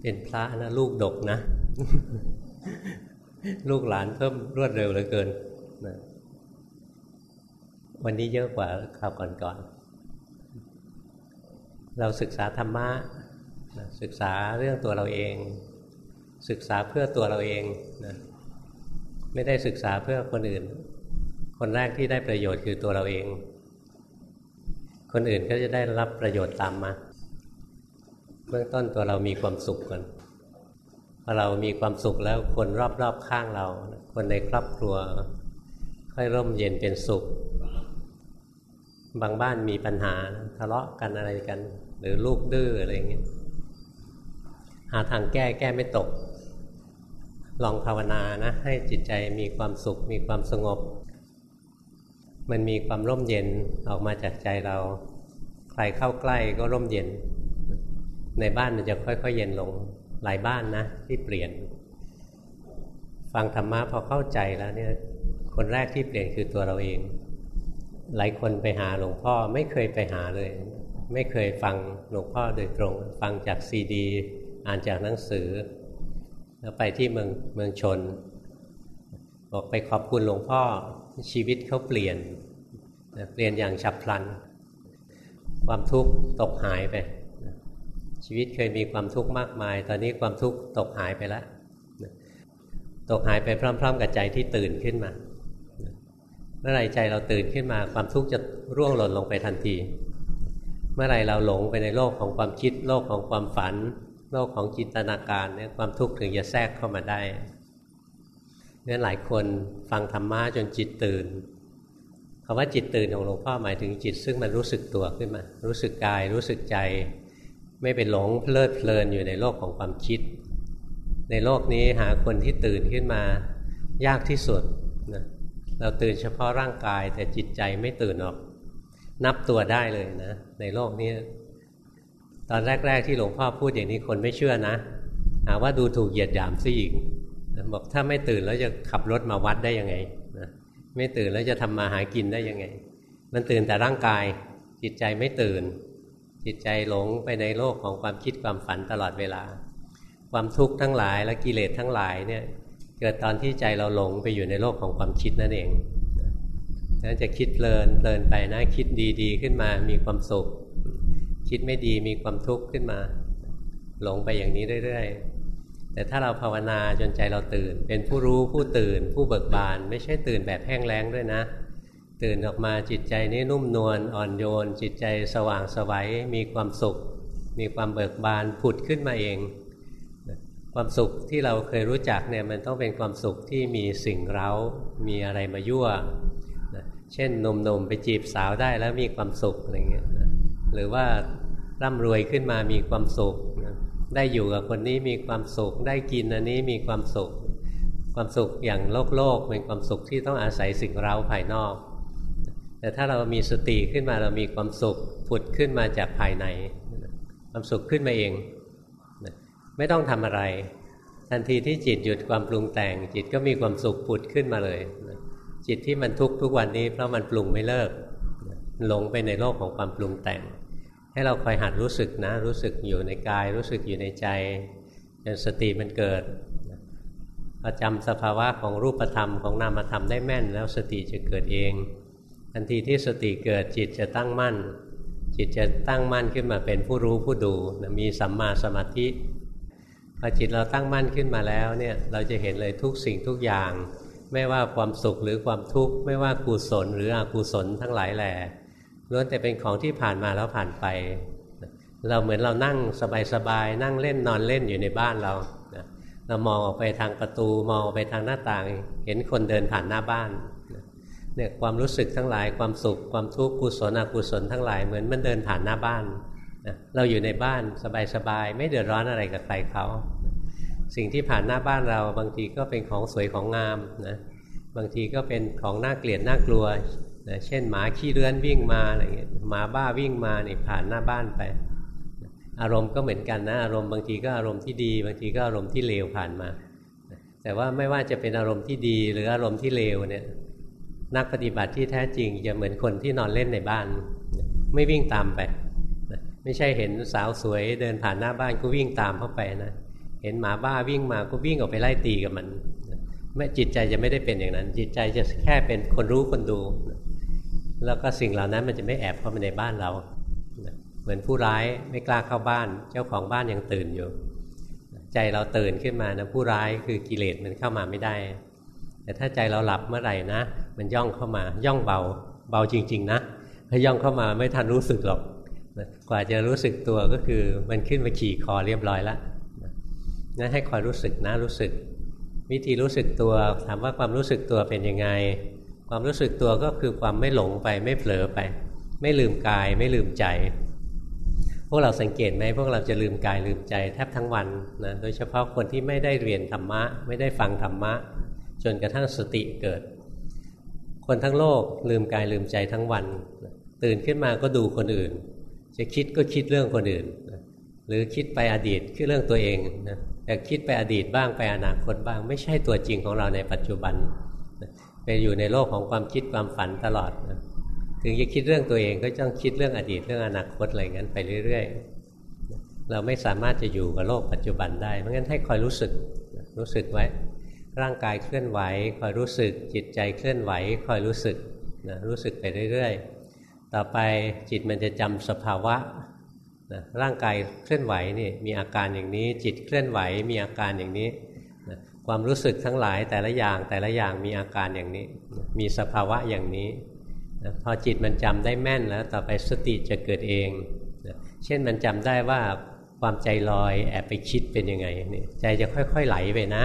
เป็นพระนะลูกดกนะ ลูกหลานเพิ่มรวดเร็วเหลือเกินนะวันนี้เยอะกว่าคราวก่อนๆ เราศึกษาธรรมะศึกษาเรื่องตัวเราเอง ศึกษาเพื่อตัวเราเองนะไม่ได้ศึกษาเพื่อคนอื่น คนแรกที่ได้ประโยชน์คือตัวเราเอง คนอื่นก็จะได้รับประโยชน์ตามมา เบื้องต้นตัวเรามีความสุขก่อนพอเรามีความสุขแล้วคนรอบๆข้างเรา คนในครอบครัว ค่อยร่มเย็นเป็นสุข บางบ้านมีปัญหาทะเลาะกันอะไรกัน หรือลูกดื้ออะไรเงี้ยหาทางแก้แก้ไม่ตก ลองภาวนานะ ให้จิตใจมีความสุข มีความสงบ มันมีความร่มเย็นออกมาจากใจเรา ใครเข้าใกล้ก็ร่มเย็น ในบ้านมันจะค่อย ๆ เย็นลงหลายบ้านนะ ที่เปลี่ยน ฟังธรรมะพอเข้าใจแล้วเนี่ย คนแรกที่เปลี่ยนคือตัวเราเอง หลายคนไปหาหลวงพ่อไม่เคยไปหาเลย ไม่เคยฟังหลวงพ่อโดยตรง ฟังจากซีดี อ่านจากหนังสือ แล้วไปที่เมืองเมืองชน บอกไปขอบคุณหลวงพ่อชีวิตเขาเปลี่ยน เปลี่ยนอย่างฉับพลัน ความทุกข์ตกหายไป ชีวิตเคยมีความทุกข์มากมาย ตอนนี้ความทุกข์ตกหายไปแล้วตกหายไปพร้อม ๆ กับใจที่ตื่นขึ้นมา เมื่อไรใจเราตื่นขึ้นมา ความทุกข์จะร่วงหล่นลงไปทันที เมื่อไรเราหลงไปในโลกของความคิด โลกของความฝัน โลกของจินตนาการเนี่ยความทุกข์ถึงจะแทรกเข้ามาได้เนี่ยหลายคนฟังธรรมะจนจิตตื่นคำว่าจิตตื่นของหลวงพ่อหมายถึงจิตซึ่งมันรู้สึกตัวขึ้นมา รู้สึกกายรู้สึกใจ ไม่เป็นหลงเพลิดเพลินอยู่ในโลกของความคิด ในโลกนี้หาคนที่ตื่นขึ้นมายากที่สุดนะเราตื่นเฉพาะร่างกายแต่จิตใจไม่ตื่นออก นับตัวได้เลยนะ ในโลกนี้ ตอนแรก ๆ ที่หลวงพ่อพูดอย่างนี้คนไม่เชื่อนะ หาว่าดูถูกเหยียดหยามซะอีกบอกถ้าไม่ตื่นแล้วจะขับรถมาวัดได้ยังไงนะไม่ตื่นแล้วจะทำมาหากินได้ยังไง มันตื่นแต่ร่างกาย จิตใจไม่ตื่น จิตใจหลงไปในโลกของความคิดความฝันตลอดเวลา ความทุกข์ทั้งหลายและกิเลสทั้งหลายเนี่ยเกิดตอนที่ใจเราหลงไปอยู่ในโลกของความคิดนั่นเองนั้นจะคิดเพลินเพลินไปนะคิดดีๆ ขึ้นมามีความสุข คิดไม่ดีมีความทุกข์ขึ้นมา หลงไปอย่างนี้เรื่อยๆ แต่ถ้าเราภาวนาจนใจเราตื่น เป็นผู้รู้ผู้ตื่น ผู้เบิกบาน ไม่ใช่ตื่นแบบแห้งแล้งด้วยนะ ตื่นออกมาจิตใจนี้นุ่มนวลอ่อนโยน จิตใจสว่างสวัยมีความสุข มีความเบิกบานผุดขึ้นมาเอง ความสุขที่เราเคยรู้จักเนี่ยมันต้องเป็นความสุขที่มีสิ่งเร้า มีอะไรมายั่ว เช่นหนมนมๆไปจีบสาวได้แล้วมีความสุขอะไรเงี้ยหรือว่าร่ำรวยขึ้นมามีความสุข ได้อยู่กับคนนี้มีความสุข ได้กินอันนี้มีความสุข ความสุขอย่างโลกโลกเป็นความสุขที่ต้องอาศัยสิ่งเร้าภายนอก แต่ถ้าเรามีสติขึ้นมาเรามีความสุขผุดขึ้นมาจากภายใน ความสุขขึ้นมาเองไม่ต้องทำอะไร ทันทีที่จิตหยุดความปรุงแต่ง จิตก็มีความสุขผุดขึ้นมาเลย จิตที่มันทุกข์ทุกวันนี้ เพราะมันปรุงไม่เลิกหลงไปในโลกของความปรุงแต่ง ให้เราคอยหัดรู้สึกนะ รู้สึกอยู่ในกาย รู้สึกอยู่ในใจจนสติมันเกิดประจำสภาวะของรูปธรรมของนามธรรมได้แม่น แล้วสติจะเกิดเอง ทันทีที่สติเกิดจิตจะตั้งมั่น จิตจะตั้งมั่นขึ้นมาเป็นผู้รู้ผู้ดูมีสัมมาสมาธิพอจิตเราตั้งมั่นขึ้นมาแล้วเนี่ยเราจะเห็นเลยทุกสิ่งทุกอย่าง ไม่ว่าความสุขหรือความทุกข์ไม่ว่ากุศลหรืออกุศลทั้งหลายแหล่ล้วนแต่เป็นของที่ผ่านมาแล้วผ่านไป เราเหมือนเรานั่งสบายๆนั่งเล่นนอนเล่นอยู่ในบ้านเราเรามองออกไปทางประตูมองออกไปทางหน้าต่าง เห็นคนเดินผ่านหน้าบ้าน เนี่ยความรู้สึกทั้งหลายความสุขความทุกข์กุศลอกุศลทั้งหลายเหมือนมันเดินผ่านหน้าบ้านเราอยู่ในบ้านสบายๆไม่เดือดร้อนอะไรกับใครเขาสิ่งที่ผ่านหน้าบ้านเราบางทีก็เป็นของสวยของงามนะบางทีก็เป็นของน่าเกลียดน่ากลัวนะเช่นหมาขี้เลื้อนวิ่งมาอะไรเงี้ยหมาบ้าวิ่งมาเนี่ยผ่านหน้าบ้านไป อารมณ์ก็เหมือนกันนะ อารมณ์บางทีก็อารมณ์ที่ดี บางทีก็อารมณ์ที่เลวผ่านมา แต่ว่าไม่ว่าจะเป็นอารมณ์ที่ดีหรืออารมณ์ที่เลวเนี่ย นักปฏิบัติที่แท้จริงจะเหมือนคนที่นอนเล่นในบ้าน ไม่วิ่งตามไป ไม่ใช่เห็นสาวสวยเดินผ่านหน้าบ้านก็วิ่งตามเข้าไปนะเห็นหมาบ้าวิ่งมาก็วิ่งออกไปไล่ตีกับมันไม่จิตใจจะไม่ได้เป็นอย่างนั้น จิตใจจะแค่เป็นคนรู้คนดู แล้วก็สิ่งเหล่านั้นมันจะไม่แอบเข้ามาในบ้านเราเหมือนผู้ร้ายไม่กล้าเข้าบ้าน เจ้าของบ้านยังตื่นอยู่ ใจเราตื่นขึ้นมานะผู้ร้ายคือกิเลสมันเข้ามาไม่ได้ แต่ถ้าใจเราหลับเมื่อไหร่นะ มันย่องเข้ามา ย่องเบา เบาจริง ๆ นะถ้าย่องเข้ามาไม่ทันรู้สึกหรอกกว่าจะรู้สึกตัวก็คือมันขึ้นมาขี่คอเรียบร้อยแล้วนั่นให้คอยรู้สึกนะรู้สึก วิธีรู้สึกตัวถามว่าความรู้สึกตัวเป็นยังไง ความรู้สึกตัวก็คือความไม่หลงไปไม่เผลอไป ไม่ลืมกายไม่ลืมใจ พวกเราสังเกตไหมพวกเราจะลืมกายลืมใจแทบทั้งวันนะโดยเฉพาะคนที่ไม่ได้เรียนธรรมะ ไม่ได้ฟังธรรมะ จนกระทั่งสติเกิด คนทั้งโลกลืมกายลืมใจทั้งวัน ตื่นขึ้นมาก็ดูคนอื่น จะคิดก็คิดเรื่องคนอื่น หรือคิดไปอดีตคือเรื่องตัวเองนะแต่คิดไปอดีตบ้างไปอนาคตบ้าง ไม่ใช่ตัวจริงของเราในปัจจุบันไปอยู่ในโลกของความคิดความฝันตลอดนะถึงจะคิดเรื่องตัวเองก็ต้องคิดเรื่องอดีตเรื่องอนาคตอะไรงั้นไปเรื่อยๆ เราไม่สามารถจะอยู่กับโลกปัจจุบันได้ เพราะงั้นให้คอยรู้สึกรู้สึกไว้ ร่างกายเคลื่อนไหวคอยรู้สึก จิตใจเคลื่อนไหวคอยรู้สึกนะรู้สึกไปเรื่อยๆ ต่อไปจิตมันจะจำสภาวะนะร่างกายเคลื่อนไหวนี่มีอาการอย่างนี้ จิตเคลื่อนไหวมีอาการอย่างนี้นะความรู้สึกทั้งหลายแต่ละอย่างแต่ละอย่างมีอาการอย่างนี้ มีสภาวะอย่างนี้นะพอจิตมันจำได้แม่นแล้วต่อไปสติจะเกิดเองนะเช่นมันจำได้ว่าความใจลอยแอบไปคิดเป็นยังไงนี่ใจจะค่อยๆไหลไปนะ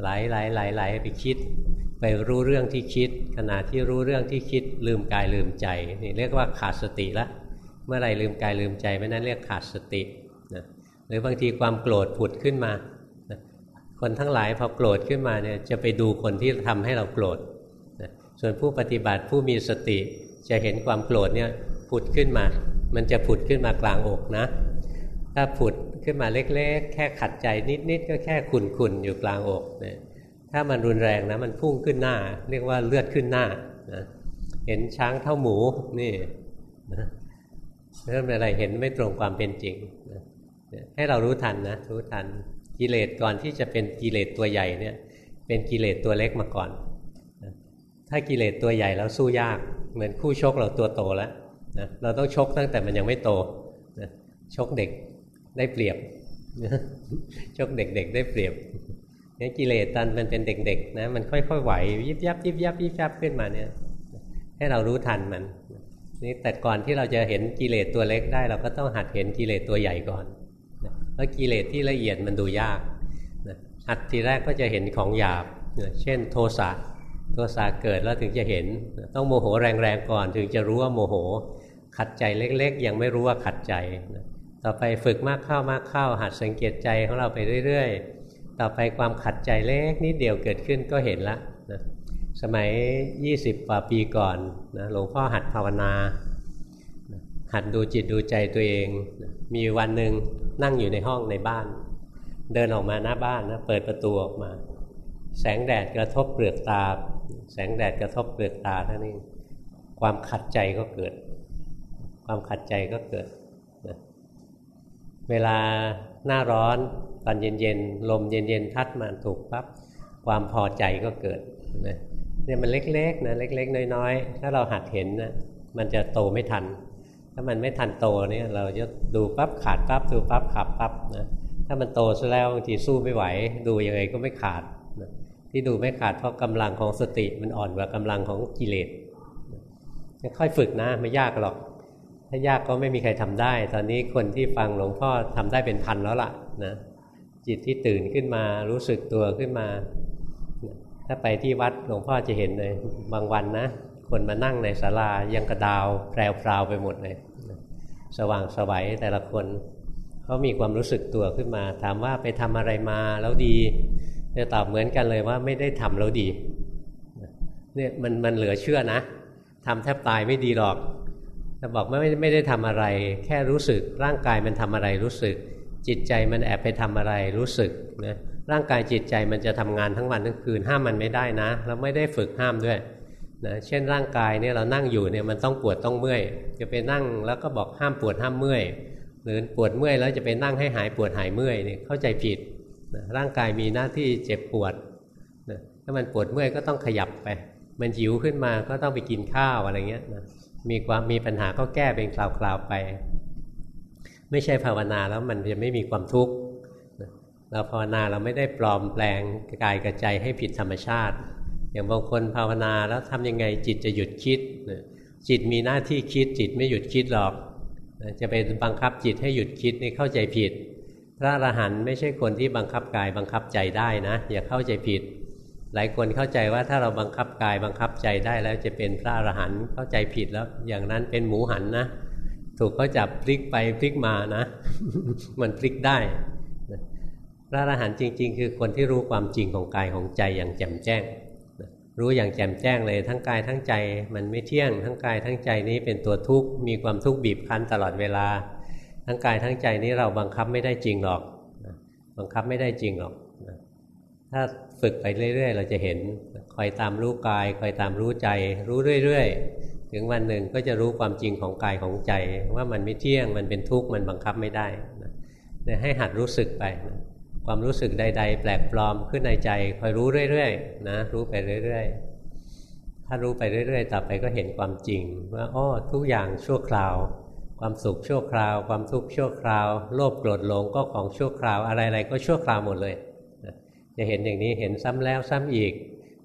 ไหลไหลไหลไหลไปคิด ไปรู้เรื่องที่คิด ขณะที่รู้เรื่องที่คิดลืมกายลืมใจนี่เรียกว่าขาดสติละเมื่อไรลืมกายลืมใจไม่นั้นเรียกขาดสตินะหรือบางทีความโกรธผุดขึ้นมาคนทั้งหลายพอโกรธขึ้นมาเนี่ยจะไปดูคนที่ทำให้เราโกรธนะส่วนผู้ปฏิบัติผู้มีสติจะเห็นความโกรธเนี่ยผุดขึ้นมา มันจะผุดขึ้นมากลางอกนะ ถ้าผุด ขึ้นมาเล็กๆ แค่ขัดใจนิดๆ ก็แค่ขุนๆ อยู่กลางอกนะถ้ามันรุนแรงนะมันพุ่งขึ้นหน้า เรียกว่าเลือดขึ้นหน้านะเห็นช้างเท่าหมูนี่นะเริ่มอะไรเห็นไม่ตรงความเป็นจริงให้เรารู้ทันนะรู้ทันกิเลสก่อนที่จะเป็นกิเลสตัวใหญ่เนี่ย เป็นกิเลสตัวเล็กมาก่อนถ้ากิเลสตัวใหญ่แล้วสู้ยาก เหมือนคู่ชกเราตัวโตแล้วนะเราต้องชกตั้งแต่มันยังไม่โตนะชกเด็ก ได้เปรียบชกเด็ก ๆ ได้เปรียบเนี่ยกิเลสตอนมันเป็นเด็กๆนะมันค่อยๆไหวยิบยับยิบยับยิบยับขึ้นมาเนี่ย ให้เรารู้ทันมันนี่แต่ก่อนที่เราจะเห็นกิเลสตัวเล็กได้ เราก็ต้องหัดเห็นกิเลสตัวใหญ่ก่อนแล้วกิเลสที่ละเอียดมันดูยากหัดทีแรกก็จะเห็นของหยาบเช่น โทสะโทสะเกิดแล้วถึงจะเห็น ต้องโมโหแรงๆก่อน ถึงจะรู้ว่าโมโห ขัดใจเล็ก ๆ ยังไม่รู้ว่าขัดใจ ต่อไปฝึกมากเข้ามากเข้า หัดสังเกตใจของเราไปเรื่อย ๆ ต่อไปความขัดใจเล็กนิดเดียวเกิดขึ้นก็เห็นละนะสมัย 20 กว่าปีก่อนนะหลวงพ่อหัดภาวนา หัดดูจิตดูใจตัวเอง มีวันหนึ่งนั่งอยู่ในห้องในบ้าน เดินออกมาหน้าบ้านนะเปิดประตูออกมา แสงแดดกระทบเปลือกตา แสงแดดกระทบเปลือกตาท่านี้ความขัดใจก็เกิด ความขัดใจก็เกิด เวลาหน้าร้อนตอนเย็นๆลมเย็นๆทัดมาถูกปั๊บความพอใจก็เกิดนะเนี่ยมันเล็กๆนะเล็ก ๆ น้อยๆ ถ้าเราหัดเห็นนะมันจะโตไม่ทัน ถ้ามันไม่ทันโตเนี่ยเราจะดูปั๊บขาดปั๊บดูปั๊บขาดปั๊บนะถ้ามันโตซะแล้วบางทีสู้ไม่ไหว ดูยังไงก็ไม่ขาดนะที่ดูไม่ขาดเพราะกำลังของสติมันอ่อนกว่ากำลังของกิเลสค่อยฝึกนะไม่ยากหรอก ถ้ายากก็ไม่มีใครทำได้ ตอนนี้คนที่ฟังหลวงพ่อทำได้เป็นพันแล้วล่ะนะจิตที่ตื่นขึ้นมารู้สึกตัวขึ้นมา ถ้าไปที่วัดหลวงพ่อจะเห็นเลย บางวันนะ คนมานั่งในศาลายังกระดาวแพรวไปหมดเลย สว่างสวัยแต่ละคนเขามีความรู้สึกตัวขึ้นมา ถามว่าไปทำอะไรมาแล้วดีจะตอบเหมือนกันเลยว่าไม่ได้ทำแล้วดีเนี่ยมันมันเหลือเชื่อนะทำแทบตายไม่ดีหรอก แต่บอกไม่ไม่ได้ทำอะไร แค่รู้สึกร่างกายมันทำอะไรรู้สึก จิตใจมันแอบไปทำอะไรรู้สึกนะร่างกายจิตใจมันจะทำงานทั้งวันทั้งคืนห้ามมันไม่ได้นะเราไม่ได้ฝึกห้ามด้วยนะเช่นร่างกายเนี่ยเรานั่งอยู่เนี่ยมันต้องปวดต้องเมื่อยจะไปนั่งแล้วก็บอกห้ามปวดห้ามเมื่อยหรือปวดเมื่อยแล้วจะไปนั่งให้หายปวดหายเมื่อยเนี่ยเข้าใจผิดร่างกายมีหน้าที่เจ็บปวดถ้ามันปวดเมื่อยก็ต้องขยับไป มันหิวขึ้นมาก็ต้องไปกินข้าวอะไรเงี้ย มีความมีปัญหาก็แก้เป็นคราวๆไป ไม่ใช่ภาวนาแล้วมันจะไม่มีความทุกข์เราภาวนาเราไม่ได้ปลอมแปลงกายกับใจให้ผิดธรรมชาติ อย่างบางคนภาวนาแล้วทำยังไงจิตจะหยุดคิด จิตมีหน้าที่คิดจิตไม่หยุดคิดหรอก จะไปบังคับจิตให้หยุดคิดนี่เข้าใจผิด พระอรหันต์ไม่ใช่คนที่บังคับกายบังคับใจได้นะ อย่าเข้าใจผิด หลายคนเข้าใจว่าถ้าเราบังคับกายบังคับใจได้แล้วจะเป็นพระอรหันต์เข้าใจผิดแล้ว อย่างนั้นเป็นหมูหันนะ ถูกเขาจับพลิกไปพลิกมานะ มันพลิกได้ พระอรหันต์จริง ๆ คือคนที่รู้ความจริงของกายของใจอย่างแจ่มแจ้ง รู้อย่างแจ่มแจ้งเลยทั้งกายทั้งใจมันไม่เที่ยง ทั้งกายทั้งใจนี้เป็นตัวทุกข์มีความทุกข์บีบคั้นตลอดเวลา ทั้งกายทั้งใจนี้เราบังคับไม่ได้จริงหรอก บังคับไม่ได้จริงหรอกถ้า ฝึกไปเรื่อย ๆ เราจะเห็นคอยตามรู้กายคอยตามรู้ใจ รู้เรื่อยๆ ถึงวันหนึ่งก็จะรู้ความจริงของกายของใจ ว่ามันไม่เที่ยงมันเป็นทุกข์มันบังคับไม่ได้ให้หัดรู้สึกไปความรู้สึกใด ๆ แปลกปลอมขึ้นในใจ คอยรู้เรื่อยๆนะรู้ไปเรื่อย ๆ ถ้ารู้ไปเรื่อย ๆ ต่อไปก็เห็นความจริง ว่าอ้อทุกอย่างชั่วคราว ความสุขชั่วคราว ความทุกข์ชั่วคราว โลภโกรธหลงก็ของชั่วคราวอะไรๆก็ชั่วคราวหมดเลย จะเห็นอย่างนี้เห็นซ้ำแล้วซ้ำอีก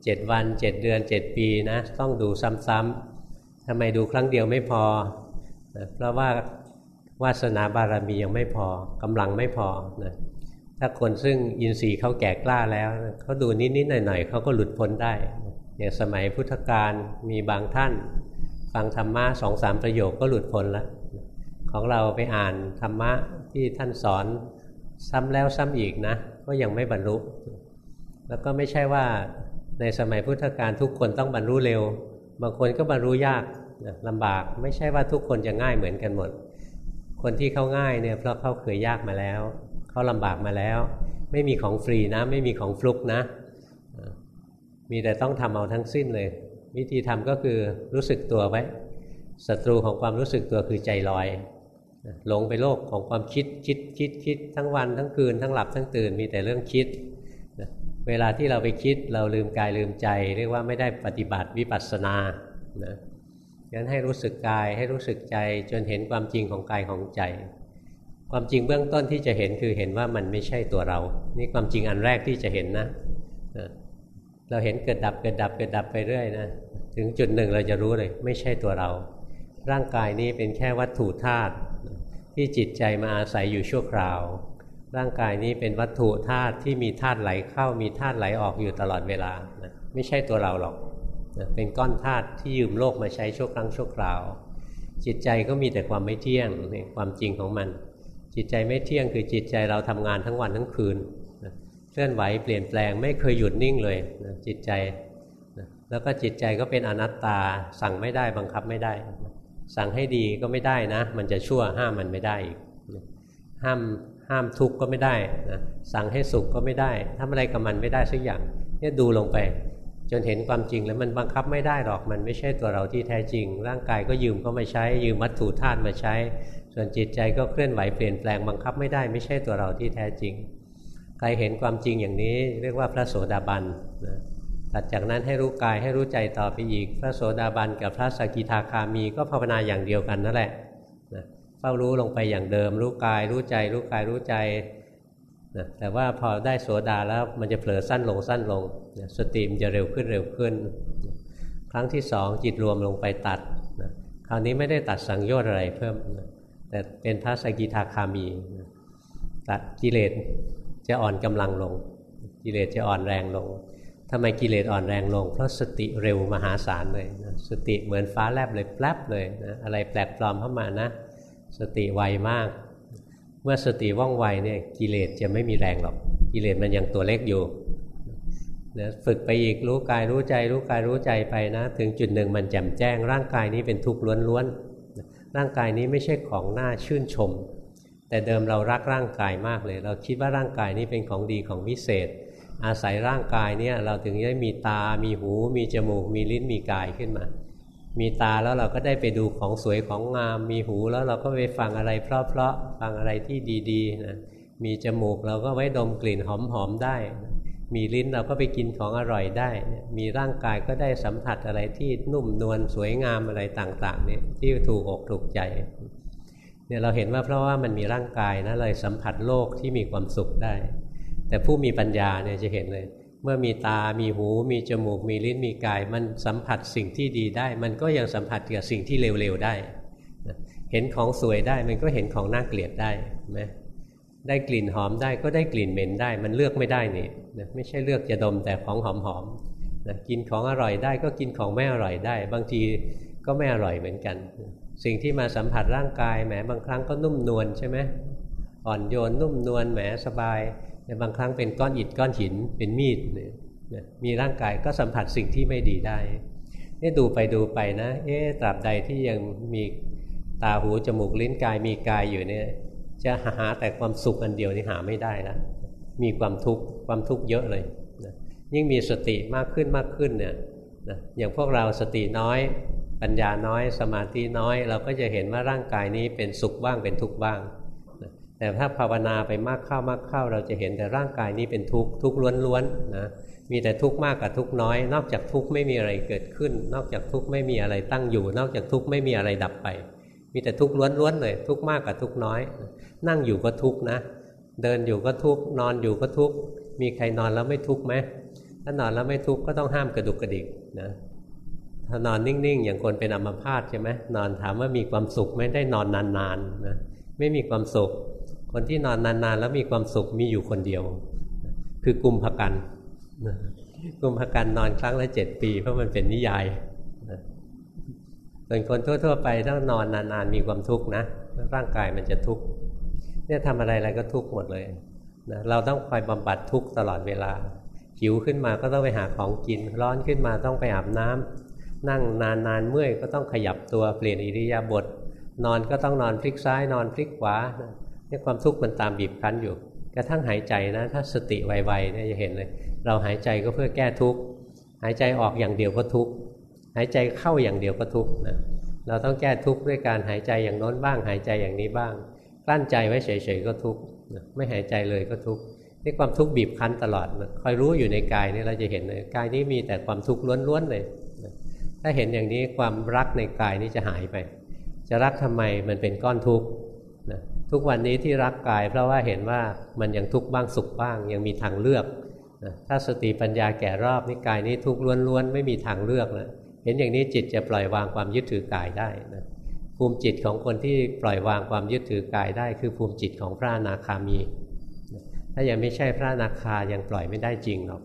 เจ็ดวันเจ็ดเดือนเจ็ดปีนะต้องดูซ้ำๆทำไมดูครั้งเดียวไม่พอเพราะว่าวาสนาบารมียังไม่พอกำลังไม่พอนะถ้าคนซึ่งอินทรีย์เขาแก่กล้าแล้วเขาดูนิดๆหน่อยๆเขาก็หลุดพ้นได้อย่างสมัยพุทธกาลมีบางท่าน ฟังธรรมะสองสามประโยคก็หลุดพ้นแล้วของเราไปอ่านธรรมะที่ท่านสอน ซ้ำแล้วซ้ำอีกนะ ก็ยังไม่บรรลุ แล้วก็ไม่ใช่ว่าในสมัยพุทธกาลทุกคนต้องบรรลุเร็ว บางคนก็บรรลุยากลำบาก ไม่ใช่ว่าทุกคนจะง่ายเหมือนกันหมด คนที่เขาง่ายเนี่ยเพราะเขาเคยยากมาแล้ว เขาลำบากมาแล้ว ไม่มีของฟรีนะ ไม่มีของฟลุกนะ มีแต่ต้องทำเอาทั้งสิ้นเลย วิธีทำก็คือรู้สึกตัวไว้ศัตรูของความรู้สึกตัวคือใจลอยหลงไปโลกของความคิดคิดคิดคิดทั้งวันทั้งคืนทั้งหลับทั้งตื่นมีแต่เรื่องคิด เวลาที่เราไปคิดเราลืมกายลืมใจ เรียกว่าไม่ได้ปฏิบัติวิปัสสนานะงั้นให้รู้สึกกายให้รู้สึกใจจนเห็นความจริงของกายของใจ ความจริงเบื้องต้นที่จะเห็นคือเห็นว่ามันไม่ใช่ตัวเรา นี่ความจริงอันแรกที่จะเห็นนะเราเห็นเกิดดับเกิดดับเกิดดับไปเรื่อยนะถึงจุดหนึ่งเราจะรู้เลย ไม่ใช่ตัวเรา ร่างกายนี้เป็นแค่วัตถุธาตุที่จิตใจมาอาศัยอยู่ชั่วคราว ร่างกายนี้เป็นวัตถุธาตุที่มีธาตุไหลเข้ามีธาตุไหลออกอยู่ตลอดเวลานะไม่ใช่ตัวเราหรอกนะเป็นก้อนธาตุที่ยืมโลกมาใช้ชั่วครั้งชั่วคราว จิตใจก็มีแต่ความไม่เที่ยงในความจริงของมัน จิตใจไม่เที่ยงคือจิตใจเราทำงานทั้งวันทั้งคืนเคลื่อนไหวเปลี่ยนแปลงไม่เคยหยุดนิ่งเลยจิตใจแล้วก็จิตใจก็เป็นอนัตตาสั่งไม่ได้บังคับไม่ได้ สั่งให้ดีก็ไม่ได้นะ มันจะชั่วห้ามมันไม่ได้อีกห้าม ห้ามทุกข์ก็ไม่ได้นะสั่งให้สุขก็ไม่ได้ทำอะไรกับมันไม่ได้สักอย่างเนี่ยดูลงไป จนเห็นความจริงแล้วมันบังคับไม่ได้หรอกมันไม่ใช่ตัวเราที่แท้จริง ร่างกายก็ยืมก็มาใช้ ยืมวัตถุธาตุมาใช้ ส่วนจิตใจก็เคลื่อนไหวเปลี่ยนแปลงบังคับไม่ได้ไม่ใช่ตัวเราที่แท้จริง ใครเห็นความจริงอย่างนี้เรียกว่าพระโสดาบันนะัดจากนั้นให้รู้กายให้รู้ใจต่อไปอีก พระโสดาบันกับพระสกิทาคามีก็ภาวนาอย่างเดียวกันนั่นแหละ ฝ้ารู้ลงไปอย่างเดิม รู้กายรู้ใจรู้กายรู้ใจนะแต่ว่าพอได้โสดาแล้วมันจะเผลอสั้นลงสั้นลงนะสติมันจะเร็วขึ้นเร็วขึ้น ครั้งที่สองจิตรวมลงไปตัดนะคราวนี้ไม่ได้ตัดสังโยชน์อะไรเพิ่มนะแต่เป็นพระสกิทาคามีตัดกิเลสจะอ่อนกำลังลง กิเลสจะอ่อนแรงลงทำไมกิเลสอ่อนแรงลง เพราะสติเร็วมหาศาลเลยนะสติเหมือนฟ้าแลบเลยแป๊บเลยนะอะไรแปลกปลอมเข้ามานะ สติไวมาก เมื่อสติว่องไวเนี่ยกิเลสจะไม่มีแรงหรอกกิเลสมันยังตัวเล็กอยู่นะฝึกไปอีกรู้กายรู้ใจ รู้กายรู้ใจไปนะ ถึงจุดหนึ่งมันแจ่มแจ้ง ร่างกายนี้เป็นทุกข์ล้วนๆร่างกายนี้ไม่ใช่ของน่าชื่นชม แต่เดิมเรารักร่างกายมากเลย เราคิดว่าร่างกายนี้เป็นของดีของวิเศษ อาศัยร่างกายเนี่ยเราถึงได้มีตา มีหู มีจมูก มีลิ้นมีกายขึ้นมา มีตาแล้วเราก็ได้ไปดูของสวยของงาม มีหูแล้วเราก็ไปฟังอะไรเพราะๆฟังอะไรที่ดีๆนะมีจมูกเราก็ไว้ดมกลิ่นหอมๆได้ มีลิ้นเราก็ไปกินของอร่อยได้ มีร่างกายก็ได้สัมผัสอะไรที่นุ่มนวลสวยงามอะไรต่างๆเนี่ยที่ถูกอกถูกใจเนี่ยเราเห็นว่าเพราะว่ามันมีร่างกายนะเลยสัมผัสโลกที่มีความสุขได้ แต่ผู้มีปัญญาเนี่ยจะเห็นเลย เมื่อมีตา มีหู มีจมูก มีลิ้น มีกาย มันสัมผัสสิ่งที่ดีได้ มันก็ยังสัมผัสกับสิ่งที่เร็วๆได้ เห็นของสวยได้ มันก็เห็นของน่าเกลียดได้ไหมได้กลิ่นหอมได้ก็ได้กลิ่นเหม็นได้ มันเลือกไม่ได้นี่นะไม่ใช่เลือกจะดมแต่ของหอมๆนะกินของอร่อยได้ก็กินของไม่อร่อยได้ บางทีก็ไม่อร่อยเหมือนกัน สิ่งที่มาสัมผัสร่างกายแหมบางครั้งก็นุ่มนวลใช่ไหมอ่อนโยนนุ่มนวลแหมสบาย แต่บางครั้งเป็นก้อนอิฐก้อนหินเป็นมีดเนี่ยมีร่างกายก็สัมผัสสิ่งที่ไม่ดีได้นี่ดูไปดูไปนะ เอ๊ตราบใดที่ยังมีตาหูจมูกลิ้นกายมีกายอยู่เนี่ย จะหาแต่ความสุขอันเดียวนี่หาไม่ได้แล้วมีความทุกข์ความทุกข์เยอะเลยนะยิ่งมีสติมากขึ้นมากขึ้นเนี่ยนะอย่างพวกเราสติน้อย ปัญญาน้อย สมาธิน้อย เราก็จะเห็นว่าร่างกายนี้เป็นสุขบ้างเป็นทุกข์บ้าง แต่ถ้าภาวนาไปมากเข้ามากเข้า เราจะเห็นแต่ร่างกายนี้เป็นทุกข์ทุกข์ล้วนๆนะมีแต่ทุกข์มากกับทุกข์น้อย นอกจากทุกข์ไม่มีอะไรเกิดขึ้น นอกจากทุกข์ไม่มีอะไรตั้งอยู่ นอกจากทุกข์ไม่มีอะไรดับไป มีแต่ทุกข์ล้วนๆเลย ทุกข์มากกับทุกข์น้อย นั่งอยู่ก็ทุกข์นะ เดินอยู่ก็ทุกข์นอนอยู่ก็ทุกข์มีใครนอนแล้วไม่ทุกข์ไหมถ้านอนแล้วไม่ทุกข์ก็ต้องห้ามกระดุกกระดิกนะถ้านอนนิ่งๆ อย่างคนเป็นอัมพาตใช่ไหมนอนถามว่ามีความสุขไม่ได้นอนนานๆนะไม่มีความสุข คนที่นอนนานๆ แล้วมีความสุขมีอยู่คนเดียว คือกุมภกันกุมภกันนอนครั้งละเจ็ดปี เพราะมันเป็นนิยายส่วนคนทั่ว ๆ ไปถ้านอนนานๆมีความทุกข์นะร่างกายมันจะทุกข์เนี่ยทำอะไรอะไรก็ทุกข์หมดเลยนะเราต้องคอยบำบัดทุกข์ตลอดเวลาหิวขึ้นมาก็ต้องไปหาของกิน ร้อนขึ้นมาต้องไปอาบน้ำนั่งนานนานเมื่อยก็ต้องขยับตัวเปลี่ยนอิริยาบถนอนก็ต้องนอนพลิกซ้ายนอนพลิกขวา นี่ความทุกข์มันตามบีบคั้นอยู่ กระทั่งหายใจนะ ถ้าสติไวๆเนี่ยจะเห็นเลย เราหายใจก็เพื่อแก้ทุกข์หายใจออกอย่างเดียวก็ทุกข์หายใจเข้าอย่างเดียวก็ทุกข์นะเราต้องแก้ทุกข์ด้วยการหายใจอย่างโน้นบ้าง หายใจอย่างนี้บ้างกลั้นใจไว้เฉยๆก็ทุกข์ไม่หายใจเลยก็ทุกข์นี่ความทุกข์บีบคั้นตลอดคอยรู้อยู่ในกายนี่เราจะเห็นเลยกายนี้มีแต่ความทุกข์ล้วนๆเลยถ้าเห็นอย่างนี้ความรักในกายนี้จะหายไป จะรักทำไมมันเป็นก้อนทุกข์ ทุกวันนี้ที่รักกาย เพราะว่าเห็นว่ามันยังทุกข์บ้างสุขบ้าง ยังมีทางเลือก ถ้าสติปัญญาแก่รอบนี่กายนี้ทุกข์ล้วนๆไม่มีทางเลือกนะเห็นอย่างนี้จิตจะปล่อยวางความยึดถือกายได้นะภูมิจิตของคนที่ปล่อยวางความยึดถือกายได้ คือภูมิจิตของพระอนาคามี ถ้ายังไม่ใช่พระอนาคายังปล่อยไม่ได้จริงหรอก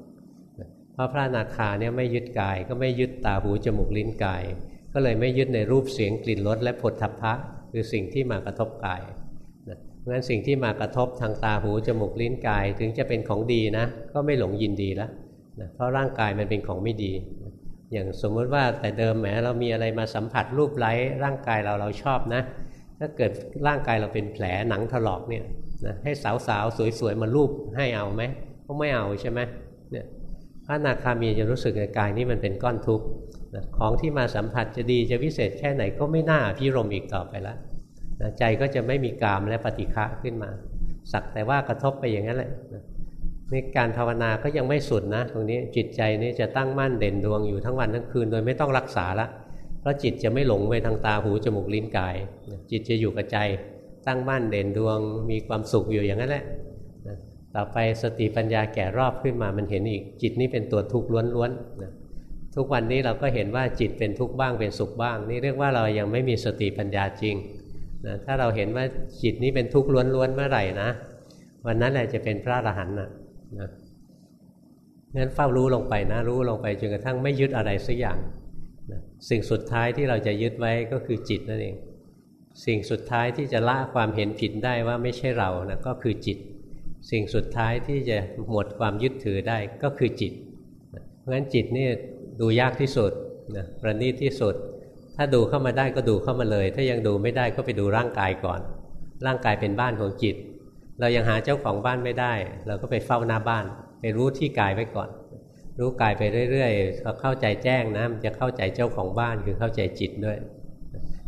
เพราะพระนาคาเนี่ยไม่ยึดกาย ก็ไม่ยึดตาหูจมูกลิ้นกาย ก็เลยไม่ยึดในรูปเสียงกลิ่นรสและผลทัพพะคือสิ่งที่มากระทบกาย เพราะฉะนั้นสิ่งที่มากระทบทางตาหูจมูกลิ้นกายถึงจะเป็นของดีนะ ก็ไม่หลงยินดีแล้วเพราะร่างกายมันเป็นของไม่ดี อย่างสมมติว่าแต่เดิมแหมเรามีอะไรมาสัมผัสรูปไร้ร่างกายเราเราชอบนะ ถ้าเกิดร่างกายเราเป็นแผลหนังถลอกเนี่ยนะให้สาวๆสวยๆมารูปให้เอาไหมก็ไม่เอาใช่ไหมเนี่ยระนาคามีจะรู้สึกในกายนี้มันเป็นก้อนทุกข์ของที่มาสัมผัสจะดีจะวิเศษแค่ไหนก็ไม่น่าพิรมอีกต่อไปแล้ว ใจก็จะไม่มีกามและปฏิฆะขึ้นมา สักแต่ว่ากระทบไปอย่างนั้นแหละนี่การภาวนาก็ยังไม่สุดนะ ตรงนี้จิตใจนี้จะตั้งมั่นเด่นดวงอยู่ทั้งวันทั้งคืน โดยไม่ต้องรักษาละ เพราะจิตจะไม่หลงไปทางตาหูจมูกลิ้นกาย จิตจะอยู่กับใจ ตั้งมั่นเด่นดวง มีความสุขอยู่อย่างนั้นแหละต่อไปสติปัญญาแก่รอบขึ้นมามันเห็นอีกจิตนี้เป็นตัวทุกข์ล้วนๆทุกวันนี้เราก็เห็นว่าจิตเป็นทุกข์บ้างเป็นสุขบ้าง นี่เรียกว่าเรายังไม่มีสติปัญญาจริง นะถ้าเราเห็นว่าจิตนี้เป็นทุกข์ล้วนๆเมื่อไหร่นะ วันนั้นแหละจะเป็นพระอรหันต์นะนะงั้นเฝ้ารู้ลงไปนะ รู้ลงไปจนกระทั่งไม่ยึดอะไรสักอย่างนะสิ่งสุดท้ายที่เราจะยึดไว้ก็คือจิตนั่นเอง สิ่งสุดท้ายที่จะละความเห็นผิดได้ว่าไม่ใช่เรานะก็คือจิต สิ่งสุดท้ายที่จะหมดความยึดถือได้ก็คือจิต เพราะฉะนั้นจิตนี่ดูยากที่สุดนะประณีตที่สุด ถ้าดูเข้ามาได้ก็ดูเข้ามาเลย ถ้ายังดูไม่ได้ก็ไปดูร่างกายก่อน ร่างกายเป็นบ้านของจิต เรายังหาเจ้าของบ้านไม่ได้ เราก็ไปเฝ้าหน้าบ้าน ไปรู้ที่กายไว้ก่อน รู้กายไปเรื่อยๆพอเข้าใจแจ้งนะมันจะเข้าใจเจ้าของบ้านคือเข้าใจจิตด้วย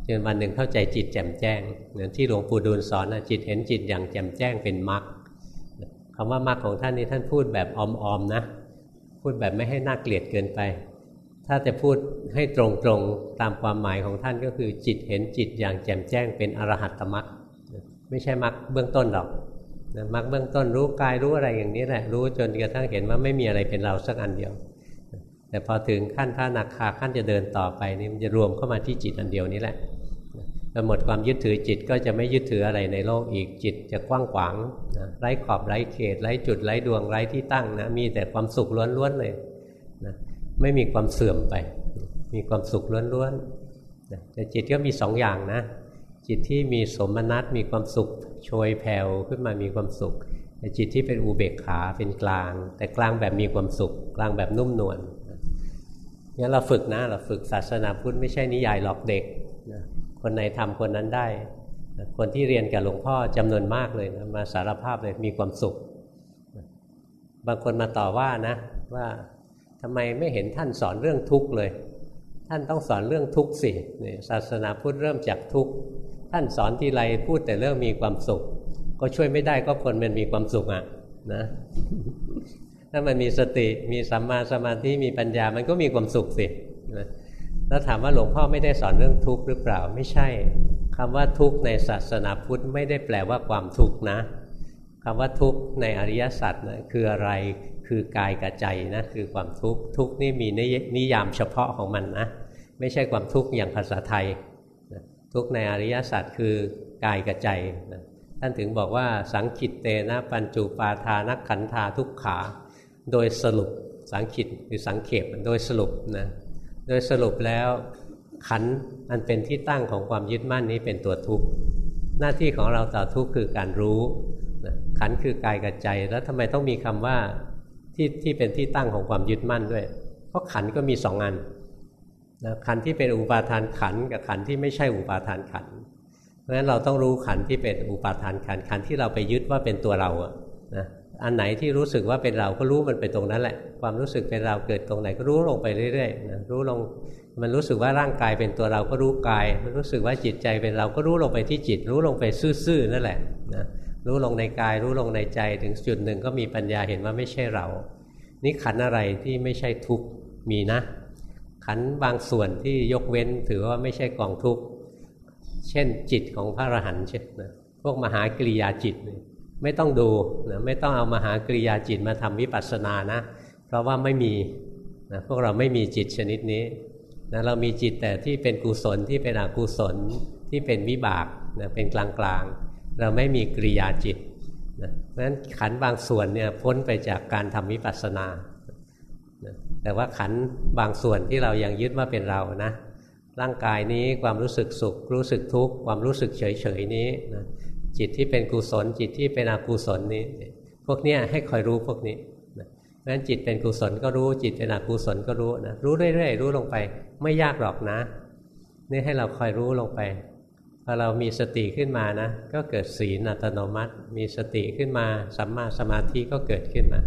จนวันหนึ่งเข้าใจจิตแจ่มแจ้งเหมือนที่หลวงปู่ดูลสอนนะจิตเห็นจิตอย่างแจ่มแจ้งเป็นมรรคคำว่ามรรคของท่านนี้ท่านพูดแบบออมๆนะ พูดแบบไม่ให้น่าเกลียดเกินไป ถ้าจะพูดให้ตรงๆตามความหมายของท่านก็คือ จิตเห็นจิตอย่างแจ่มแจ้งเป็นอรหัตตมรรคไม่ใช่มรรคเบื้องต้นหรอกมรรคเบื้องต้นรู้กายรู้อะไรอย่างนี้แหละรู้จนกระทั่งเห็นว่าไม่มีอะไรเป็นเราสักอันเดียว แต่พอถึงขั้นพระนาคาขั้นจะเดินต่อไปนี่มันจะรวมเข้ามาที่จิตอันเดียวนี้แหละพอหมดความยึดถือจิตก็จะไม่ยึดถืออะไรในโลกอีกจิตจะกว้างขวางนะไร้ขอบไร้เขตไร้จุดไร้ดวงไร้ที่ตั้งนะมีแต่ความสุขล้วนๆเลย ไม่มีความเสื่อมไป มีความสุขล้วนๆแต่จิตก็มีสองอย่างนะ จิตที่มีสมนัตมีความสุขโชยแผ่วขึ้นมามีความสุขแต่จิตที่เป็นอุเบกขาเป็นกลาง แต่กลางแบบมีความสุข กลางแบบนุ่มนวลงั้นเราฝึกนะเราฝึกศาสนาพุทธไม่ใช่นิยายหลอกเด็กนะคนไหนทำคนนั้นได้คนที่เรียนกับหลวงพ่อจำนวนมากเลยนะมาสารภาพเลยมีความสุขบางคนมาต่อว่านะว่า ทำไมไม่เห็นท่านสอนเรื่องทุกข์เลย ท่านต้องสอนเรื่องทุกข์สิศาสนาพุทธเริ่มจากทุกข์ท่านสอนทีไรพูดแต่เรื่องมีความสุข ก็ช่วยไม่ได้ก็คนมันมีความสุขอะนะถ้ามันมีสติมีสัมมาสมาธิมีปัญญามันก็มีความสุขสินะแล้วถามว่าหลวงพ่อไม่ได้สอนเรื่องทุกข์หรือเปล่าไม่ใช่คำว่าทุกข์ในศาสนาพุทธไม่ได้แปลว่าความทุกข์นะคำว่าทุกข์ในอริยสัจนะคืออะไร คือกายกับใจนะคือความทุกข์ทุกข์นี่มีนิยามเฉพาะของมันนะไม่ใช่ความทุกข์อย่างภาษาไทยทุกข์ในอริยสัจคือกายกับใจนะท่านถึงบอกว่าสังคิตเตนะปัญจุปาทานักขันธาทุกขา โดยสรุปสังคิตหรือสังเขปโดยสรุปนะโดยสรุปแล้วขันอันเป็นที่ตั้งของความยึดมั่นนี้เป็นตัวทุกข์หน้าที่ของเราต่อทุกข์คือการรู้ขันคือกายกับใจ แล้วทำไมต้องมีคำว่า ที่ที่เป็นที่ตั้งของความยึดมั่นด้วย เพราะขันก็มีสองอันนะขันที่เป็นอุปาทานขันกับขันที่ไม่ใช่อุปาทานขัน เพราะฉะนั้นเราต้องรู้ขันที่เป็นอุปาทานขันขันที่เราไปยึดว่าเป็นตัวเราอะนะอันไหนที่รู้สึกว่าเป็นเราก็รู้มันไปตรงนั้นแหละ ความรู้สึกเป็นเราเกิดตรงไหนก็รู้ลงไปเรื่อยๆนะรู้ลงมันรู้สึกว่าร่างกายเป็นตัวเราก็รู้กาย มันรู้สึกว่าจิตใจเป็นเราก็รู้ลงไปที่จิต รู้ลงไปซื่อๆนั่นแหละนะ รู้ลงในกาย รู้ลงในใจถึงจุดหนึ่งก็มีปัญญาเห็นว่าไม่ใช่เรา นี่ขันอะไรที่ไม่ใช่ทุกมีนะ ขันบางส่วนที่ยกเว้นถือว่าไม่ใช่กองทุกเช่นจิตของพระอรหันต์เช่นนะพวกมหากริยาจิตไม่ต้องดูนะไม่ต้องเอามหากริยาจิตมาทำวิปัสสนานะ เพราะว่าไม่มีนะพวกเราไม่มีจิตชนิดนี้นะเรามีจิตแต่ที่เป็นกุศลที่เป็นอกุศลที่เป็นวิบากนะเป็นกลางๆ เราไม่มีกริยาจิตนะเพราะฉะนั้นขันบางส่วนเนี่ยพ้นไปจากการทำวิปัสสนานะแต่ว่าขันบางส่วนที่เรายังยึดว่าเป็นเรานะร่างกายนี้ความรู้สึกสุข รู้สึกทุกข์ความรู้สึกเฉยๆนี้นะจิตที่เป็นกุศล จิตที่เป็นอกุศลนี้ พวกนี้ให้คอยรู้พวกนี้เพราะฉะนั้นจิตเป็นกุศลก็รู้จิตเป็นอกุศลก็รู้นะรู้เรื่อยๆรู้ลงไปไม่ยากหรอกนะนี่ให้เราคอยรู้ลงไป พอเรามีสติขึ้นมานะ ก็เกิดศีลอัตโนมัติ มีสติขึ้นมาสัมมาสมาธิก็เกิดขึ้นมา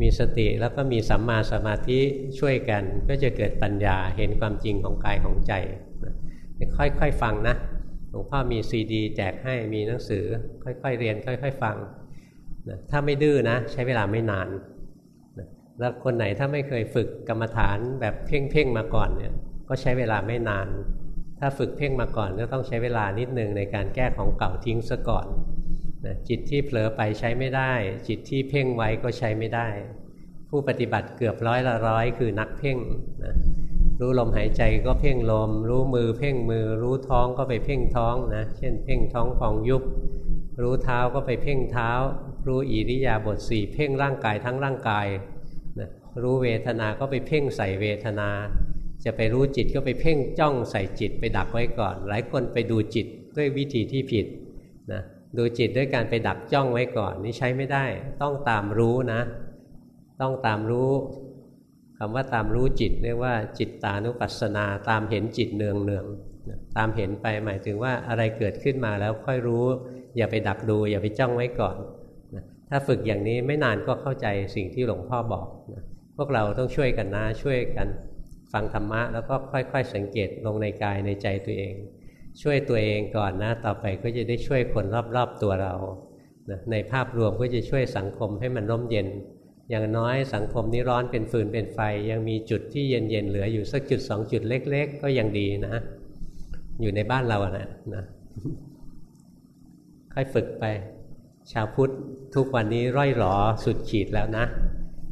มีสติแล้วก็มีสัมมาสมาธิช่วยกัน ก็จะเกิดปัญญาเห็นความจริงของกายของใจค่อยๆฟังนะหลวงพ่อมีซีดี แจกให้มีหนังสือ ค่อยๆเรียน ค่อย ๆ ฟังนะถ้าไม่ดื้อนะ ใช้เวลาไม่นานนะแล้วคนไหนถ้าไม่เคยฝึกกรรมฐานแบบเพ่งๆมาก่อนเนี่ย ก็ใช้เวลาไม่นาน ถ้าฝึกเพ่งมาก่อนก็ต้องใช้เวลานิดหนึ่งในการแก้ของเก่าทิ้งซะก่อนนะจิตที่เผลอไปใช้ไม่ได้ จิตที่เพ่งไว้ก็ใช้ไม่ได้ ผู้ปฏิบัติเกือบร้อยละร้อยคือนักเพ่งนะรู้ลมหายใจก็เพ่งลม รู้มือเพ่งมือ รู้ท้องก็ไปเพ่งท้องนะเช่น เพ่งท้องฟองยุบ รู้เท้าก็ไปเพ่งเท้า รู้อิริยาบถสี่เพ่งร่างกายทั้งร่างกายนะรู้เวทนาก็ไปเพ่งใส่เวทนา จะไปรู้จิตก็ไปเพ่งจ้องใส่จิตไปดักไว้ก่อน หลายคนไปดูจิตด้วยวิธีที่ผิดนะดูจิตด้วยการไปดักจ้องไว้ก่อน นี่ใช้ไม่ได้ ต้องตามรู้นะ ต้องตามรู้คำว่าตามรู้จิตเรียกว่าจิตตานุปัสสนาตามเห็นจิตเนืองเนืองตามเห็นไปหมายถึงว่าอะไรเกิดขึ้นมาแล้วค่อยรู้ อย่าไปดักดู อย่าไปจ้องไว้ก่อนถ้าฝึกอย่างนี้ไม่นานก็เข้าใจสิ่งที่หลวงพ่อบอกพวกเราต้องช่วยกันนะช่วยกัน ฟังธรรมะแล้วก็ค่อยๆ สังเกตลงในกายในใจตัวเอง ช่วยตัวเองก่อนนะ ต่อไปก็จะได้ช่วยคนรอบๆตัวเราในภาพรวมก็จะช่วยสังคมให้มันร่มเย็น อย่างน้อยสังคมนี้ร้อนเป็นฟืนเป็นไฟ ยังมีจุดที่เย็นๆเหลืออยู่สักจุดสองจุดเล็ก ๆ ก็ยังดีนะ อยู่ในบ้านเราอะนะนะค่อยฝึกไป ชาวพุทธทุกวันนี้ร่อยหรอสุดขีดแล้วนะ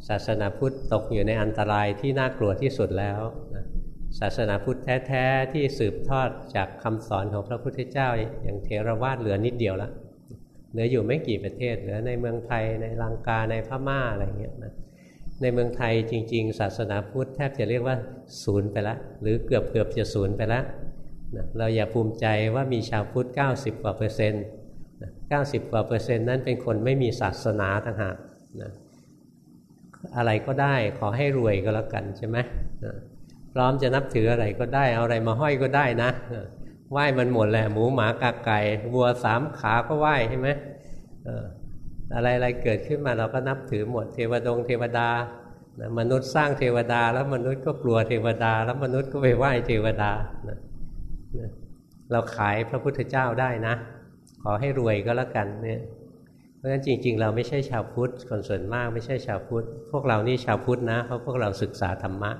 ศาสนาพุทธตกอยู่ในอันตรายที่น่ากลัวที่สุดแล้วศาสนาพุทธแท้ๆที่สืบทอดจากคำสอนของพระพุทธเจ้า อย่างเทรวาสเหลือนิดเดียวละเหลืออยู่ไม่กี่ประเทศเหลือในเมืองไทยในลังกาในพม่าอะไรเงี้ยนะในเมืองไทยจริง ๆ ศาสนาพุทธแทบจะเรียกว่าศูนย์ไปแล้วหรือเกือบเกือบจะศูนย์ไปแล้วนะเราอย่าภูมิใจว่ามีชาวพุทธ 90 กว่าเปอร์เซ็นต์90 กว่าเปอร์เซ็นต์นั้นเป็นคนไม่มีศาสนาต่างหากนะ อะไรก็ได้ ขอให้รวยก็แล้วกันใช่ไหมพร้อมจะนับถืออะไรก็ได้ เอาอะไรมาห้อยก็ได้นะไหว้มันหมดแหละหมูหมากาไก่วัวสามขาก็ไหว้ใช่ไหมอะไรอะไรเกิดขึ้นมาเราก็นับถือหมดเทวดงเทวดามนุษย์สร้างเทวดา แล้วมนุษย์ก็กลัวเทวดา แล้วมนุษย์ก็ไปไหว้เทวดาเราขายพระพุทธเจ้าได้นะ ขอให้รวยก็แล้วกันเนี่ย เพราะฉะนั้นจริง ๆ เราไม่ใช่ชาวพุทธคนส่วนมากไม่ใช่ชาวพุทธพวกเรานี่ชาวพุทธนะเพราะพวกเราศึกษาธรรมะ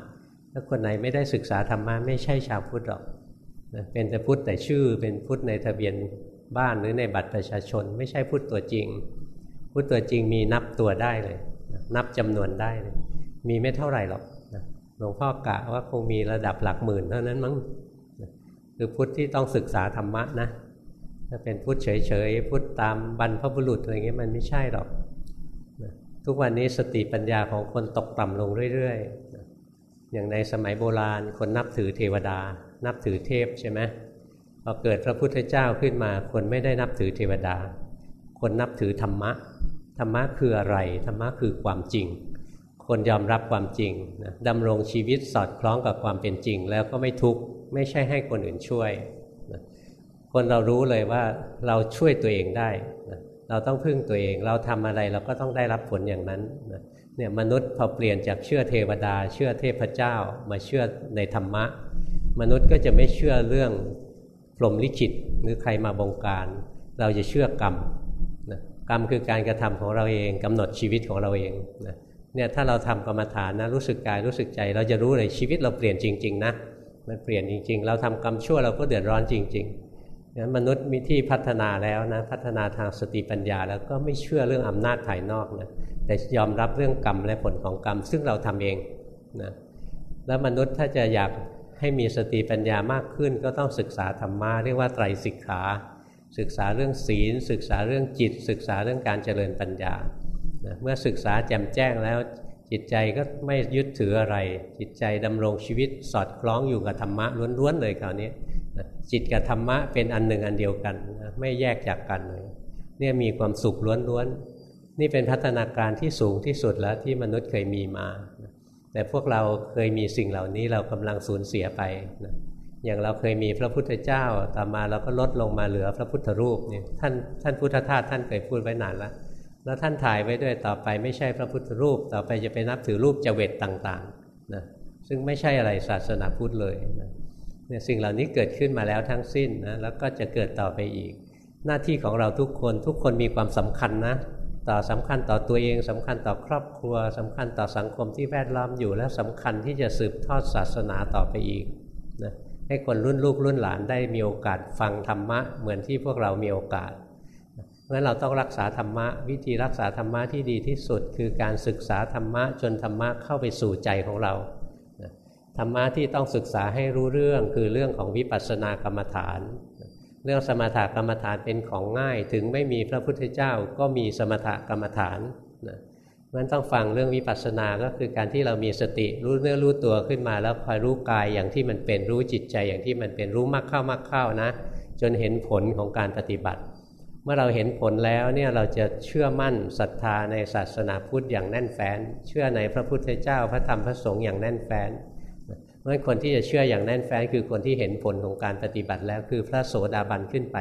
ถ้าคนไหนไม่ได้ศึกษาธรรมะไม่ใช่ชาวพุทธหรอกเป็นแต่พุทธแต่ชื่อเป็นพุทธในทะเบียนบ้านหรือในบัตรประชาชน ไม่ใช่พุทธตัวจริง พุทธตัวจริงมีนับตัวได้เลย นับจำนวนได้เลยมีไม่เท่าไหร่หรอกหลวงพ่อกะว่าคงมีระดับหลักหมื่นเท่านั้นมั้งคือพุทธที่ต้องศึกษาธรรมะนะ ถ้าเป็นพุทธเฉยๆพุทธตามบรรพบุรุษอะไรเงี้ยมันไม่ใช่หรอกทุกวันนี้สติปัญญาของคนตกต่ำลงเรื่อยๆ อย่างในสมัยโบราณคนนับถือเทวดา นับถือเทพใช่ไหมพอเกิดพระพุทธเจ้าขึ้นมา คนไม่ได้นับถือเทวดา คนนับถือธรรมะ ธรรมะคืออะไร ธรรมะคือความจริง คนยอมรับความจริงนะดำรงชีวิตสอดคล้องกับความเป็นจริง แล้วก็ไม่ทุกข์ไม่ใช่ให้คนอื่นช่วย คนเรารู้เลยว่าเราช่วยตัวเองได้นะเราต้องพึ่งตัวเอง เราทำอะไรเราก็ต้องได้รับผลอย่างนั้นนะเนี่ยมนุษย์พอเปลี่ยนจากเชื่อเทวดา เชื่อเทพเจ้ามาเชื่อในธรรมะ มนุษย์ก็จะไม่เชื่อเรื่องพรหมลิขิตหรือใครมาบงการ เราจะเชื่อกรรมนะกรรมคือการกระทำของเราเองกำหนดชีวิตของเราเองนะเนี่ยถ้าเราทำกรรมฐานนะรู้สึกกายรู้สึกใจ เราจะรู้เลยชีวิตเราเปลี่ยนจริง ๆ นะ มันเปลี่ยนจริง ๆ เราทำกรรมชั่วเราก็เดือดร้อนจริง ๆ งั้นมนุษย์มีที่พัฒนาแล้วนะพัฒนาทางสติปัญญา แล้วก็ไม่เชื่อเรื่องอำนาจภายนอกนะแต่ยอมรับเรื่องกรรมและผลของกรรม ซึ่งเราทำเองนะแล้วมนุษย์ถ้าจะอยากให้มีสติปัญญามากขึ้น ก็ต้องศึกษาธรรมะเรียกว่าไตรสิกขา ศึกษาเรื่องศีล ศึกษาเรื่องจิต ศึกษาเรื่องการเจริญปัญญาเมื่อศึกษาแจ่มแจ้งแล้ว จิตใจก็ไม่ยึดถืออะไร จิตใจดำรงชีวิตสอดคล้องอยู่กับธรรมะล้วนๆเลยคราวนี้จิตกับธรรมะเป็นอันหนึ่งอันเดียวกัน ไม่แยกจากกันเลยเนี่ยมีความสุขล้วนๆนี่เป็นพัฒนาการที่สูงที่สุดแล้วที่มนุษย์เคยมีมา แต่พวกเราเคยมีสิ่งเหล่านี้เรากำลังสูญเสียไปนะอย่างเราเคยมีพระพุทธเจ้าต่อมาเราก็ลดลงมาเหลือพระพุทธรูปเนี่ยท่านท่านพุทธทาสท่านเคยพูดไว้นานแล้ว แล้วท่านถ่ายไว้ด้วยต่อไปไม่ใช่พระพุทธรูป ต่อไปจะไปนับถือรูปเจวิตต่างๆนะซึ่งไม่ใช่อะไรศาสนาพุทธเลยนะเนี่ยสิ่งเหล่านี้เกิดขึ้นมาแล้วทั้งสิ้นนะแล้วก็จะเกิดต่อไปอีก หน้าที่ของเราทุกคนทุกคนมีความสำคัญนะต่อสำคัญต่อตัวเองสำคัญต่อครอบครัวสำคัญต่อสังคมที่แวดล้อมอยู่และสำคัญที่จะสืบทอดศาสนาต่อไปอีกนะให้คนรุ่นลูกรุ่นหลานได้มีโอกาสฟังธรรมะเหมือนที่พวกเรามีโอกาส ราะฉะนั้นเราต้องรักษาธรรมะ วิธีรักษาธรรมะที่ดีที่สุด คือการศึกษาธรรมะจนธรรมะเข้าไปสู่ใจของเราธรรมะที่ต้องศึกษาให้รู้เรื่องคือเรื่องของวิปัสสนากรรมฐาน เรื่องสมถกรรมฐานเป็นของง่าย ถึงไม่มีพระพุทธเจ้าก็มีสมถกรรมฐานนะมันต้องฟังเรื่องวิปัสสนาก็คือการที่เรามีสติรู้เนื้อรู้ตัวขึ้นมา แล้วคอยรู้กายอย่างที่มันเป็นรู้จิตใจอย่างที่มันเป็นรู้มากเข้ามากเข้านะ จนเห็นผลของการปฏิบัติ เมื่อเราเห็นผลแล้วเนี่ยเราจะเชื่อมั่นศรัทธาในศาสนาพุทธอย่างแน่นแฟ้น เชื่อในพระพุทธเจ้าพระธรรมพระสงฆ์อย่างแน่นแฟ้นเพราะฉะนั้นคนที่จะเชื่ออย่างแน่นแฟ้นคือคนที่เห็นผลของการปฏิบัติแล้วคือพระโสดาบันขึ้นไป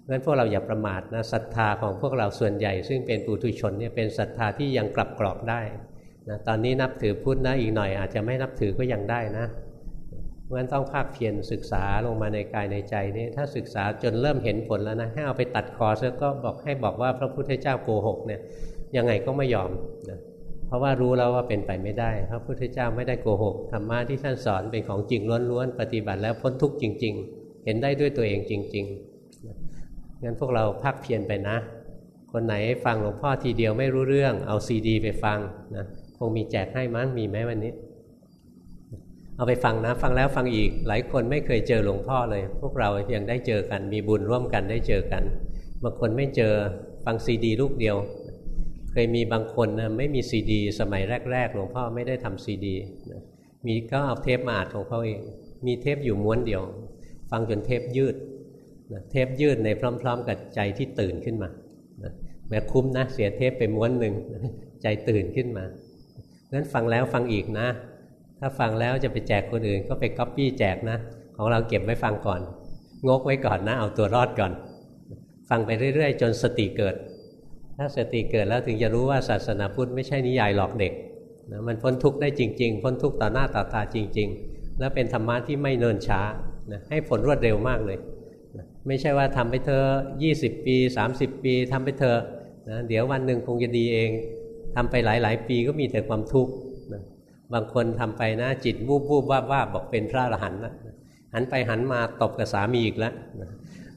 เพราะฉะนั้นพวกเราอย่าประมาทนะศรัทธาของพวกเราส่วนใหญ่ ซึ่งเป็นปุถุชนเนี่ยเป็นศรัทธาที่ยังกลับกรอกได้นะตอนนี้นับถือพุทธนะอีกหน่อยอาจจะไม่นับถือก็ยังได้นะ ราะฉะนั้นต้องภาคเพียรศึกษาลงมาในกายในใจนี่ถ้าศึกษาจนเริ่มเห็นผลแล้วนะให้เอาไปตัดคอซะก็บอกให้บอกว่าพระพุทธเจ้าโกหกเนี่ยยังไงก็ไม่ยอมนะเพราะว่ารู้แล้วว่าเป็นไปไม่ได้ พระพุทธเจ้าไม่ได้โกหกธรรมะที่ท่านสอนเป็นของจริงล้วนๆปฏิบัติแล้วพ้นทุกข์จริง ๆ เห็นได้ด้วยตัวเองจริงๆงั้นพวกเราภาคเพียรไปนะ คนไหนฟังหลวงพ่อทีเดียวไม่รู้เรื่อง เอาซีดี ไปฟังนะคงมีแจกให้มั้งมีไหมวันนี้ เอาไปฟังนะฟังแล้วฟังอีกหลายคนไม่เคยเจอหลวงพ่อเลย พวกเรายังได้เจอกัน มีบุญร่วมกันได้เจอกันบางคนไม่เจอฟังซีดีลูกเดียว เคยมีบางคนนะไม่มีซีดี สมัยแรก ๆ หลวงพ่อไม่ได้ทำซีดีมีก็เอาเทปมาอัดของเขาเอง มีเทปอยู่ม้วนเดียว ฟังจนเทปยืดเทปยืดในพร้อม ๆ กับใจที่ตื่นขึ้นมาแม้คุ้มนะเสียเทปไปม้วนหนึ่งใจตื่นขึ้นมานั้นฟังแล้วฟังอีกนะ ถ้าฟังแล้วจะไปแจกคนอื่นก็ไปก๊อปปี้แจกนะ ของเราเก็บไว้ฟังก่อน งกไว้ก่อนนะ เอาตัวรอดก่อน ฟังไปเรื่อยๆ จนสติเกิด ถ้าสติเกิดแล้วถึงจะรู้ว่าศาสนาพุทธไม่ใช่นิยายหลอกเด็กนะมันพ้นทุกข์ได้จริง ๆ พ้นทุกข์ต่อหน้าต่อตาจริง ๆ แล้วเป็นธรรมะที่ไม่เนินช้านะให้ผลรวดเร็วมากเลยนะไม่ใช่ว่าทำไปเธอ 20 ปี 30 ปีทำไปเธอนะเดี๋ยววันหนึ่งคงจะดีเองทำไปหลาย ๆ ปีก็มีแต่ความทุกข์ บางคนทำไปนะจิตวูบวูบว่าว่าบอกเป็นพระอรหันต์นะหันไปหันมาตบกับสามีอีกแล้ว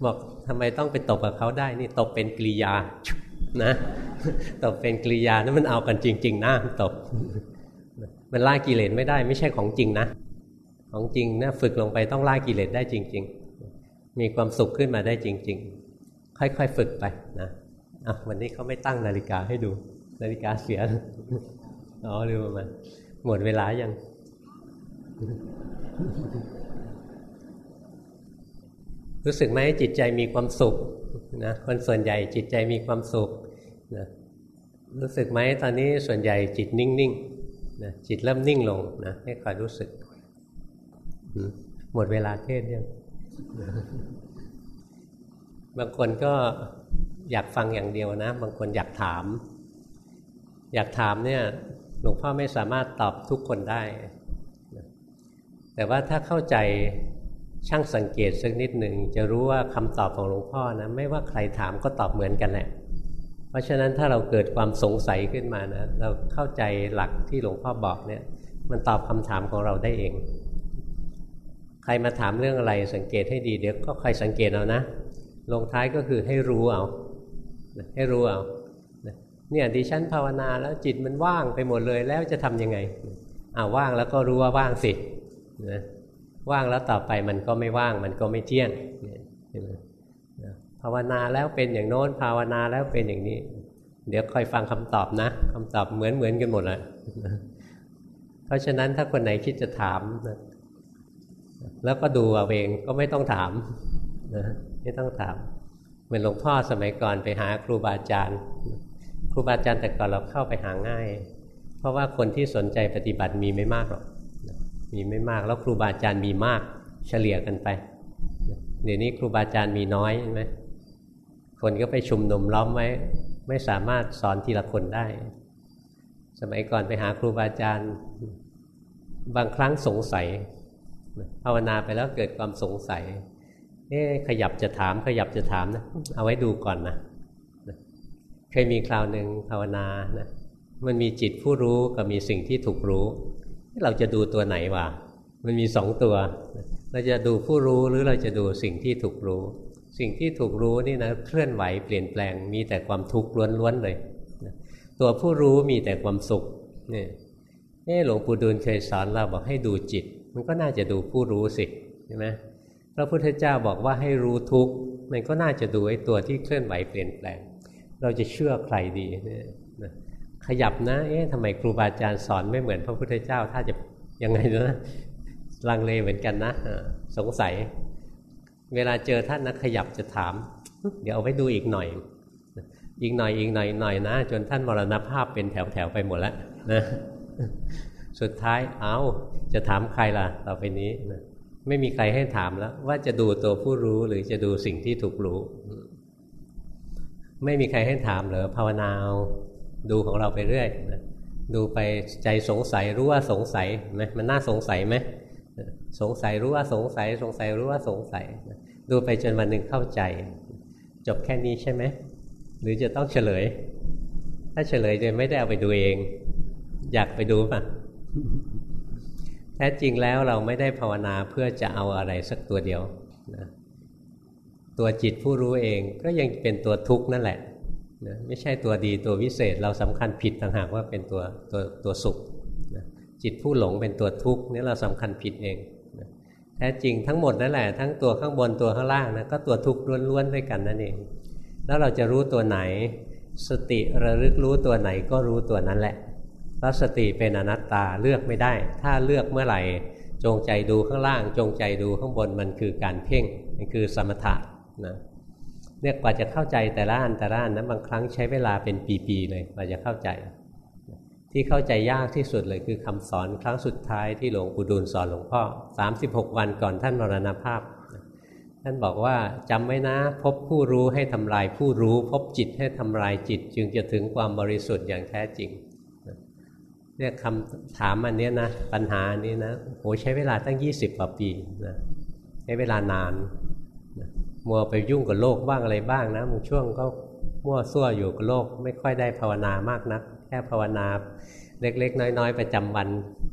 บอกทำไมต้องไปตบกับเขาได้นี่ตบเป็นกริยานะตบเป็นกริยานั้นมันเอากันจริง ๆนะตบ มันล่ากิเลสไม่ได้ไม่ใช่ของจริงนะ ของจริงนะฝึกลงไปต้องล่ากิเลสได้จริง ๆ มีความสุขขึ้นมาได้จริง ๆ ค่อยๆฝึกไปนะอะวันนี้เขาไม่ตั้งนาฬิกาให้ดู นาฬิกาเสียอ๋อลืมมา หมดเวลายัง รู้สึกไหมจิตใจมีความสุขนะคนส่วนใหญ่จิตใจมีความสุขนะรู้สึกไหมตอนนี้ส่วนใหญ่จิตนิ่งๆนะจิตเริ่มนิ่งลงนะให้คอยรู้สึก หมดเวลาเทศยังบางคนก็อยากฟังอย่างเดียวนะ บางคนอยากถาม อยากถามเนี่ย หลวงพ่อไม่สามารถตอบทุกคนได้ แต่ว่าถ้าเข้าใจช่างสังเกตสักนิดหนึ่งจะรู้ว่าคำตอบของหลวงพ่อนะไม่ว่าใครถามก็ตอบเหมือนกันแหละ เพราะฉะนั้นถ้าเราเกิดความสงสัยขึ้นมานะเราเข้าใจหลักที่หลวงพ่อบอกเนี่ย มันตอบคำถามของเราได้เอง ใครมาถามเรื่องอะไรสังเกตให้ดีเดี๋ยวก็ใครสังเกตเอานะลงท้ายก็คือให้รู้เอาให้รู้เอา เนี่ยดิฉันภาวนาแล้วจิตมันว่างไปหมดเลยแล้วจะทํำยังไงอ่าว่างแล้วก็รู้ว่าว่างสินะว่างแล้วต่อไปมันก็ไม่ว่างมันก็ไม่เที่ยงภาวนาแล้วเป็นอย่างโน้นภาวนาแล้วเป็นอย่างนี้ เดี๋ยวคอยฟังคำตอบนะคำตอบเหมือนเหมือนกันหมดเลยเพราะฉะนั้นถ้าคนไหนคิดจะถามนะแล้วก็ดูเอาเองก็ไม่ต้องถามนะไม่ต้องถาม เหมือนหลวงพ่อสมัยก่อนไปหาครูบาอาจารย์ ครูบาอาจารย์แต่ก่อนเราเข้าไปหาง่าย เพราะว่าคนที่สนใจปฏิบัติมีไม่มากหรอกมีไม่มากแล้วครูบาอาจารย์มีมากเฉลี่ยกันไป เดี๋ยวนี้ครูบาอาจารย์มีน้อยใช่ไหมคนก็ไปชุมนุมล้อมไว้ ไม่สามารถสอนทีละคนได้ สมัยก่อนไปหาครูบาอาจารย์ บางครั้งสงสัยภาวนาไปแล้วเกิดความสงสัยเอ๊ขยับจะถามขยับจะถามนะ เอาไว้ดูก่อนนะ เคยมีคราวหนึ่งภาวนานะมันมีจิตผู้รู้กับมีสิ่งที่ถูกรู้ เราจะดูตัวไหนวะมันมีสองตัว เราจะดูผู้รู้หรือเราจะดูสิ่งที่ถูกรู้ สิ่งที่ถูกรู้นี่นะเคลื่อนไหวเปลี่ยนแปลงมีแต่ความทุกข์ล้วนๆเลยตัวผู้รู้มีแต่ความสุขนี่นี่หลวงปู่ดูลเคยสอนเราบอกให้ดูจิต มันก็น่าจะดูผู้รู้สิใช่ไหมพระพุทธเจ้าบอกว่าให้รู้ทุกข์มันก็น่าจะดูไอ้ตัวที่เคลื่อนไหวเปลี่ยนแปลง เราจะเชื่อใครดีเนี่ยขยับนะ เอ๊ะทำไมครูบาอาจารย์สอนไม่เหมือนพระพุทธเจ้า ถ้าจะยังไงนะลังเลเหมือนกันนะสงสัย เวลาเจอท่านนะขยับจะถาม เดี๋ยวเอาไว้ดูอีกหน่อย อีกหน่อยอีกหน่อยหน่อยนะ จนท่านมรณภาพเป็นแถวๆไปหมดแล้วนะสุดท้ายเอาจะถามใครล่ะ ต่อไปนี้นะไม่มีใครให้ถามแล้ว ว่าจะดูตัวผู้รู้หรือจะดูสิ่งที่ถูกรู้ ไม่มีใครให้ถามเหรอภาวนาดูของเราไปเรื่อยนะดูไปใจสงสัยรู้ว่าสงสัยไหมมันน่าสงสัยไหมสงสัยรู้ว่าสงสัย สงสัยรู้ว่าสงสัย ดูไปจนวันหนึ่งเข้าใจ จบแค่นี้ใช่ไหมหรือจะต้องเฉลย ถ้าเฉลยจะไม่ได้เอาไปดูเอง อยากไปดูป่ะแท้จริงแล้วเราไม่ได้ภาวนาเพื่อจะเอาอะไรสักตัวเดียวนะ ตัวจิตผู้รู้เองก็ยังเป็นตัวทุกข์นั่นแหละนะไม่ใช่ตัวดีตัววิเศษเราสำคัญผิดต่างหากว่าเป็นตัวตัวตัวสุขนะจิตผู้หลงเป็นตัวทุกข์นี่เราสำคัญผิดเองนะแท้จริงทั้งหมดนั่นแหละทั้งตัวข้างบนตัวข้างล่างนะก็ตัวทุกข์ล้วนๆด้วยกันนั่นเอง แล้วเราจะรู้ตัวไหน สติระลึกรู้ตัวไหนก็รู้ตัวนั้นแหละเพราะสติเป็นอนัตตาเลือกไม่ได้ ถ้าเลือกเมื่อไหร่จงใจดูข้างล่าง จงใจดูข้างบนมันคือการเพ่งมันคือสมถะ นะเนี่ยกว่าจะเข้าใจแต่ละอันแต่ละอันนะบางครั้งใช้เวลาเป็นปีๆเลยกว่าจะเข้าใจ ที่เข้าใจยากที่สุดเลยคือคำสอนครั้งสุดท้ายที่หลวงปู่ดูลสอนหลวงพ่อ36 วันก่อนท่านมรณภาพท่านบอกว่าจำไว้นะ พบผู้รู้ให้ทำลายผู้รู้ พบจิตให้ทำลายจิต จึงจะถึงความบริสุทธิ์อย่างแท้จริงเนี่ยคำถามอันนี้นะปัญหาอันนี้นะโหใช้เวลาตั้ง 20กว่าปีนะใช้เวลานาน มัวไปยุ่งกับโลกบ้างอะไรบ้างนะบางช่วงก็มั่วซั่วอยู่กับโลก ไม่ค่อยได้ภาวนามากนัก แค่ภาวนาเล็กๆ น้อยๆประจำวัน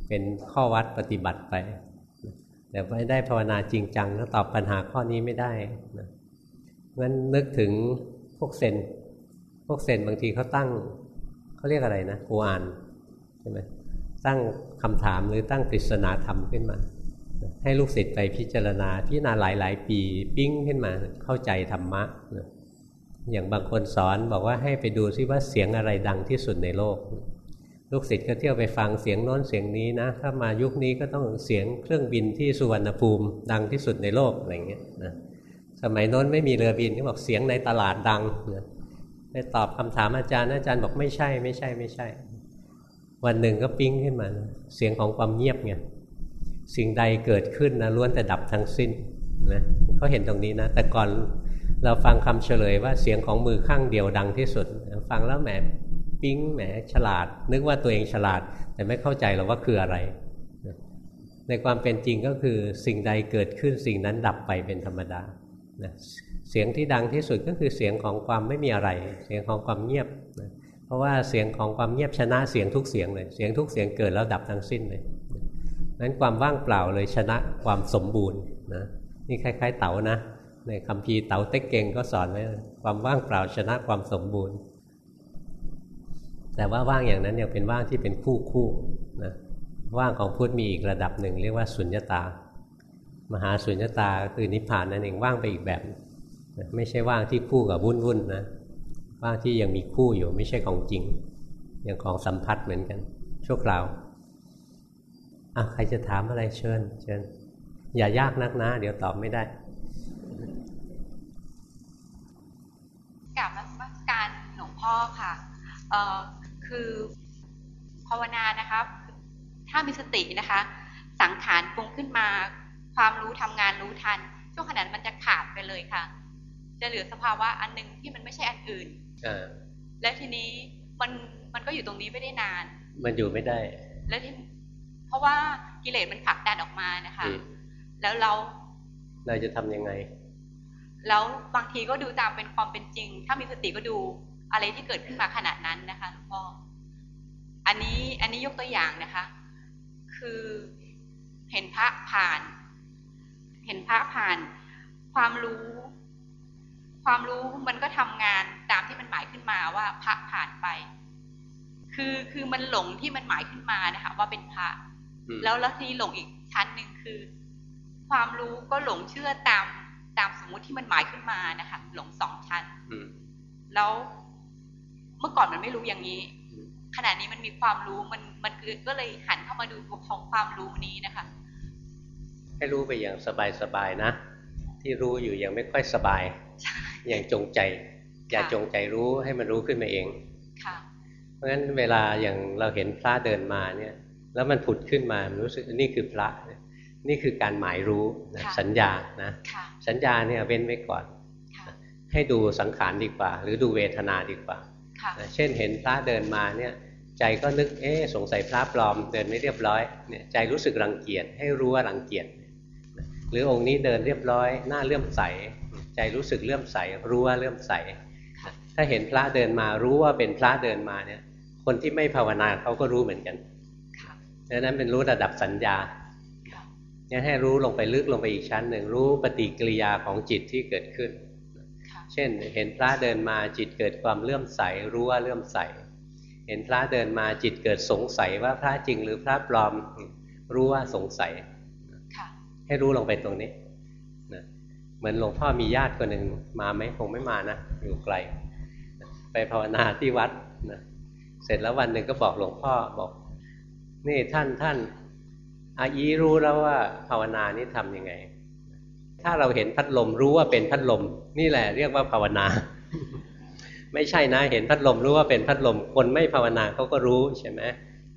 เป็นข้อวัดปฏิบัติไปแต่ไม่ได้ภาวนาจริงจังแล้วตอบปัญหาข้อนี้ไม่ได้นะงั้นนึกถึงพวกเซนพวกเซนบางทีเขาตั้งเขาเรียกอะไรนะกูอ่านใช่ไหมตั้งคำถามหรือตั้งปริศนาธรรมขึ้นมา ให้ลูกศิษย์ไปพิจารณาพิจารณาหลาย ๆ ปีปิ้งขึ้นมาเข้าใจธรรมะอย่างบางคนสอนบอกว่าให้ไปดูซิว่าเสียงอะไรดังที่สุดในโลก ลูกศิษย์ก็เที่ยวไปฟังเสียงโน้นเสียงนี้นะ ถ้ามายุคนี้ก็ต้องเสียงเครื่องบินที่สุวรรณภูมิดังที่สุดในโลกอะไรเงี้ยนะสมัยโน้นไม่มีเรือบินก็บอกเสียงในตลาดดังนะไปตอบคำถามอาจารย์อาจารย์บอกไม่ใช่ไม่ใช่ไม่ใช่ วันหนึ่งก็ปิ้งขึ้นมา เสียงของความเงียบไง สิ่งใดเกิดขึ้นนะล้วนแต่ดับทั้งสิ้นนะเขาเห็นตรงนี้นะ แต่ก่อนเราฟังคำเฉลยว่าเสียงของมือข้างเดียวดังที่สุด ฟังแล้วแหมปิ๊งแหมฉลาด นึกว่าตัวเองฉลาด แต่ไม่เข้าใจหรอกว่าคืออะไร ในความเป็นจริงก็คือสิ่งใดเกิดขึ้นสิ่งนั้นดับไปเป็นธรรมดาเสียงที่ดังที่สุดก็คือเสียงของความไม่มีอะไร เสียงของความเงียบเพราะว่าเสียงของความเงียบชนะเสียงทุกเสียงเลย เสียงทุกเสียงเกิดแล้วดับทั้งสิ้นเลย นั้นความว่างเปล่าเลยชนะความสมบูรณ์นะนี่คล้าย ๆ เต๋านะในคำพีเต๋าเต็กเก่งก็สอนไว้ความว่างเปล่าชนะความสมบูรณ์ แต่ว่าว่างอย่างนั้นยังเป็นว่างที่เป็นคู่คู่นะว่างของพุทธมีอีกระดับหนึ่ง เรียกว่าสุญญตา มหาสุญญตาคือนิพพานนั่นเองว่างไปอีกแบบนะไม่ใช่ว่างที่คู่กับวุ่นวุ่นนะว่างที่ยังมีคู่อยู่ไม่ใช่ของจริงอย่างของสัมผัสเหมือนกันชั่วคราว อะใครจะถามอะไรเชิญ เชิญ อย่ายากนักนะ เดี๋ยวตอบไม่ได้กลับมาการหลวงพ่อค่ะเอ่อคือภาวนานะครับ ถ้ามีสตินะคะ สังขารปรุงขึ้นมา ความรู้ทำงานรู้ทัน ช่วงขนาดมันจะขาดไปเลยค่ะ จะเหลือสภาวะอันหนึ่งที่มันไม่ใช่อันอื่นและทีนี้มันมันก็อยู่ตรงนี้ไม่ได้นาน มันอยู่ไม่ได้ แล้วที่ เพราะว่ากิเลสมันผลักดันออกมานะคะ แล้วเราเราจะทํำยังไง แล้วบางทีก็ดูตามเป็นความเป็นจริง ถ้ามีสติก็ดูอะไรที่เกิดขึ้นมาขนาดนั้นนะคะหลวงพ่ออันนี้อันนี้ยกตัวอย่างนะคะ คือเห็นพระผ่าน เห็นพระผ่าน ความรู้ ความรู้มันก็ทำงานตามที่มันหมายขึ้นมาว่าพระผ่านไป คือคือมันหลงที่มันหมายขึ้นมานะคะ ว่าเป็นพระ แล้วแล้วทีหลงอีกชั้นหนึ่งคือ ความรู้ก็หลงเชื่อตามตามสมมุติที่มันหมายขึ้นมานะคะ หลงสองชั้นแล้วเมื่อก่อนมันไม่รู้อย่างนี้ขณะนี้มันมีความรู้มันมันคือก็เลยหันเข้ามาดูของความรู้นี้นะคะ ให้รู้ไปอย่างสบายๆนะ ที่รู้อยู่ยังไม่ค่อยสบาย อย่างจงใจ อย่าจงใจรู้ให้มันรู้ขึ้นมาเองเพราะฉะนั้นเวลาอย่างเราเห็นพระเดินมาเนี่ย แล้วมันผุดขึ้นมารู้สึกนี่คือพระ นี่คือการหมายรู้สัญญานะสัญญาเนี่ยเว้นไว้ก่อน ให้ดูสังขารดีกว่า หรือดูเวทนาดีกว่า เช่นเห็นพระเดินมาเนี่ยใจก็นึกเอ๊สงสัยพระปลอมเดินไม่เรียบร้อยเนี่ยใจรู้สึกรังเกียจให้รู้ว่ารังเกียจหรือองค์นี้เดินเรียบร้อยหน้าเลื่อมใส ใจรู้สึกเลื่อมใส รู้ว่าเลื่อมใส ถ้าเห็นพระเดินมารู้ว่าเป็นพระเดินมาเนี่ยคนที่ไม่ภาวนาเขาก็รู้เหมือนกันดัง นั้นเป็นรู้ระดับสัญญาเนี่ยให้รู้ลงไปลึกลงไปอีกชั้นหนึ่งรู้ปฏิกิริยาของจิตที่เกิดขึ้น เช่น เห็นพระเดินมาจิตเกิดความเลื่อมใสรู้ว่าเลื่อมใส เห็นพระเดินมาจิตเกิดสงสัยว่าพระจริงหรือพระปลอมรู้ว่าสงสัยให้รู้ลงไปตรงนี้นะเหมือนหลวงพ่อมีญาติคนหนึ่งมาไหมคงไม่มานะอยู่ไกล ไปภาวนาที่วัดนะเสร็จแล้ววันหนึ่งก็บอกหลวงพ่อบอก นี่ท่านท่านอายีรู้แล้วว่าภาวนานี่ทำยังไง ถ้าเราเห็นพัดลมรู้ว่าเป็นพัดลม นี่แหละเรียกว่าภาวนา ไม่ใช่นะเห็นพัดลมรู้ว่าเป็นพัดลม คนไม่ภาวนาเขาก็รู้ใช่ไหม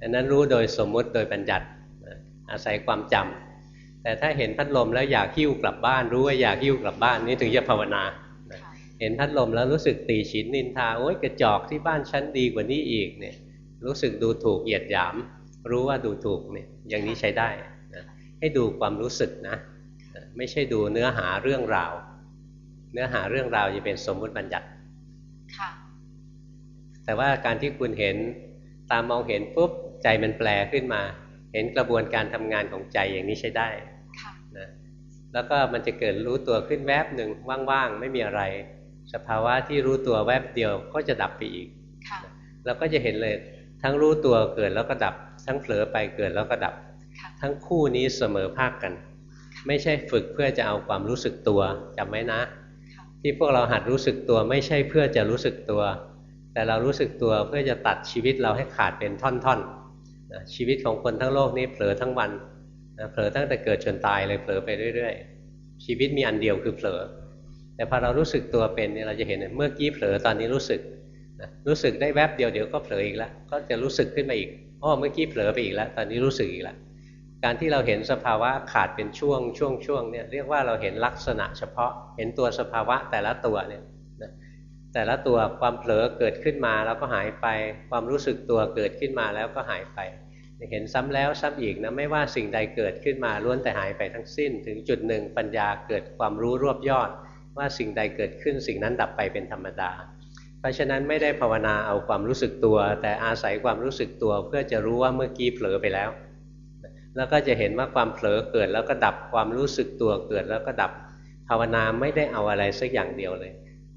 อันนั้นรู้โดยสมมุติโดยบัญญัติอาศัยความจำแต่ถ้าเห็นพัดลมแล้วอยากหิ้วกลับบ้าน รู้ว่าอยากหิ้วกลับบ้านนี่ถึงจะภาวนาเห็นพัดลมแล้วรู้สึกตีฉินนินทาโอ๊ยกระจอกที่บ้านชั้นดีกว่านี้อีกเนี่ย รู้สึกดูถูกเหยียดหยาม รู้ว่าดูถูกเนี่ยอย่างนี้ใช้ได้นะให้ดูความรู้สึกนะ ไม่ใช่ดูเนื้อหาเรื่องราว เนื้อหาเรื่องราวจะเป็นสมมุติบัญญัติค่ะแต่ว่าการที่คุณเห็นตามมองเห็นปุ๊บใจมันแปลขึ้นมา เห็นกระบวนการทำงานของใจอย่างนี้ใช้ได้นะแล้วก็มันจะเกิดรู้ตัวขึ้นแวบหนึ่งว่างๆไม่มีอะไร สภาวะที่รู้ตัวแวบเดียวก็จะดับไปอีกแล้วก็จะเห็นเลยทั้งรู้ตัวเกิดแล้วก็ดับ ทั้งเผลอไปเกิดแล้วก็ดับ ทั้งคู่นี้เสมอภาคกัน ไม่ใช่ฝึกเพื่อจะเอาความรู้สึกตัวจำไว้นะ ที่พวกเราหัดรู้สึกตัวไม่ใช่เพื่อจะรู้สึกตัว แต่เรารู้สึกตัวเพื่อจะตัดชีวิตเราให้ขาดเป็นท่อนๆชีวิตของคนทั้งโลกนี้เผลอทั้งวันเผลอตั้งแต่เกิดจนตายเลยเผลอไปเรื่อย ๆ ชีวิตมีอันเดียวคือเผลอแต่พอเรารู้สึกตัวเป็นเนี่ยเราจะเห็นเมื่อกี้เผลอตอนนี้รู้สึกรู้สึกได้แวบเดียวเดี๋ยวก็เผลออีกแล้วก็จะรู้สึกขึ้นมาอีก อ้อเมื่อกี้เผลอไปอีกแล้ว ตอนนี้รู้สึกอีกแล้วการที่เราเห็นสภาวะขาดเป็นช่วงช่วงช่วงเนี่ยเรียกว่าเราเห็นลักษณะเฉพาะ เห็นตัวสภาวะแต่ละตัวเนี่ยแต่ละตัวความเผลอเกิดขึ้นมาแล้วก็หายไป ความรู้สึกตัวเกิดขึ้นมาแล้วก็หายไป เห็นซ้ำแล้วซ้ำอีกนะไม่ว่าสิ่งใดเกิดขึ้นมาล้วนแต่หายไปทั้งสิ้น ถึงจุดหนึ่งปัญญาเกิดความรู้รวบยอด ว่าสิ่งใดเกิดขึ้นสิ่งนั้นดับไปเป็นธรรมดา เพราะฉะนั้นไม่ได้ภาวนาเอาความรู้สึกตัว แต่อาศัยความรู้สึกตัวเพื่อจะรู้ว่าเมื่อกี้เผลอไปแล้ว แล้วก็จะเห็นว่าความเผลอเกิดแล้วก็ดับความรู้สึกตัวเกิดแล้วก็ดับภาวนาไม่ได้เอาอะไรสักอย่างเดียวเลย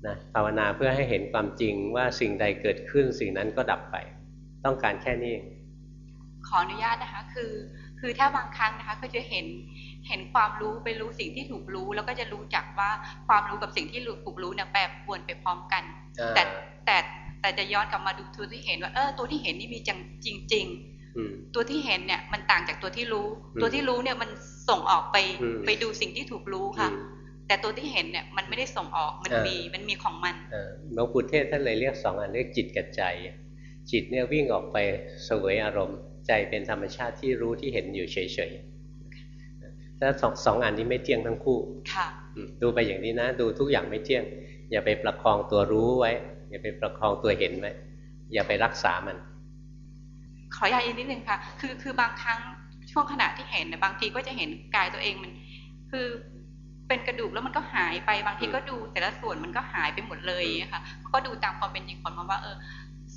นะภาวนาเพื่อให้เห็นความจริงว่าสิ่งใดเกิดขึ้นสิ่งนั้นก็ดับไป ต้องการแค่นี้ ขออนุญาตนะคะคือคือถ้าบางครั้งนะคะก็จะเห็นเห็นความรู้ไปรู้สิ่งที่ถูกรู้ แล้วก็จะรู้จักว่าความรู้กับสิ่งที่ถูกรู้เนี่ยแปรปรวนไปพร้อมกัน แต่แต่แต่จะย้อนกลับมาดูตัวที่เห็นว่าเออตัวที่เห็นนี่มีจังจริงๆตัวที่เห็นเนี่ยมันต่างจากตัวที่รู้ ตัวที่รู้เนี่ยมันส่งออกไปไปดูสิ่งที่ถูกรู้ค่ะ แต่ตัวที่เห็นเนี่ยมันไม่ได้ส่งออกมันมีมันมีของมันหลวงปู่เทศท่านเลยเรียกสองอันเรียกจิตกับใจ จิตเนี่ยวิ่งออกไปสวยอารมณ์ ใจเป็นธรรมชาติที่รู้ที่เห็นอยู่เฉยๆแล้วสองสองอันนี้ไม่เที่ยงทั้งคู่ ค่ะ ดูไปอย่างนี้นะ ดูทุกอย่างไม่เที่ยง อย่าไปประคองตัวรู้ไว้ อย่าไปประคองตัวเห็นไว้อย่าไปรักษามัน ขออนุญาตอีกนิดนึงค่ะ คือคือบางครั้งช่วงขณะที่เห็นนบางทีก็จะเห็นกายตัวเองมัน คือเป็นกระดูกแล้วมันก็หายไปบางทีก็ดูแต่ละส่วนมันก็หายไปหมดเลยค่ะก็ดูตามความเป็นจริงของมันว่า เออ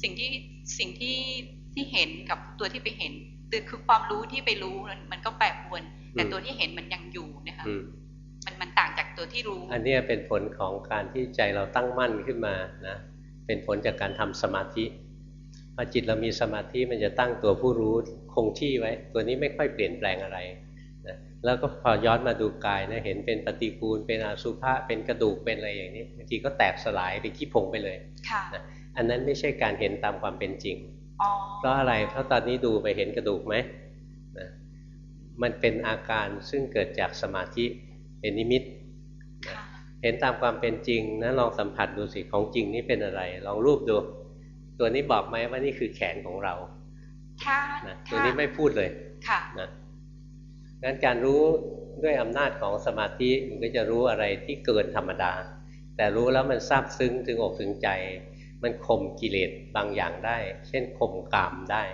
สิ่งที่สิ่งที่ที่เห็นกับตัวที่ไปเห็นคือความรู้ที่ไปรู้มันก็แปรปรวน แต่ตัวที่เห็นมันยังอยู่นะคะ มันมันต่างจากตัวที่รู้ อันนี้เป็นผลของการที่ใจเราตั้งมั่นขึ้นมานะเป็นผลจากการทำสมาธิพอจิตเรามีสมาธิมันจะตั้งตัวผู้รู้คงที่ไว้ ตัวนี้ไม่ค่อยเปลี่ยนแปลงอะไรนะแล้วก็พอย้อนมาดูกายนะเห็นเป็นปฏิกูล เป็นอสุภะเป็นกระดูกเป็นอะไรอย่างนี้บางทีก็แตกสลายเป็นขี้ผงไปเลยนะอันนั้นไม่ใช่การเห็นตามความเป็นจริงเพราะอะไรเพราะตอนนี้ดูไปเห็นกระดูกไหมนะมันเป็นอาการซึ่งเกิดจากสมาธิ เป็นนิมิต เห็นตามความเป็นจริงนะลองสัมผัสดูสิของจริงนี่เป็นอะไร ลองรูปดู ตัวนี้บอกไหมว่านี่คือแขนของเรานะตัวนี้ไม่พูดเลยค่ะนะงั้นการรู้ด้วยอำนาจของสมาธิมันก็จะรู้อะไรที่เกินธรรมดา แต่รู้แล้วมันซาบซึ้งถึงอกถึงใจ มันข่มกิเลสบางอย่างได้ เช่นข่มกามได้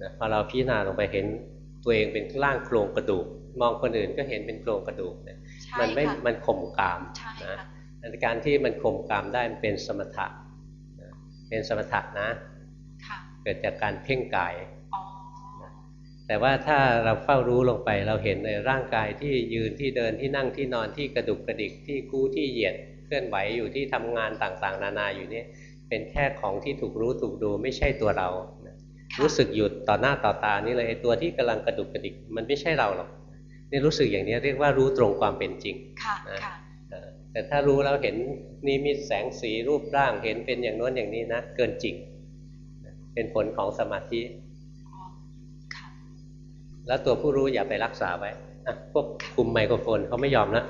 นะพอเราพิจารณาลงไปเห็นตัวเองเป็นร่างโครงกระดูก มองคนอื่นก็เห็นเป็นโครงกระดูกเนี่ย มันไม่มันข่มกามนะการที่มันข่มกามได้มันเป็นสมถะเป็นสมถะนะเกิดจากการเพ่งกาย แต่ว่าถ้าเราเฝ้ารู้ลงไป เราเห็นในร่างกายที่ยืนที่เดินที่นั่งที่นอนที่กระดุกกระดิกที่กู้ที่เหยียดเคลื่อนไหวอยู่ที่ทำงานต่างๆ นานาอยู่นี่เป็นแค่ของที่ถูกรู้ถูกดูไม่ใช่ตัวเรา รู้สึกหยุดต่อหน้าต่อตานี่เลยตัวที่กำลังกระดุกกระดิกมันไม่ใช่เราหรอก นี่รู้สึกอย่างนี้เรียกว่ารู้ตรงความเป็นจริงนะแต่ถ้ารู้แล้วเห็นนิมิตแสงสีรูปร่างเห็นเป็นอย่างโน้นอย่างนี้นะเกินจริง เป็นผลของสมาธิแล้วตัวผู้รู้อย่าไปรักษาไว้พวกคุมไมโครโฟนเขาไม่ยอมนะ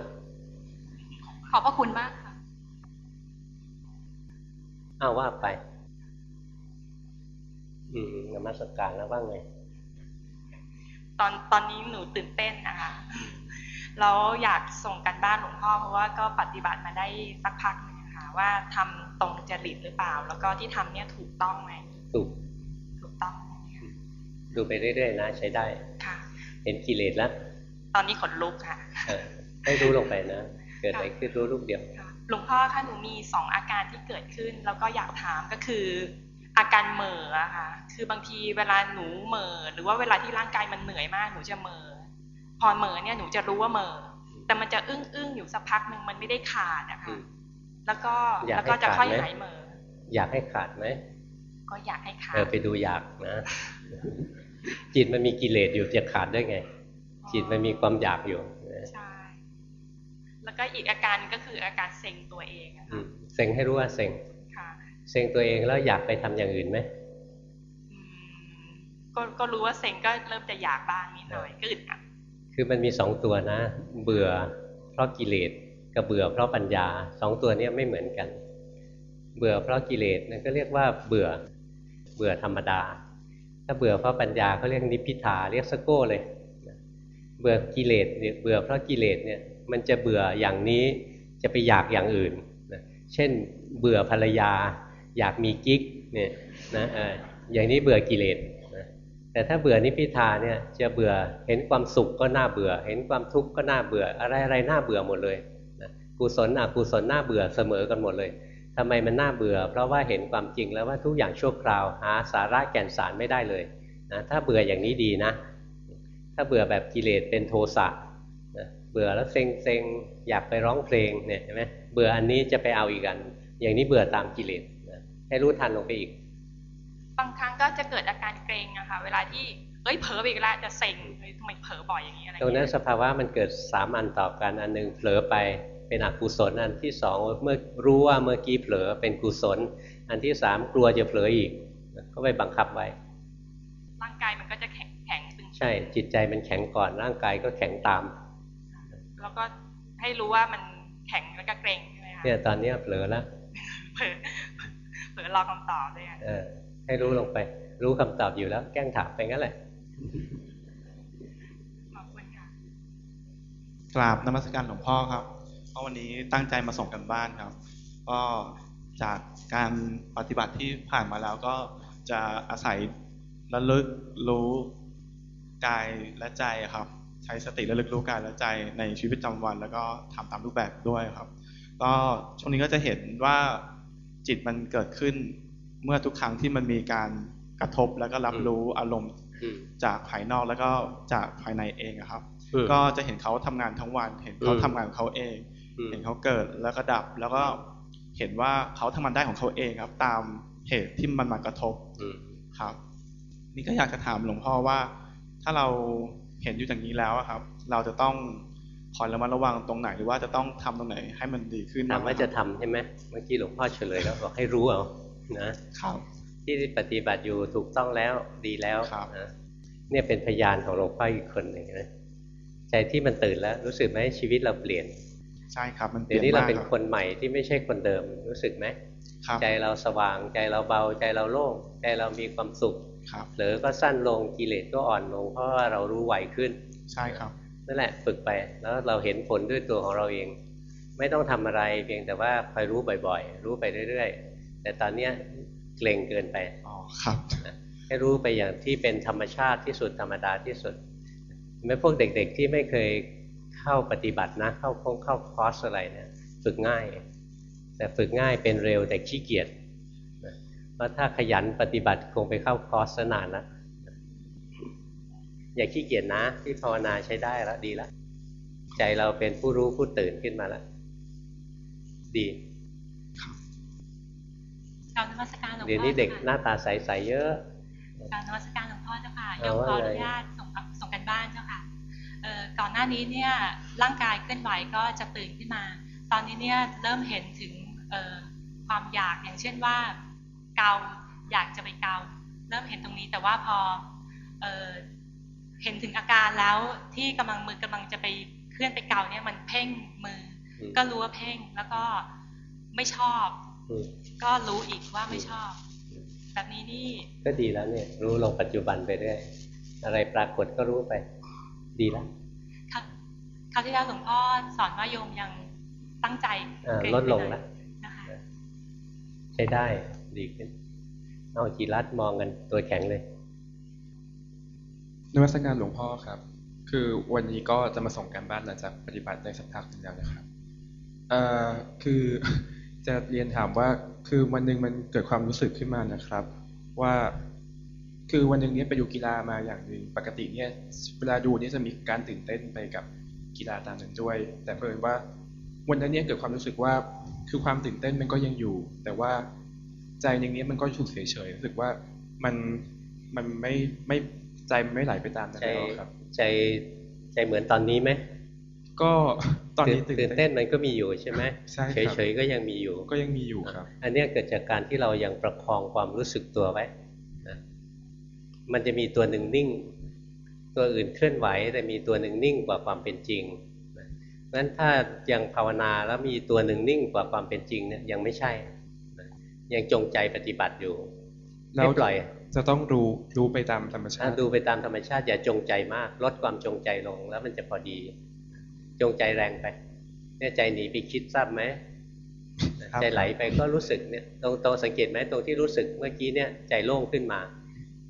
ขอบพระคุณมากค่ะอ้าวว่าไป อืมนมัสกการแล้วว่าไง ตอนตอนนี้หนูตื่นเต้นนะคะแล้วอยากส่งกันบ้านหลวงพ่อเพราะว่าก็ปฏิบัติมาได้สักพักนึงค่ะว่าทำตรงจริตหรือเปล่า แล้วก็ที่ทำเนี่ยถูกต้องไหมถูกถูกต้องดูไปเรื่อยๆนะใช้ได้ค่ะ เห็นกิเลสแล้วตอนนี้ขนลุกค่ะให้รู้ลงไปนะเกิดอะไรขึ้นรู้ลูกเดียวหลวงพ่อคะหนูมีสองอาการที่เกิดขึ้น แล้วก็อยากถามก็คือ อาการเหม่ออะค่ะ คือบางทีเวลาหนูเหม่อหรือว่าเวลาที่ร่างกายมันเหนื่อยมากหนูจะเหม่อพอเหม่อเนี่ยหนูจะรู้ว่าเหม่อแต่มันจะอึ้งอึ้งอยู่สักพักหนึ่งมันไม่ได้ขาดนะคะแล้วก็แล้วก็จะค่อยหายเหม่ออยากให้ขาดไหมก็อยากให้ขาดเออไปดูอยากนะ จิตมันมีกิเลสอยู่จะขาดได้ไง จิตมันมีความอยากอยู่ใช่แล้วก็อีกอาการก็คืออาการเซ็งตัวเองอะเซ็งให้รู้ว่าเซ็ง เซ็งตัวเองแล้วอยากไปทำอย่างอื่นไหมก็ก็รู้ว่าเซ็งก็เริ่มจะอยากบ้างนิดหน่อยก็อึดอัดคือมันมีสองตัวนะ เบื่อเพราะกิเลสกับเบื่อเพราะปัญญาสองตัวนี้ไม่เหมือนกัน เบื่อเพราะกิเลสนั่นก็เรียกว่าเบื่อเบื่อธรรมดา ถ้าเบื่อเพราะปัญญาเขาเรียกนิพพิทาเรียกสโก้เลยเบื่อกิเลสเนี่ยเบื่อเพราะกิเลสเนี่ยมันจะเบื่ออย่างนี้จะไปอยากอย่างอื่นนะเช่น เบื่อภรรยา อยากมีกิ๊กเนี่ยนะอย่างนี้เบื่อกิเลสนะแต่ถ้าเบื่อนิพิทาเนี่ยจะเบื่อเห็นความสุขก็น่าเบื่อ เห็นความทุกข์ก็น่าเบื่อ อะไรอะไรน่าเบื่อหมดเลยนะกุศลอกุศลน่าเบื่อเสมอกันหมดเลยทำไมมันน่าเบื่อ เพราะว่าเห็นความจริงแล้วว่าทุกอย่างชั่วคราวหาสาระแก่นสารไม่ได้เลยนะถ้าเบื่ออย่างนี้ดีนะ ถ้าเบื่อแบบกิเลสเป็นโทสะเบื่อแล้วเซ็งเซ็งอยากไปร้องเพลงเนี่ยเห็นไหมเบื่ออันนี้จะไปเอาอีกอัน อย่างนี้เบื่อตามกิเลส ให้รู้ทันลงไปอีก บางครั้งก็จะเกิดอาการเกรงอะค่ะ เวลาที่เอ้ยเผลออีกแล้วจะเซ็งทำไมเผลอบ่อยอย่างนี้อะไรตรงนั้นสภาวะมันเกิดสามอันต่อกันอันหนึ่งเผลอไปเป็นอกุศล อันที่สองเมื่อรู้ว่าเมื่อกี้เผลอเป็นกุศล อันที่สามกลัวจะเผลออีก ก็ไปบังคับไว้ ร่างกายมันก็จะแข็งแข็งตึงใช่ จิตใจมันแข็งก่อนร่างกายก็แข็งตาม แล้วก็ให้รู้ว่ามันแข็งแล้วก็เกรงใช่ไหมคะเนี่ยตอนนี้เผลอแล้วเผลอ เผลอรอคำตอบเลยเออ ให้รู้ลงไป รู้คำตอบอยู่แล้ว แกล้งถามไปงั้นแหละกราบนมัสการหลวงพ่อครับ เพราะวันนี้ตั้งใจมาส่งกันบ้านครับ ก็จากการปฏิบัติที่ผ่านมาแล้วก็จะอาศัยระลึกรู้กายและใจครับ ใช้สติระลึกรู้กายและใจในชีวิตประจำวัน แล้วก็ทำตามรูปแบบด้วยครับ ก็ช่วงนี้ก็จะเห็นว่า จิตมันเกิดขึ้น เมื่อทุกครั้งที่มันมีการกระทบแล้วก็รับรู้อารมณ์จากภายนอกแล้วก็จากภายในเองครับ ก็จะเห็นเขาทำงานทั้งวัน เห็นเขาทำงานของเขาเอง เห็นเขาเกิดแล้วก็ดับแล้วก็เห็นว่าเขาทำงานได้ของเขาเองครับ ตามเหตุที่มันมากระทบครับ นี่ก็อยากจะถามหลวงพ่อว่า ถ้าเราเห็นอยู่อย่างนี้แล้วครับ เราจะต้อง คอยระมัดระวังตรงไหนหรือว่าจะต้องทำตรงไหนให้มันดีขึ้นถามว่าจะทำใช่ไหมเมื่อกี้หลวงพ่อเฉลยแล้วบอกให้รู้เอานะครับที่ปฏิบัติอยู่ถูกต้องแล้วดีแล้วนะเนี่ยเป็นพยานของหลวงพ่ออีกคนหนึ่งนะใจที่มันตื่นแล้วรู้สึกไหมชีวิตเราเปลี่ยนใช่ครับมันเดี๋ยวนี้เราเป็นคนใหม่ที่ไม่ใช่คนเดิมรู้สึกไหมใจเราสว่าง ใจเราเบาใจเราโล่งใจเรามีความสุขหรือก็สั้นลงกิเลสก็อ่อนลงเพราะว่าเรารู้ไหวขึ้น ใช่ครับ นั่นแหละฝึกไปแล้วเราเห็นผลด้วยตัวของเราเอง ไม่ต้องทำอะไรเพียงแต่ว่าคอยรู้บ่อย ๆ รู้ไปเรื่อยๆ แต่ตอนเนี้ยเกรงเกินไปอ๋อครับให้รู้ไปอย่างที่เป็นธรรมชาติที่สุดธรรมดาที่สุดไม่พวกเด็ก ๆ ที่ไม่เคยเข้าปฏิบัตินะ เข้าคงเข้าคอร์สอะไรเนี่ยฝึกง่าย แต่ฝึกง่ายเป็นเร็วแต่ขี้เกียจเพราะถ้าขยันปฏิบัติคงไปเข้าคอร์สนานแล้ว อย่าขี้เกียจนะ ที่ภาวนาใช้ได้แล้วดีแล้วใจเราเป็นผู้รู้ผู้ตื่นขึ้นมาแล้วดีกรารนมัสการหลวงพ่อเดี๋ยวนี้เด็กหน้าตาใสๆเยอะกรารนมัสการหลวงพ่อเจ้าค่ะยเอามว่าขออไงนุญาตส่งส่งกันบ้านเจ้าค่ะเอ่อก่อนหน้านี้เนี่ยร่างกายเคลื่อนไหวก็จะตื่นขึ้นมา ตอนนี้เนี่ยเริ่มเห็นถึงเอ่อความอยากอย่างเช่นว่าเกาอยากจะไปเกาเริ่มเห็นตรงนี้แต่ว่าพอ เอ่อเห็นถึงอาการแล้วที่กำลังมือกำลังจะไปเคลื่อนไปเกาเนี่ยมันเพ่งมืออมก็รู้ว่าเพ่งแล้วก็ไม่ชอบอืมก็รู้อีกว่าไม่ชอบ แบบนี้นี่ก็ดีแล้วเนี่ย รู้ลงปัจจุบันไปเรื่อยอะไรปรากฏก็รู้ไป ดีแล้วคราวคราวที่แล้วหลวงพ่อสอนว่าโยมยังตั้งใจอ่าเกรงลดลงไปหน่แล้อยวนะคะใช้ได้ดีขึ้นเอาจีรัดมองกันตัวแข็งเลย นวัตการหลวงพ่อครับ คือวันนี้ก็จะมาส่งการบ้านหลังจากปฏิบัติได้สักพักหนึงแล้วนะครับอ่อคือจะเรียนถามว่าคือวันหนึ่งมันเกิดความรู้สึกขึ้นมานะครับ ว่าคือวันหนึ่งเนี้ยไปดูกีฬามาอย่างหนึ่งปกติเนี่ยเวลาดูเนี่ยจะมีการตื่นเต้นไปกับกีฬาตามนั้นด้วย แต่เพิ่นว่าวันนั้นเนี่ยเกิดความรู้สึกว่าคือความตื่นเต้นมันก็ยังอยู่ แต่ว่าใจหนึ่งเนี้ยมันก็ถูกเฉยๆรู้สึกว่ามันมันไม่ไม่ ใจมันไม่ไหลไปตามนั้นใจแล้วครับ ใจใจเหมือนตอนนี้ไหมก็ตอนนี้ตื่นเต้นมันก็มีอยู่ใช่ไหมใช่ครับเฉยๆก็ยังมีอยู่ ก็ยังมีอยู่ครับ อันเนี้ยเกิดจากการที่เรายังประคองความรู้สึกตัวไว้นะมันจะมีตัวหนึ่งนิ่ง ตัวอื่นเคลื่อนไหว แต่มีตัวหนึ่งนิ่งกว่าความเป็นจริงนะเพราะฉะนั้นถ้ายังภาวนาแล้วมีตัวหนึ่งนิ่งกว่าความเป็นจริงเนี่ยยังไม่ใช่นะยังจงใจปฏิบัติอยู่แล้ไม่วปล่อย จะต้องรู้รู้ไปตามธรรมชาถ้าติดูไปตามธรรมชาติอย่าจงใจมากลดความจงใจลงแล้วมันจะพอดี จงใจแรงไปเนี่ยใจหนีไปคิดทราบไหมครับใจไหลไปก็รู้สึกเนี่ยตรงตรงสังเกตไหมตรงที่รู้สึกเมื่อกี้เนี่ยใจโล่งขึ้นมา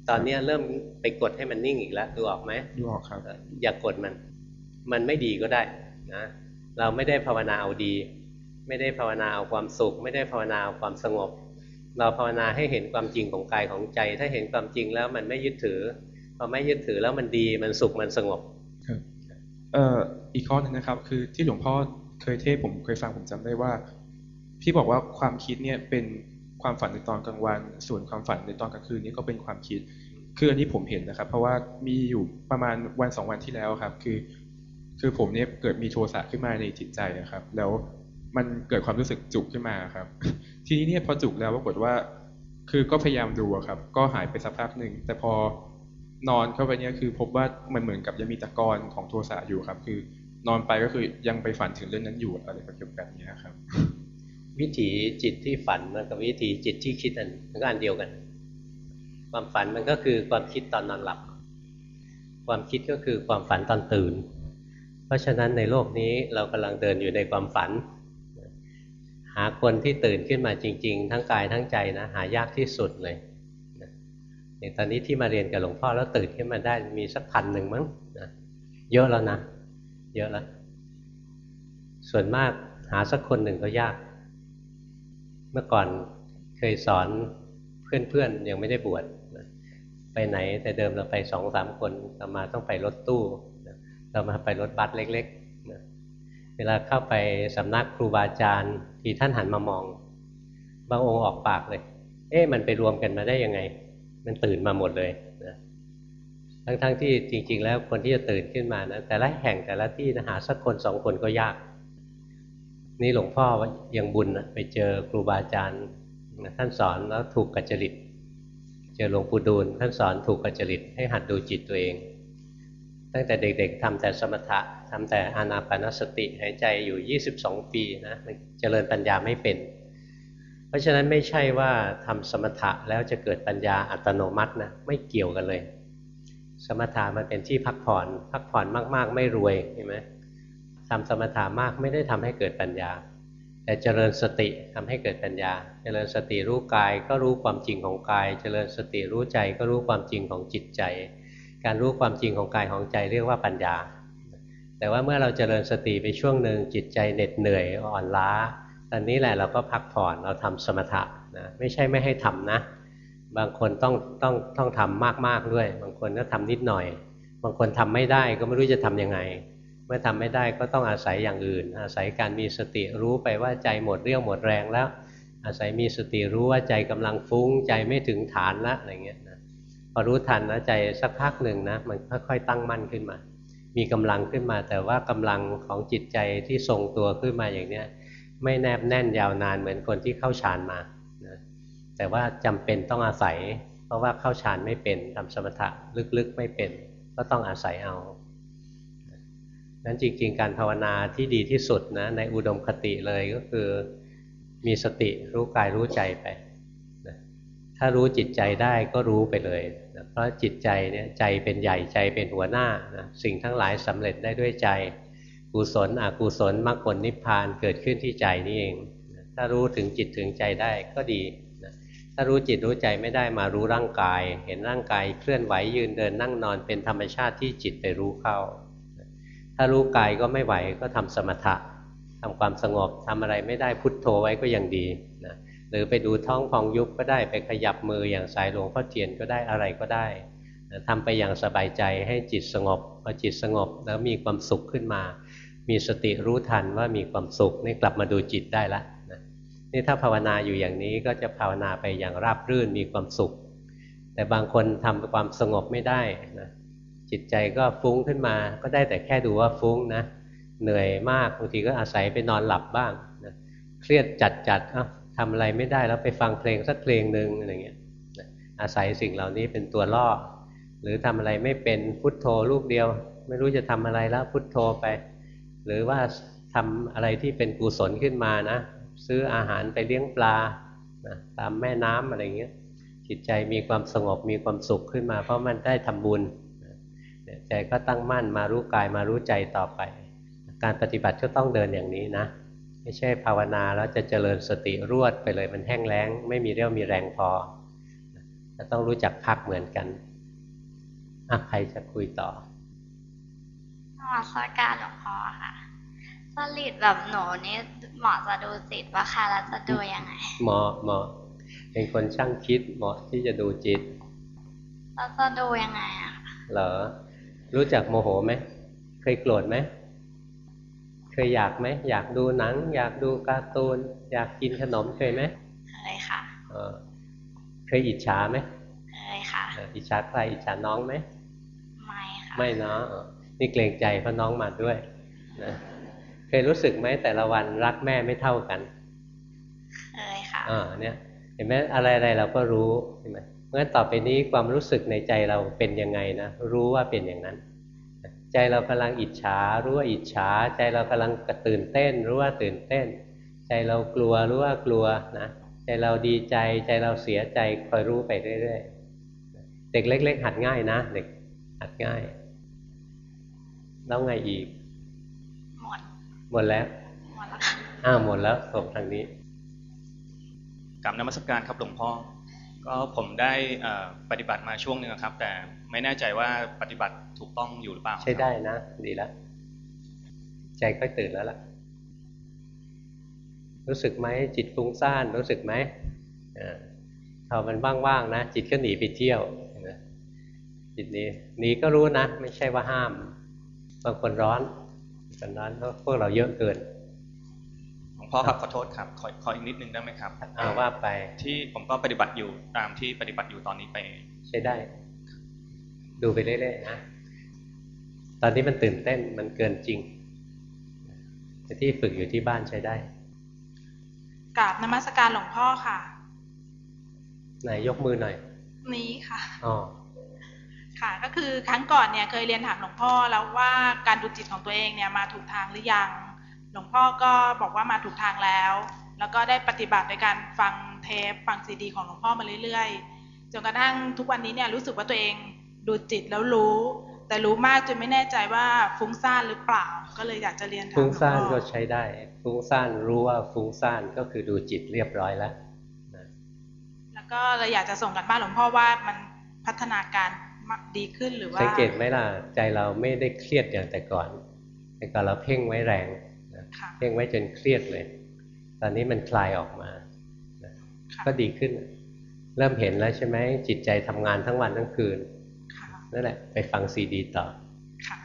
ตอนเนี้ยเริ่มไปกดให้มันนิ่งอีกแล้วดูออกไหมดูออกครับเอ่ออย่ากกดมัน มันไม่ดีก็ได้นะเราไม่ได้ภาวนาเอาดี ไม่ได้ภาวนาเอาความสุข ไม่ได้ภาวนาเอาความสงบ เราภาวนาให้เห็นความจริงของกายของใจ ถ้าเห็นความจริงแล้วมันไม่ยึดถือพอไม่ยึดถือแล้วมันดีมันสุขมันสงบเอ่ออีกข้อหนึงนะครับ คือที่หลวงพ่อเคยเทศผมเคยฟังผมจำได้ว่าพี่บอกว่าความคิดเนี่ยเป็นความฝันในตอนกลางวัน ส่วนความฝันในตอนกลางคืนนี่ก็เป็นความคิด คืออันนี้ผมเห็นนะครับ เพราะว่ามีอยู่ประมาณวันสองวันที่แล้วครับ คือ คือผมเนี่ยเกิดมีโทสะขึ้นมาในจิตใจนะครับ แล้ว มันเกิดความรู้สึกจุกขึ้นมาครับ ทีนี้เนี่ยพอจุกแล้วปรากฏว่า คือก็พยายามดูครับ ก็หายไปสักพักหนึ่งแต่พอนอนเข้าไปเนี่ยคือพบว่ามันเหมือนกับยังมีตะกอนของโทสะอยู่ครับ คือนอนไปก็คือยังไปฝันถึงเรื่องนั้นอยู่อะไรแบบนี้ครับ วิถีจิตที่ฝันมันกับวิถีจิตที่คิดอันมันก็อันเดียวกัน ความฝันมันก็คือความคิดตอนนอนหลับ ความคิดก็คือความฝันตอนตื่น เพราะฉะนั้นในโลกนี้เรากำลังเดินอยู่ในความฝัน หาคนที่ตื่นขึ้นมาจริง ๆ ทั้งกายทั้งใจนะ หายากที่สุดเลยอย่างตอนนี้ที่มาเรียนกับหลวงพ่อแล้วตื่นขึ้นมาได้มีสักพันหนึ่งมั้งนะเยอะแล้วนะ เยอะแล้ว ส่วนมากหาสักคนหนึ่งก็ยาก เมื่อก่อนเคยสอนเพื่อนๆยังไม่ได้บวชนะไปไหนแต่เดิมเราไปสองสามคนเรามาต้องไปรถตู้ เรามาไปรถบัสเล็กๆ เวลาเข้าไปสำนักครูบาอาจารย์ที่ท่านหันมามอง บางองค์ออกปากเลย เอ๊ะมันไปรวมกันมาได้ยังไง มันตื่นมาหมดเลยนะทั้งๆที่จริง ๆ แล้วคนที่จะตื่นขึ้นมานะแต่ละแห่งแต่ละที่นะหาสักคนสองคนก็ยาก นี่หลวงพ่อยังบุญนะไปเจอครูบาอาจารย์นะท่านสอนแล้วถูกกัจจริต เจอหลวงปู่ดูลท่านสอนถูกกัจจริตให้หัดดูจิตตัวเอง ตั้งแต่เด็กๆทำแต่สมถะทำแต่อานาปานสติหายใจอยู่ 22 ปีนะมันเจริญปัญญาไม่เป็น เพราะฉะนั้นไม่ใช่ว่าทำสมถะแล้วจะเกิดปัญญาอัตโนมัตินะไม่เกี่ยวกันเลย สมถะมันเป็นที่พักผ่อน พักผ่อนมากๆ ไม่รวยเห็นไหมทำสมถะมากไม่ได้ทำให้เกิดปัญญา แต่เจริญสติทำให้เกิดปัญญา เจริญสติรู้กายก็รู้ความจริงของกาย เจริญสติรู้ใจก็รู้ความจริงของจิตใจ การรู้ความจริงของกายของใจเรียกว่าปัญญา แต่ว่าเมื่อเราเจริญสติไปช่วงหนึ่งจิตใจเหน็ดเหนื่อยอ่อนล้า ตอนนี้แหละเราก็พักผ่อนเราทำสมถะนะไม่ใช่ไม่ให้ทำนะ บางคนต้องต้องต้องทำมากๆด้วย บางคนก็ทำนิดหน่อย บางคนทำไม่ได้ก็ไม่รู้จะทํำยังไง เมื่อทำไม่ได้ก็ต้องอาศัยอย่างอื่น อาศัยการมีสติรู้ไปว่าใจหมดเรี่ยวหมดแรงแล้ว อาศัยมีสติรู้ว่าใจกำลังฟุ้งใจไม่ถึงฐานละอะไรเงี้ยน อรู้ทันนะใจสักพักหนึ่งนะมันค่อยๆตั้งมั่นขึ้นมา มีกำลังขึ้นมา แต่ว่ากำลังของจิตใจที่ทรงตัวขึ้นมาอย่างเนี้ยไม่แนบแน่นยาวนานเหมือนคนที่เข้าฌานมานะแต่ว่าจำเป็นต้องอาศัย เพราะว่าเข้าฌานไม่เป็นทำสมถะลึกๆไม่เป็น ก็ต้องอาศัยเอานั้นจริงๆ การภาวนาที่ดีที่สุดนะในอุดมคติเลยก็คือ มีสติรู้กายรู้ใจไป ถ้ารู้จิตใจได้ก็รู้ไปเลย ราะจิตใจเนี่ยใจเป็นใหญ่ใจเป็นหัวหน้านะสิ่งทั้งหลายสำเร็จได้ด้วยใจ กุศลอกุศลมรรคผลนิพพานเกิดขึ้นที่ใจนี่เอง ถ้ารู้ถึงจิตถึงใจได้ก็ดีนะถ้ารู้จิตรู้ใจไม่ได้มารู้ร่างกาย เห็นร่างกายเคลื่อนไหวยืนเดินนั่งนอนเป็นธรรมชาติที่จิตไปรู้เข้า ถ้ารู้กายก็ไม่ไหวก็ทำสมถะทำความสงบทำอะไรไม่ได้พุทโธไว้ก็ยังดีนะ หรือไปดูท้องพองยุบก็ได้ไปขยับมืออย่างสายหลวงพ่อเทียนก็ได้อะไรก็ได้นะทำไปอย่างสบายใจให้จิตสงบพอจิตสงบแล้วมีความสุขขึ้นมา มีสติรู้ทันว่ามีความสุขนี่กลับมาดูจิตได้ละนะนี่ถ้าภาวนาอยู่อย่างนี้ก็จะภาวนาไปอย่างราบรื่นมีความสุข แต่บางคนทำความสงบไม่ได้นะจิตใจก็ฟุ้งขึ้นมา ก็ได้แต่แค่ดูว่าฟุ้งนะเหนื่อยมากบางทีก็อาศัยไปนอนหลับบ้างนะเครียดจัดจัดอะ ทำอะไรไม่ได้แล้วไปฟังเพลงสักเพลงหนึ่งอะไรเงี้ยอาศัยสิ่งเหล่านี้เป็นตัวล่อ หรือทำอะไรไม่เป็นพุทโธลูกเดียว ไม่รู้จะทำอะไรแล้วพุทโธไป หรือว่าทำอะไรที่เป็นกุศลขึ้นมานะซื้ออาหารไปเลี้ยงปลานะตามแม่น้ำอะไรเงี้ยจิตใจมีความสงบมีความสุขขึ้นมา เพราะมันได้ทำบุญใจก็ตั้งมั่นมารู้กายมารู้ใจต่อไป การปฏิบัติก็ต้องเดินอย่างนี้นะ ไม่ใช่ภาวนาแล้วจะเจริญสติรวดไปเลยมันแห้งแล้ง ไม่มีเรี่ยวมีแรงพอจะต้องรู้จักพักเหมือนกันอะใครจะคุยต่อมาสการหลวงพ่อค่ะสลิดแบบหนูนี่หมอจะดูจิตว่าค่ะแล้วจะดูยังไงหมอหมอเป็นคนช่างคิดเหมาะที่จะดูจิตแล้วจะดูยังไงอะเหรอรู้จักโมโหไหมเคยโกรธไหม เคยอยากไหมอยากดูหนัง อยากดูการ์ตูน อยากกินขนมเคยไหมเคยค่ะเคยอิจฉาไหมเคยค่ะอิจฉาใครอิจฉาน้องไหมไม่ค่ะไม่เนาะนี่เกรงใจเพราะน้องมาด้วยนะเคยรู้สึกไหมแต่ละวันรักแม่ไม่เท่ากันเคยค่ะอ่าเนี่ยเห็นไหมอะไรอะไรเราก็รู้เห็นไหมเพราะฉะนั้นต่อไปนี้ความรู้สึกในใจเราเป็นยังไงนะรู้ว่าเป็นอย่างนั้น ใจเรากำลังอิจฉารู้ว่าอิจฉา ใจเรากำลังกระตื่นเต้น รู้ว่าตื่นเต้น ใจเรากลัวรู้ว่ากลัวนะใจเราดีใจใจเราเสียใจคอยรู้ไปเรื่อยๆเด็กเล็ก ๆ หัดง่ายนะเด็กหัดง่ายแล้วไงอีก หมดหมดแล้วหมดแล้วอ้าวหมดแล้วส่งทางนี้กลับนมัสการครับหลวงพ่อก็ผมได้ปฏิบัติมาช่วงหนึ่งครับ แต่ไม่แน่ใจว่าปฏิบัติ ถูกต้องอยู่หรือเปล่า ใช่ได้นะ ดีแล้ว ใจค่อยตื่นแล้วล่ะ รู้สึกไหมจิตฟุ้งซ่านรู้สึกไหมพอมันว่างๆนะจิตก็หนีไปเที่ยวจิตนี้หนีก็รู้นะ ไม่ใช่ว่าห้าม บางคนร้อนคนร้อนเพราะพวกเราเยอะเกินพ่อครับขอโทษครับ ขอขออีกนิดนึงได้ไหมครับอ่าว่าไปที่ผมก็ปฏิบัติอยู่ตามที่ปฏิบัติอยู่ตอนนี้ไป ใช้ได้ ดูไปเรื่อยๆนะ ตอนนี้มันตื่นเต้นมันเกินจริงแต่ที่ฝึกอยู่ที่บ้านใช้ได้กราบนมัสการหลวงพ่อค่ะไหนยกมือหน่อย นี้ค่ะอ๋อค่ะ ก็คือครั้งก่อนเนี่ยเคยเรียนถามหลวงพ่อแล้วว่าการดูจิตของตัวเองเนี่ยมาถูกทางหรือยัง หลวงพ่อก็บอกว่ามาถูกทางแล้ว แล้วก็ได้ปฏิบัติในการฟังเทปฟังซีดี ของหลวงพ่อมาเรื่อยๆจนกระทั่งทุกวันนี้เนี่ยรู้สึกว่าตัวเองดูจิตแล้วรู้ แต่รู้มากจนไม่แน่ใจว่าฟุ้งซ่านหรือเปล่า ก็เลยอยากจะเรียนถามฟุ้งซ่านหลวงพ่ก็อใช้ได้ ฟุ้งซ่านรู้ว่าฟุ้งซ่านก็คือดูจิตเรียบร้อยแล้วแล้วก็เลยอยากจะส่งกันบ้านหลวงพ่อว่ามันพัฒนาการดีขึ้นหรือว่าสังเกตไหมล่ะใจเราไม่ได้เครียดอย่างแต่ก่อน แต่ก่อนเราเพ่งไว้แรงนะค่ะเพ่งไว้จนเครียดเลย ตอนนี้มันคลายออกมานะค่ะก็ดีขึ้น เริ่มเห็นแล้วใช่ไหมจิตใจทำงานทั้งวันทั้งคืนค่ะ นั่นแหละ ไปฟังซีดีต่อ ค่ะ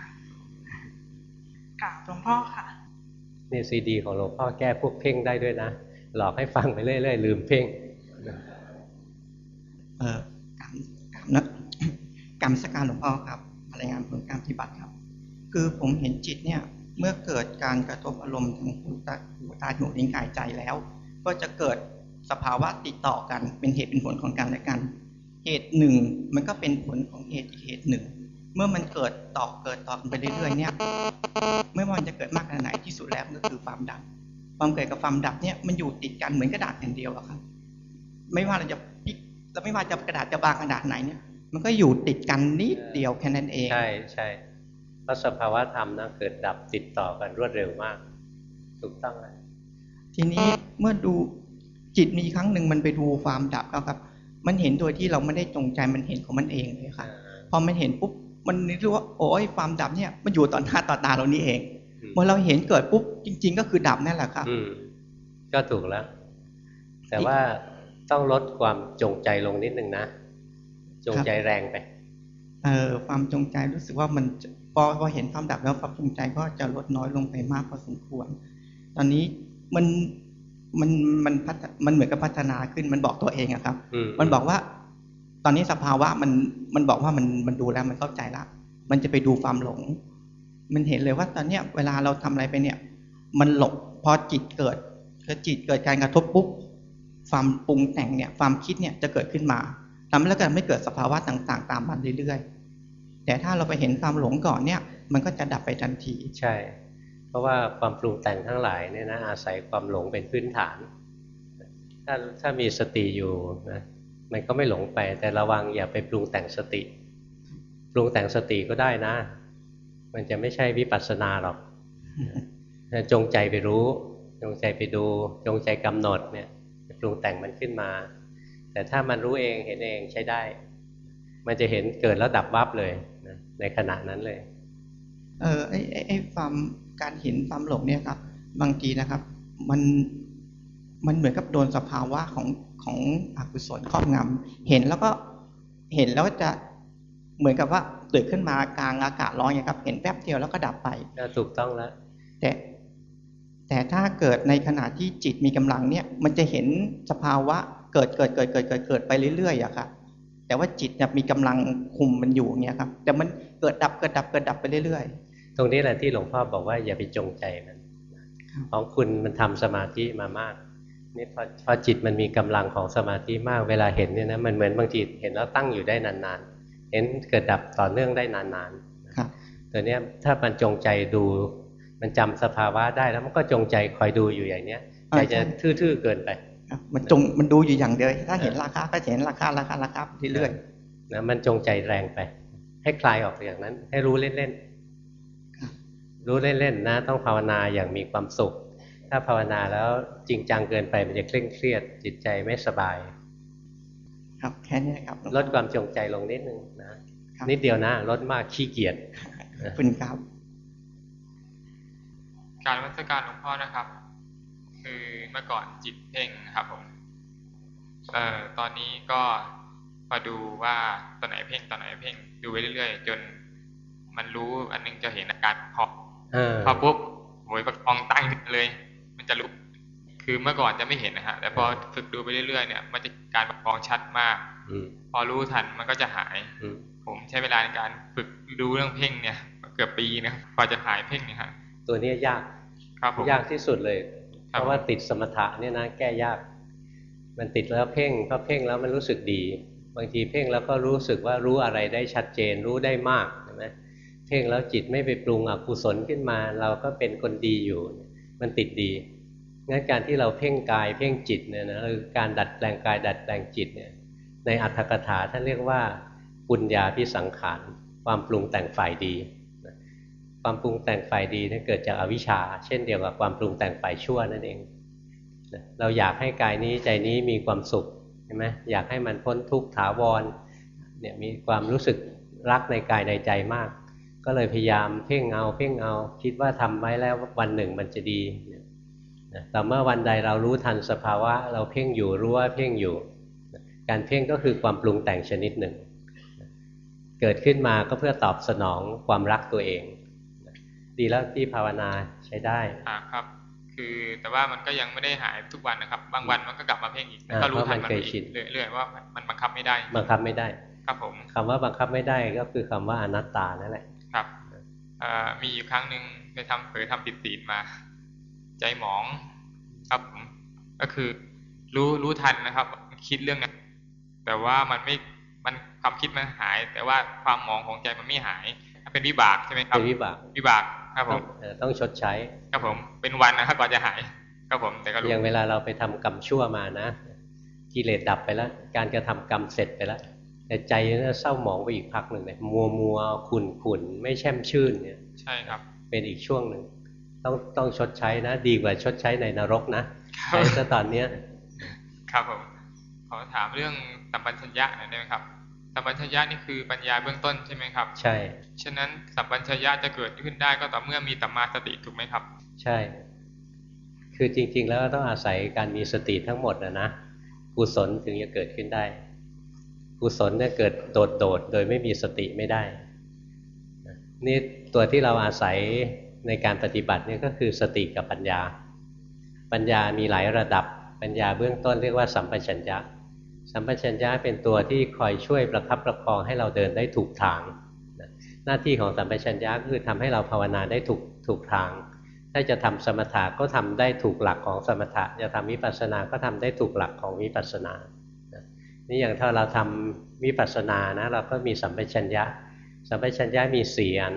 กราบหลวงพ่อค่ะนี่ซีดีของหลวงพ่อแก้พวกเพ่งได้ด้วยนะ หลอกให้ฟังไปเรื่อยๆลืมเพ่งเอ่อกรรมกรรมนะกรรมสการหลวงพ่อครับรายงานผลการปฏิบัติครับ คือผมเห็นจิตเนี่ยเมื่อเกิดการกระทบอารมณ์ทางหูตาหูตาจมูกลิ้นกายใจแล้ว ก็จะเกิดสภาวะติดต่อกันเป็นเหตุเป็นผลของกันและกัน เหตุหนึ่งมันก็เป็นผลของเหตุอีกเหตุหนึ่ง เมื่อมันเกิดต่อเกิดต่อกันไปเรื่อยๆเนี่ยไม่ว่ามันจะเกิดมากขนาดไหนที่สุดแล้วมันก็คือความดับ ความเกิดกับความดับเนี่ยมันอยู่ติดกันเหมือนกระดาษแผ่นเดียวอะครับ ไม่ว่าเราจะพลิกแล้วไม่ว่าจะกระดาษจะบางขนาดไหนเนี่ย มันก็อยู่ติดกันนิดเดียวแค่นั้นเอง ใช่ใช่เพราะสภาวะธรรมนะเกิดดับติดต่อกันรวดเร็วมาก ถูกต้องแล้วทีนี้เมื่อดูจิตมีครั้งหนึ่งมันไปดูความดับแล้วครับ มันเห็นโดยที่เราไม่ได้จงใจมันเห็นของมันเองเลยค่ะ พอมันเห็นปุ๊บมันนึกว่าโอ้ยความดับเนี่ยมันอยู่ต่อหน้าต่อตาเรานี่เองอืมเมื่อเราเห็นเกิดปุ๊บจริง ๆ ก็คือดับนั่นแหละครับอืมก็ถูกแล้ว แต่ว่าต้องลดความจงใจลงนิดนึงนะ จงใจแรงไป เอ่อความจงใจรู้สึกว่ามันจะพอพอเห็นความดับแล้วความจงใจก็จะลดน้อยลงไปมากพอสมควร ตอนนี้มัน มันมันพัฒมันเหมือนกับพัฒนาขึ้นมันบอกตัวเองอะครับอืมมันบอกว่า ตอนนี้สภาวะมันมันบอกว่ามันมันดูแล้วมันเข้าใจละมันจะไปดูความหลง มันเห็นเลยว่าตอนเนี้ยเวลาเราทำอะไรไปเนี่ย มันหลงพอจิตเกิดคือจิตเกิดการกระทบปุ๊บความปรุงแต่งเนี่ย ความคิดเนี่ยจะเกิดขึ้นมาทำให้แล้วกันไม่เกิดสภาวะต่าง ๆ ตามมันเรื่อยๆแต่ถ้าเราไปเห็นความหลงก่อนเนี่ย มันก็จะดับไปทันทีใช่ เพราะว่าความปรุงแต่งทั้งหลายเนี่ยนะอาศัยความหลงเป็นพื้นฐาน ถ้าถ้ามีสติอยู่นะมันก็ไม่หลงไป แต่ระวังอย่าไปปรุงแต่งสติ ปรุงแต่งสติก็ได้นะ มันจะไม่ใช่วิปัสสนาหรอกจงใจไปรู้ จงใจไปดู จงใจกำหนดเนี่ยปรุงแต่งมันขึ้นมา แต่ถ้ามันรู้เองเห็นเองใช้ได้ มันจะเห็นเกิดแล้วดับวับเลยนะในขณะนั้นเลย เออไอไอ้ไอ้ความ การเห็นความหลงเนี่ยครับ บางทีนะครับ มันมันเหมือนกับโดนสภาวะของของอกุศลครอบงำเห็นแล้วก็เห็นแล้วจะเหมือนกับว่าเกิดขึ้นมากลางอากาศร้อนอย่างครับ เห็นแป๊บเดียวแล้วก็ดับไปก็ถูกต้องแล้วแต่แต่ถ้าเกิดในขณะที่จิตมีกำลังเนี่ย มันจะเห็นสภาวะเกิดเกิดเกิดเกิดเกิดเกิดไปเรื่อยๆอะครับแต่ว่าจิตเนี่ยมีกำลังคุมมันอยู่เงี้ยครับ แต่มันเกิดดับเกิดดับเกิดดับไปเรื่อย ตรงนี้แหละที่หลวงพ่อบอกว่าอย่าไปจงใจมันครับของคุณมันทำสมาธิมามากนี่พอพอจิตมันมีกำลังของสมาธิมากเวลาเห็นเนี่ยนะมันเหมือนบางทีเห็นแล้วตั้งอยู่ได้นานๆเห็นเกิดดับต่อเนื่องได้นานๆครับๆตัวเนี้ยถ้ามันจงใจดู มันจำสภาวะได้แล้วมันก็จงใจคอยดูอยู่อย่างเนี้ยใจจะทื่อๆเกินไปครับมันจงมันดูอยู่อย่างเดียวถ้าเห็นราคาก็จะเห็นราคาราคาราคาไปเรื่อยนะมันจงใจแรงไป ให้คลายออกอย่างนั้น ให้รู้เล่นๆ รู้เล่นๆนะ ต้องภาวนาอย่างมีความสุข ถ้าภาวนาแล้วจริงจังเกินไปมันจะเคร่งเครียด จิตใจไม่สบายๆครับแค่นี้ครับลดความจงใจลงนิดนึงนะครับนิดเดียวนะลดมากขี้เกียจขอบคุณครับ การวัตการหลวงพ่อนะครับ คือเมื่อก่อนจิตเพ่งครับผมเอ่อตอนนี้ก็มาดูว่าตอนไหนเพ่งตอนไหนเพ่งดูไปเรื่อยๆ จนมันรู้อันนึงจะเห็นอาการพอเออ พอปุ๊บโหยประคองตั้งขึ้นเลย มันจะรู้คือเมื่อก่อนจะไม่เห็นนะฮะแต่พอฝึกดูไปเรื่อยๆเนี่ย มันจะการประคองชัดมากอืมพอรู้ทันมันก็จะหายอืมผมใช้เวลาในการฝึกดูเรื่องเพ่งเนี่ย เกือบปีนะครับกว่าจะหายเพ่งเนี่ยฮะตัวเนี้ยยากครับผมยากที่สุดเลย เพครับราะว่าติดสมถะเนี่ยนะแก้ยาก มันติดแล้วเพ่งพอเพ่งแล้วมันรู้สึกดี บางทีเพ่งแล้วก็รู้สึกว่ารู้อะไรได้ชัดเจนรู้ได้มากใช่ไหมเพ่งแล้วจิตไม่ไปปรุงอกุศลขึ้นมา เราก็เป็นคนดีอยู่ มันติดดีงั้นการที่เราเพ่งกายเพ่งจิตเนี่ยนะคือการดัดแปลงกายดัดแปลงจิตเนี่ยในอัตถกถาท่านเรียกว่าปุญญาพิสังขารความปรุงแต่งฝ่ายดี ความปรุงแต่งฝ่ายดีนี่เกิดจากอวิชชา เช่นเดียวกับความปรุงแต่งฝ่ายชั่วนั่นเองเราอยากให้กายนี้ใจนี้มีความสุขใช่ไหมอยากให้มันพ้นทุกข์ถาวรเนี่ยมีความรู้สึกรักในกายในใจมาก ก็เลยพยายามเพ่งเอาเพ่งเอาคิดว่าทำไว้แล้ววันหนึ่งมันจะดีแต่เมื่อวันใดเรารู้ทันสภาวะ เราเพ่งอยู่รู้ว่าเพ่งอยู่ การเพ่งก็คือความปรุงแต่งชนิดหนึ่ง เกิดขึ้นมาก็เพื่อตอบสนองความรักตัวเอง ดีแล้วที่ภาวนาใช้ได้อ่าครับคือแต่ว่ามันก็ยังไม่ได้หายทุกวันนะครับ บางวันมันก็กลับมาเพ่งอีกก็รู้ทันมันอีกเรื่อยๆว่ามันบังคับไม่ได้ บังคับไม่ได้ ครับผมคำว่าบังคับไม่ได้ก็คือคำว่าอนัตตานั่นแหละครับ มีอยู่ครั้งหนึ่งไปทำเผยทำติดตีนมา ใจหมองครับผมก็คือ รู้รู้ทันนะครับ คิดเรื่องนั้นแต่ว่ามันไม่มันความคิดมันหาย แต่ว่าความมองของใจมันไม่หายเป็นวิบากใช่ไหมครับเป็นวิบากวิบากครับผมต้องชดใช้ครับผม เป็นวันนะครับก่อนจะหายครับผมแต่ก็รู้อย่างเวลาเราไปทำกรรมชั่วมานะกิเลสดับไปแล้ว การกระทำกรรมเสร็จไปแล้ว แต่ใจเนี่ยเศร้าหมองไปอีกพักหนึ่งเลยมัวมัวขุ่นขุ่นไม่แช่มชื่นเนี่ย ใช่ครับ เป็นอีกช่วงหนึ่งต้องต้องชดใช้นะ ดีกว่าชดใช้ในนรกนะใช้ซะตอนเนี้ย ครับผมขอถามเรื่องสัมปัญญะหน่อยได้ไหมครับสัมปัญญะนี่คือปัญญาเบื้องต้นใช่ไหมครับ ใช่ ฉะนั้นสัมปัญญะจะเกิดขึ้นได้ก็ต่อเมื่อมีสัมมาสติถูกไหมครับ ใช่ คือจริง ๆ แล้วต้องอาศัยการมีสติทั้งหมดนะนะกุศลถึงจะเกิดขึ้นได้ กุศลเนี่ยเกิดโดดโดดโดยไม่มีสติไม่ได้ นี่ตัวที่เราอาศัยในการปฏิบัตินี่ก็คือสติกับปัญญา ปัญญามีหลายระดับ ปัญญาเบื้องต้นเรียกว่าสัมปชัญญะ สัมปชัญญะเป็นตัวที่คอยช่วยประคับประคองให้เราเดินได้ถูกทาง หน้าที่ของสัมปชัญญะคือทำให้เราภาวนาได้ถูกถูกทาง ถ้าจะทำสมถะก็ทำได้ถูกหลักของสมถะ จะทำวิปัสสนา ก็ทำได้ถูกหลักของวิปัสสนา นี่อย่างถ้าเราทำวิปัสสนานะเราก็มีสัมปชัญญะ สัมปชัญญะมีสี่อัน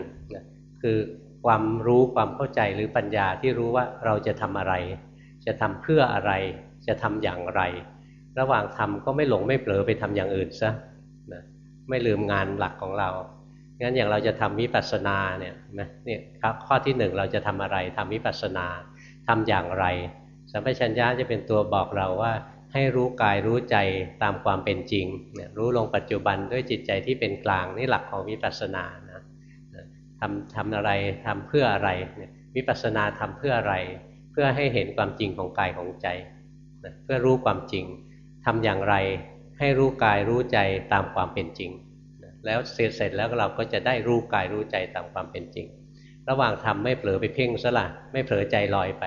คือความรู้ความเข้าใจหรือปัญญาที่รู้ว่าเราจะทำอะไร จะทำเพื่ออะไร จะทำอย่างไร ระหว่างทำก็ไม่หลงไม่เผลอไปทำอย่างอื่นซะนะไม่ลืมงานหลักของเรางั้นอย่างเราจะทำวิปัสสนาเนี่ยนะเนี่ยข้อที่หนึ่งเราจะทำอะไรทำวิปัสสนาทำอย่างไร สัมปชัญญะจะเป็นตัวบอกเราว่า ให้รู้กายรู้ใจตามความเป็นจริงรู้ลงปัจจุบันด้วยจิตใจที่เป็นกลางนี่หลักของวิปัสสนานะทำทำอะไรทำเพื่ออะไรวิปัสสนาทำเพื่ออะไร เพื่อให้เห็นความจริงของกายของใจนะเพื่อรู้ความจริงทำอย่างไรให้รู้กายรู้ใจตามความเป็นจริงนะแล้วเสร็จเสร็จแล้วเราก็จะได้รู้กายรู้ใจตามความเป็นจริง ระหว่างทำไม่เผลอไปเพ่งซะละไม่เผลอใจลอยไป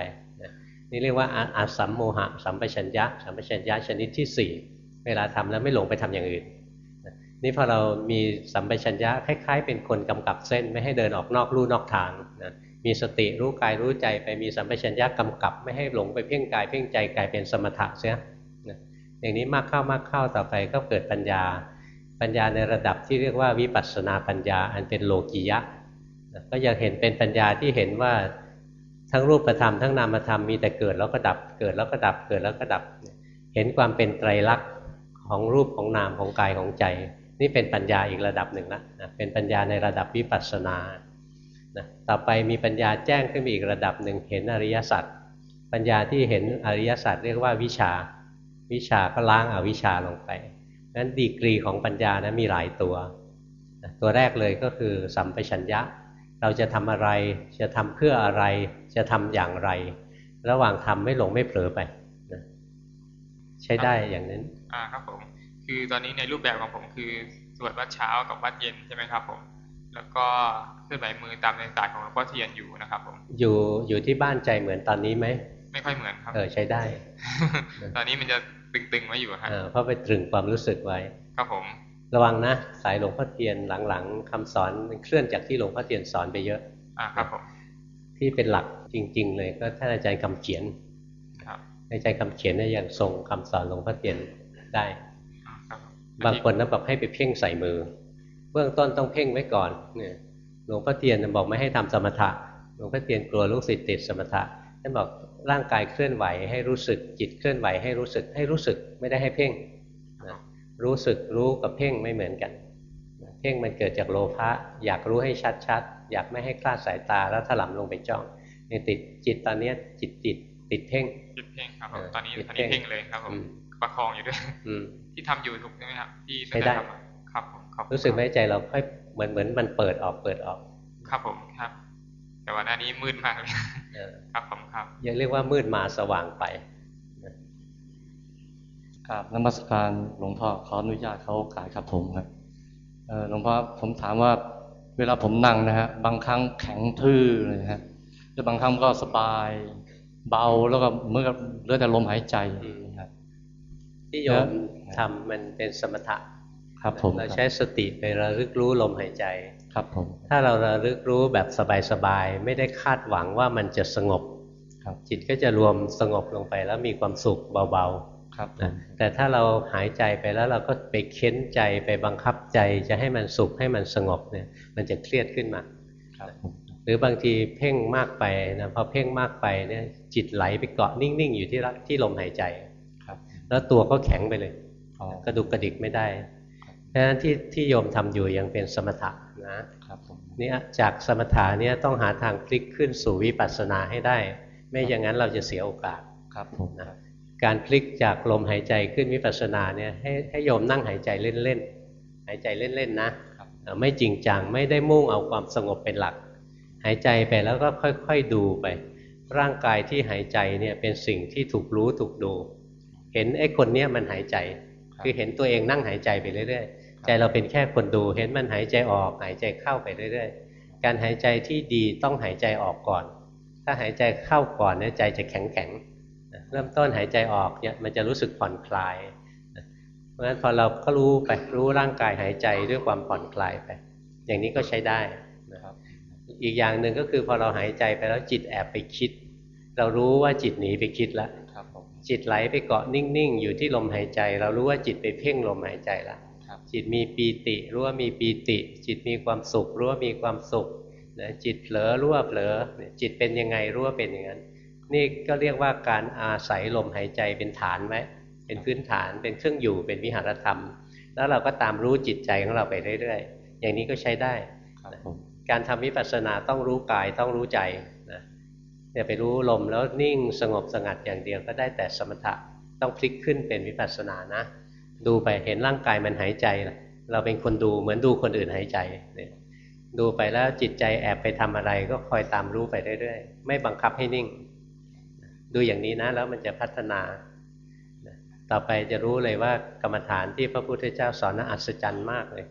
นี่เรียกว่าอาสัมโมหะสัมปชัญญะสัมปชัญญะชนิดที่สี่เวลาทำแล้วไม่หลงไปทำอย่างอื่นนี่พอเรามีสัมปชัญญะคล้าย ๆ เป็นคนกำกับเส้นไม่ให้เดินออกนอกลู่นอกทางนะมีสติรู้กายรู้ใจไปมีสัมปชัญญะกำกับ ไม่ให้หลงไปเพ่งกายเพ่งใจกลายเป็นสมถะเสียอย่างนี้มากเข้ามากเข้าต่อไปก็เกิดปัญญา ปัญญาในระดับที่เรียกว่าวิปัสสนาปัญญาอันเป็นโลกิยะ ก็ยังเห็นเป็นปัญญาที่เห็นว่า ทั้งรูปธรรมทั้งนามธรรมมีแต่เกิดแล้วก็ดับ เกิดแล้วก็ดับ เกิดแล้วก็ดับ เห็นความเป็นไตรลักษณ์ของรูปของนามของกายของใจ นี่เป็นปัญญาอีกระดับหนึ่งนะเป็นปัญญาในระดับวิปัสสนานะต่อไปมีปัญญาแจ้งขึ้นอีกระดับหนึ่งเห็นอริยสัจ ปัญญาที่เห็นอริยสัจเรียกว่าวิชา วิชาก็ล้างอาวิชาลงไปนั้นดีกรีของปัญญานะมีหลายตัว ตัวแรกเลยก็คือสัมปชัญญะ เราจะทำอะไร จะทำเพื่ออะไร จะทำอย่างไร ระหว่างทำไม่หลงไม่เผลอไปนะใช้ได้อย่างนั้น อ่าครับผม คือตอนนี้ในรูปแบบของผมคือสวดวัดเช้ากับวัดเย็นใช่ไหมครับผม แล้วก็เคลื่อนไหวมือตามในสายของหลวงพ่อเทียนอยู่นะครับผม อยู่อยู่ที่บ้านใจเหมือนตอนนี้ไหมไม่ค่อยเหมือนครับ เออใช้ได้ ตอนนี้มันจะตึงๆไว้อยู่ครับเพราะไปตรึงความรู้สึกไว้ ครับผม ระวังนะสายหลวงพ่อเทียนหลังๆคำสอนมันเคลื่อนจากที่หลวงพ่อเทียนสอนไปเยอะ อ่าครับผมที่เป็นหลัก จริง ๆ เลยก็ท่านอาจารย์คำเขียนครับอาจารย์คำเขียนเนี่ยยังทรงคำสอนหลวงพ่อเทียนได้ บางคนนะบอกให้ไปเพ่งใส่มือ เบื้องต้นต้องเพ่งไว้ก่อนเนี่ยหลวงพ่อเทียนบอกไม่ให้ทำสมถะหลวงพ่อเทียนกลัวลูกศิษย์ติดสมถะท่านบอกร่างกายเคลื่อนไหวให้รู้สึกจิตเคลื่อนไหวให้รู้สึกให้รู้สึกไม่ได้ให้เพ่งรู้สึกรู้กับเพ่งไม่เหมือนกัน เพ่งมันเกิดจากโลภะอยากรู้ให้ชัดๆอยากไม่ให้คลาดสายตาแล้วถลำลงไปจ้อง นี่ติดจิตตอนนี้จิตติดติดเพ่งจิตเพ่งครับผมตอนนี้ตอนนี้เพ่งเลยครับผมประคองอยู่ด้วยที่ทำอยู่ถูกใช่ไหมครับที่ไม่ได้ครับผมรู้สึกไหมใจเราค่อยเหมือนเหมือนมันเปิดออกเปิดออก ครับผมครับ แต่ว่าหน้านี้มืดมากเลยครับผมครับยังเรียกว่ามืดมาสว่างไปครับนมัสการหลวงพ่อขออนุญาตเขาขายครับผมครับหลวงพ่อผมถามว่า เวลาผมนั่งนะฮะบางครั้งแข็งทื่อเลยฮะ แล้วบางครั้งก็สบาย เบาแล้วก็เมื่อเหลือแต่ลมหายใจครับที่โยมทำมันเป็นสมถะครับผมเราใช้สติไประลึกรู้ลมหายใจ ครับผม ถ้าเราระลึกรู้แบบสบายๆไม่ได้คาดหวังว่ามันจะสงบจิตก็จะรวมสงบลงไปแล้วมีความสุขเบาๆครับนะแต่ถ้าเราหายใจไปแล้วเราก็ไปเค้นใจไปบังคับใจจะให้มันสุขให้มันสงบเนี่ย มันจะเครียดขึ้นมาค รับหรือบางทีเพ่งมากไปนะพอเพ่งมากไปเนี่ยจิตไหลไปเกาะนิ่งๆ อยู่ที่ที่ลมหายใจครับ แล้วตัวก็แข็งไปเลยกระดุกกระดิกไม่ได้เพราะฉะนั้นที่ที่โยมทำอยู่ยังเป็นสมถะนะครับนี่จากสมถะเนี่ยต้องหาทางพลิกขึ้นสู่วิปัสสนาให้ได้ ไม่อย่างนั้นเราจะเสียโอกาสครับผมนะการพลิกจากลมหายใจขึ้นวิปัสสนาเนี่ยให้ให้โยมนั่งหายใจเล่นๆหายใจเล่นๆนะไม่จริงจังไม่ได้มุ่งเอาความสงบเป็นหลัก หายใจไปแล้วก็ค่อยๆดูไป ร่างกายที่หายใจเนี่ยเป็นสิ่งที่ถูกรู้ถูกดู เห็นไอ้คนเนี้ยมันหายใจ คือเห็นตัวเองนั่งหายใจไปเรื่อยๆ ใจเราเป็นแค่คนดู เห็นมันหายใจออกหายใจเข้าไปเรื่อยๆ การหายใจที่ดีต้องหายใจออกก่อน ถ้าหายใจเข้าก่อนเนี่ยใจจะแข็งแข็งเริ่มต้นหายใจออกเนี่ยมันจะรู้สึกผ่อนคลาย เพราะฉะนั้นพอเราก็รู้ไปรู้ร่างกายหายใจด้วยความผ่อนคลายไป อย่างนี้ก็ใช้ได้นะครับ อีกอย่างหนึ่งก็คือพอเราหายใจไปแล้วจิตแอบไปคิด เรารู้ว่าจิตหนีไปคิดแล้วจิตไหลไปเกาะนิ่งๆ อยู่ที่ลมหายใจ เรารู้ว่าจิตไปเพ่งลมหายใจแล้วจิตมีปีติรู้ว่ามีปีติ จิตมีความสุขรู้ว่ามีความสุขนะจิตเผลอรู้ว่าเผลอจิตเป็นยังไงรู้ว่าเป็นอย่างนั้น นี่ก็เรียกว่าการอาศัยลมหายใจเป็นฐานไหมเป็นพื้นฐานเป็นเครื่องอยู่เป็นวิหารธรรม แล้วเราก็ตามรู้จิตใจของเราไปเรื่อยๆ อย่างนี้ก็ใช้ได้ การทำวิปัสสนาต้องรู้กายต้องรู้ใจนะอย่าไปรู้ลมแล้วนิ่งสงบสงัดอย่างเดียวก็ได้แต่สมถะต้องพลิกขึ้นเป็นวิปัสสนานะ ดูไปเห็นร่างกายมันหายใจ เราเป็นคนดูเหมือนดูคนอื่นหายใจดูไปแล้วจิตใจแอบไปทำอะไรก็คอยตามรู้ไปเรื่อยๆ ไม่บังคับให้นิ่ง ดูอย่างนี้นะ แล้วมันจะพัฒนา ต่อไปจะรู้เลยว่ากรรมฐานที่พระพุทธเจ้าสอนน่าอัศจรรย์มากเลย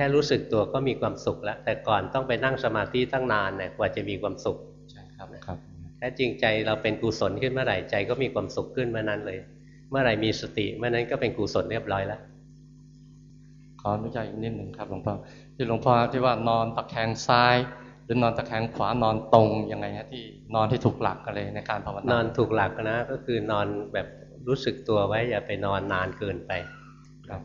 ค่รู้สึกตัวก็มีความสุขแล้ว แต่ก่อนต้องไปนั่งสมาธิตั้งนานเนี่ยกว่าจะมีความสุขใช่ครับครับแท้จริงใจเราเป็นกุศลขึ้นเมื่อไหร่ใจก็มีความสุขขึ้นเมื่อนั้นเลย เมื่อไหร่มีสติเมื่อนั้นก็เป็นกุศลเรียบร้อยแล้วขออนุญาตอีกนิดหนึ่งครับหลวงพ่อที่หลวงพ่อที่ว่านอนตะแคงซ้ายรือนอนตะแคงขวานอนตรงยังไงฮะที่นอนที่ถูกหลักกันเลยในการภาวนานอนถูกหลักนะก็คือนอนแบบรู้สึกตัวไว้อย่าไปนอนนานเกินไปครับ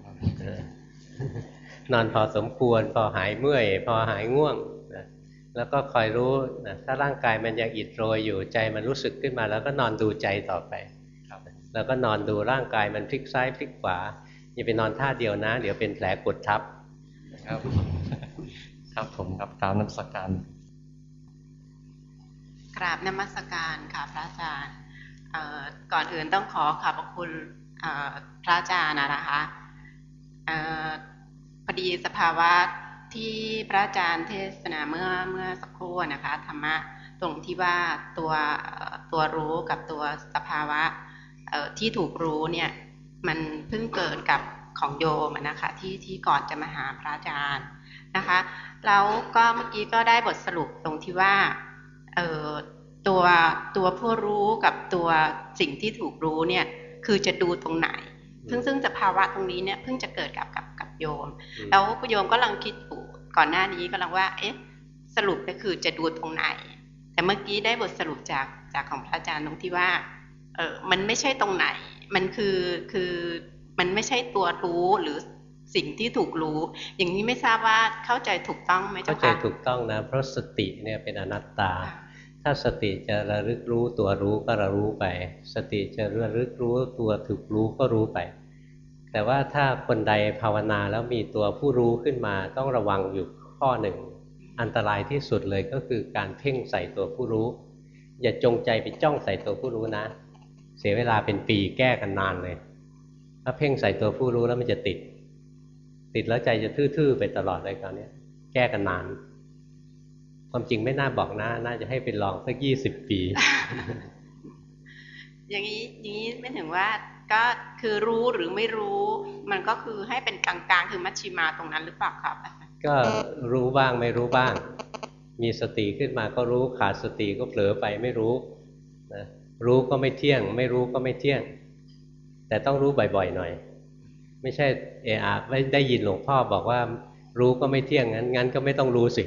นอนพอสมควร พอหายเมื่อย พอหายง่วงนะแล้วก็คอยรู้นะถ้าร่างกายมันยังอิดโรยอยู่ใจมันรู้สึกขึ้นมา แล้วก็นอนดูใจต่อไปแล้วก็นอนดูร่างกายมันพลิกซ้ายพลิกขวาอย่าไปนอนท่าเดียวนะ เดี๋ยวเป็นแผลกดทับครับ ครับผมครับตามน้ำสการกราบนมัสการค่ะพระอาจารย์ก่อนอื่นต้องขอขอบคุณพระอาจารย์นะคะ พอดีสภาวะที่พระอาจารย์เทศนาเมื่อเมื่อสักครู่นะคะธรรมะตรงที่ว่าตัวตัวรู้กับตัวสภาวะที่ถูกรู้เนี่ยมันเพิ่งเกิดกับของโยมนะคะที่ที่ก่อนจะมาหาพระอาจารย์นะคะแล้วก็เมื่อกี้ก็ได้บทสรุปตรงที่ว่าเออตัวตัวผู้รู้กับตัวสิ่งที่ถูกรู้เนี่ยคือจะดูตรงไหน ซึ่งซึ่งสภาวะตรงนี้เนี่ยเพิ่งจะเกิดกับกับกับโยม แล้วโยมก็ลังคิดอยู่ก่อนหน้านี้ก็ลังว่า เอ๊ะ สรุปก็คือจะดูตรงไหน แต่เมื่อกี้ได้บทสรุปจากจากของพระอาจารย์ตรงที่ว่า เออมันไม่ใช่ตรงไหน มันคือคือมันไม่ใช่ตัวรู้หรือสิ่งที่ถูกรู้ อย่างนี้ไม่ทราบว่าเข้าใจถูกต้องไหมเจ้าค่ะเข้าใจถูกต้องนะ เพราะสติเนี่ยเป็นอนัตตา ถ้าสติจะระลึกรู้ตัวรู้ก็ระรู้ไป สติจะระลึกรู้ตัวถูกรู้ก็รู้ไป แต่ว่าถ้าคนใดภาวนาแล้วมีตัวผู้รู้ขึ้นมาต้องระวังอยู่ข้อหนึ่ง อันตรายที่สุดเลยก็คือการเพ่งใส่ตัวผู้รู้ อย่าจงใจไปจ้องใส่ตัวผู้รู้นะ เสียเวลาเป็นปีแก้กันนานเลย ถ้าเพ่งใส่ตัวผู้รู้แล้วมันจะติด ติดแล้วใจจะทื่อๆไปตลอดเลยคราวนี้แก้กันนาน ความจริงไม่น่าบอกนะน่าจะให้เป็นลองสักยี่สิบปี อย่างนี้อย่างนี้ไม่ถึงว่าก็คือรู้หรือไม่รู้ มันก็คือให้เป็นกลางๆ คือมัชชิมาตรงนั้นหรือเปล่าครับ ก็รู้บ้างไม่รู้บ้าง มีสติขึ้นมาก็รู้ขาดสติก็เผลอไปไม่รู้นะรู้ก็ไม่เที่ยง ไม่รู้ก็ไม่เที่ยง แต่ต้องรู้บ่อยๆหน่อย ไม่ใช่เออาไม่ได้ยินหลวงพ่อบอกว่า รู้ก็ไม่เที่ยงงั้นงั้นก็ไม่ต้องรู้สิ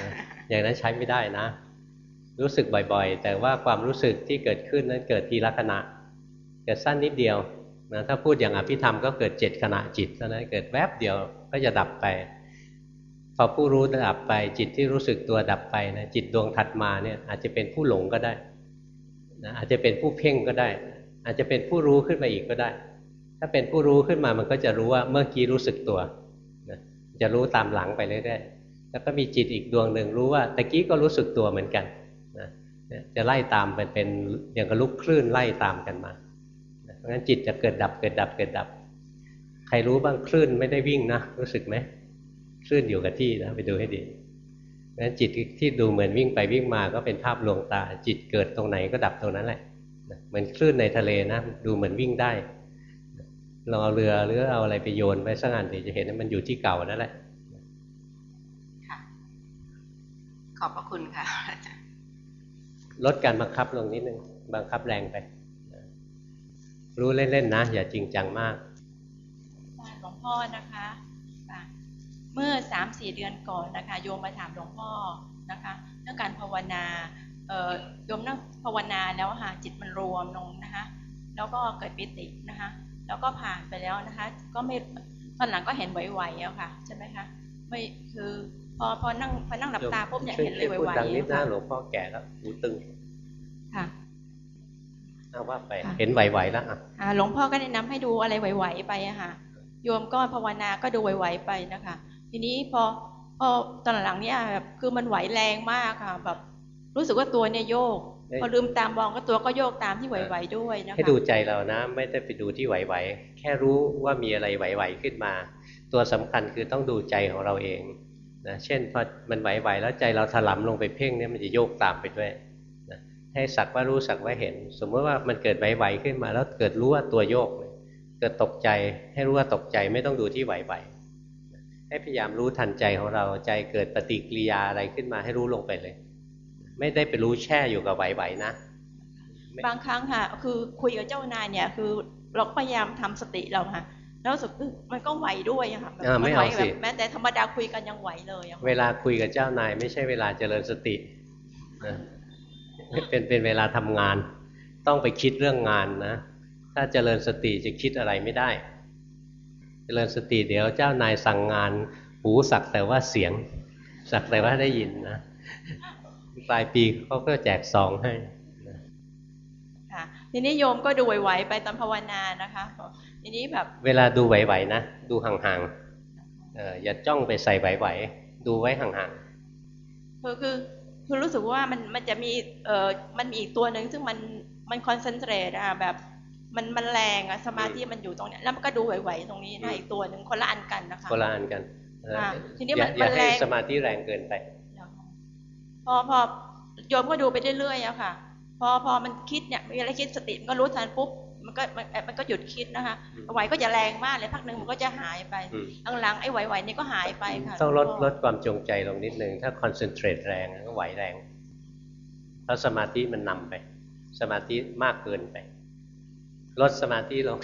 นะ อย่างนั้นใช้ไม่ได้นะ รู้สึกบ่อยๆ แต่ว่าความรู้สึกที่เกิดขึ้นนั้นเกิดทีละขณะ เกิดสั้นนิดเดียวนะถ้าพูดอย่างอภิธรรมก็เกิดเจ็ดขณะจิตเท่านั้นเกิดแวบเดียวก็จะดับไป พอผู้รู้ดับไป จิตที่รู้สึกตัวดับไปนะจิตดวงถัดมาเนี่ยอาจจะเป็นผู้หลงก็ได้นะอาจจะเป็นผู้เพ่งก็ได้ อาจจะเป็นผู้รู้ขึ้นมาอีกก็ได้ ถ้าเป็นผู้รู้ขึ้นมามันก็จะรู้ว่าเมื่อกี้รู้สึกตัวนะจะรู้ตามหลังไปเรื่อยๆ แล้วก็มีจิตอีกดวงหนึ่งรู้ว่าตะกี้ก็รู้สึกตัวเหมือนกันนะจะไล่ตามเป็นเป็นอย่างกระลุกคลื่นไล่ตามกันมาเพราะฉะนั้นจิตจะเกิดดับเกิดดับเกิดดับ ใครรู้บ้างคลื่นไม่ได้วิ่งนะรู้สึกไหมคลื่นอยู่กับที่นะไปดูให้ดีเพราะฉะนั้นจิตที่ดูเหมือนวิ่งไปวิ่งมาก็เป็นภาพลวงตา จิตเกิดตรงไหนก็ดับตรงนั้นแหละเหมือนคลื่นในทะเลนะดูเหมือนวิ่งได้ลองเอาเรือหรือเอาอะไรไปโยนไปสักอันเดี๋ยวจะเห็นว่ามันอยู่ที่เก่านั่นแหละ ขอบพระคุณค่ะลดการบังคับลงนิดนึง บังคับแรงไป รู้เล่นๆนะ อย่าจริงจังมากหลวงพ่อนะคะ เมื่อสามสี่เดือนก่อนนะคะ โยมมาถามหลวงพ่อนะคะเรื่องการภาวนาโยมนั่งภาวนาแล้วค่ะจิตมันรวมลงนะคะ แล้วก็เกิดปิตินะคะ แล้วก็ผ่านไปแล้วนะคะ ก็ไม่ตอนหลังก็เห็นไหวๆแล้วค่ะ ใช่ไหมคะไม่คือ พอพอนั่งพอนั่งหลับตาปุ๊บเนี่ยเห็นเลยไหวๆดังนิดนะหลวงพ่อแก่แล้วหูตึงค่ะเอาว่าไปเห็นไหวๆแล้วอะหลวงพ่อก็แนะนำให้ดูอะไรไหวๆไปอะค่ะโยมก็ภาวนาก็ดูไหวๆไปนะคะ ทีนี้พอพอตอนหลังเนี่ยแบบคือมันไหวแรงมากค่ะแบบรู้สึกว่าตัวเนี่ยโยก พอลืมตามมองก็ตัวก็โยกตามที่ไหวๆด้วยนะคะให้ดูใจเรานะ ไม่ได้ไปดูที่ไหวๆแค่รู้ว่ามีอะไรไหวๆขึ้นมา ตัวสำคัญคือต้องดูใจของเราเอง นะเช่นพอมันไหวๆแล้วใจเราถลำลงไปเพ่งเนี่ยมันจะโยกตามไปด้วยนะให้สักว่ารู้สักว่าเห็น สมมติว่ามันเกิดไหวๆขึ้นมา แล้วเกิดรู้ว่าตัวโยก เกิดตกใจให้รู้ว่าตกใจไม่ต้องดูที่ไหวๆให้พยายามรู้ทันใจของเราใจเกิดปฏิกิริยาอะไรขึ้นมาให้รู้ลงไปเลย ไม่ได้ไปรู้แช่อยู่กับไหวๆนะบางครั้งค่ะ คือคุยกับเจ้านายเนี่ยคือเราพยายามทำสติเราค่ะ แล้วรู้สึกมันก็ไหวด้วยค่ะไม่เอาสิแม้แต่ธรรมดาคุยกันยังไหวเลยเวลาคุยกับเจ้านาย ไม่ใช่เวลาเจริญสติเป็นเป็นเวลาทำงาน ต้องไปคิดเรื่องงานนะ ถ้าเจริญสติจะคิดอะไรไม่ได้ เจริญสติเดี๋ยวเจ้านายสั่งงานหูสักแต่ว่าเสียง สักแต่ว่าได้ยินนะปลายปีเขาก็แจกซองให้ค่ะทีนี้โยมก็ดูไหวๆไปตอนภาวนานะคะ ทีนี้แบบ เวลาดูไหวๆนะดูห่างๆอย่าจ้องไปใส่ไหวๆดูไว้ห่างๆคือคือคือรู้สึกว่ามันมันจะมีเออมันมีอีกตัวหนึ่งซึ่งมันมันคอนเซนเทรตอะแบบมันมันแรงอะสมาธิมันอยู่ตรงเนี้ยแล้วมันก็ดูไหวๆตรงนี้นะอีกตัวหนึ่งคนละอันกันนะคะคนละอันกันทีนี้มันมันแรงสมาธิแรงเกินไปพอพอโยมก็ดูไปเรื่อยๆอะค่ะ พอพอมันคิดเนี่ยมีอะไรคิดสติมันก็รู้ทันปุ๊บ มันก็มันก็หยุดคิดนะคะไหวก็จะแรงมากเลยพักหนึ่งมันก็จะหายไปหลังๆไอ้ไหวๆนี่ก็หายไปค่ะต้องลดลดความจงใจลงนิดนึงถ้าคอนเซนเทรตแรงก็ไหวแรงเพราะสมาธิมันนำไป สมาธิมากเกินไป ลดสมาธิลง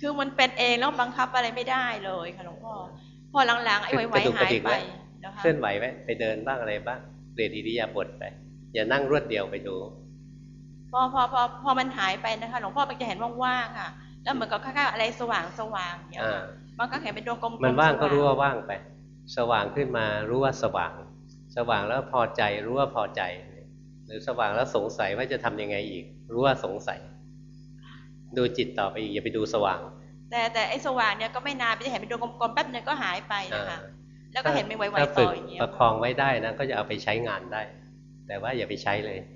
คือมันเป็นเองแล้วบังคับอะไรไม่ได้เลยค่ะหลวงพ่อพอหลังๆไอ้ไหวๆหายไปเคลื่อนไหวไหมไปเดินบ้างอะไรบ้างเปลี่ยนอิริยาบถไปอย่านั่งรวดเดียวไปดู พอพอพอพอมันหายไปนะคะหลวงพ่อมันจะเห็นว่างๆค่ะ แล้วเหมือนกับค่าๆอะไรสว่างสว่างอย่างเงี้ยมันก็เห็นเป็นดวงกลมมันว่างก็รู้ว่าว่างไป สว่างขึ้นมารู้ว่าสว่าง สว่างแล้วพอใจรู้ว่าพอใจ หรือสว่างแล้วสงสัยว่าจะทำยังไงอีก รู้ว่าสงสัย ดูจิตต่อไปอีกอย่าไปดูสว่างพแต่แต่ไอ้สว่างเนี่ยก็ไม่นานไปจะเห็นเป็นดวงกลมๆแป๊บนึงก็หายไปนะคะแล้วก็เห็นเป็นไวถ้าๆฝึต่กออย่างเงี้ยประคองไว้ได้นะก็จะเอาไปใช้งานได้ แต่ว่าอย่าไปใช้เลยนะ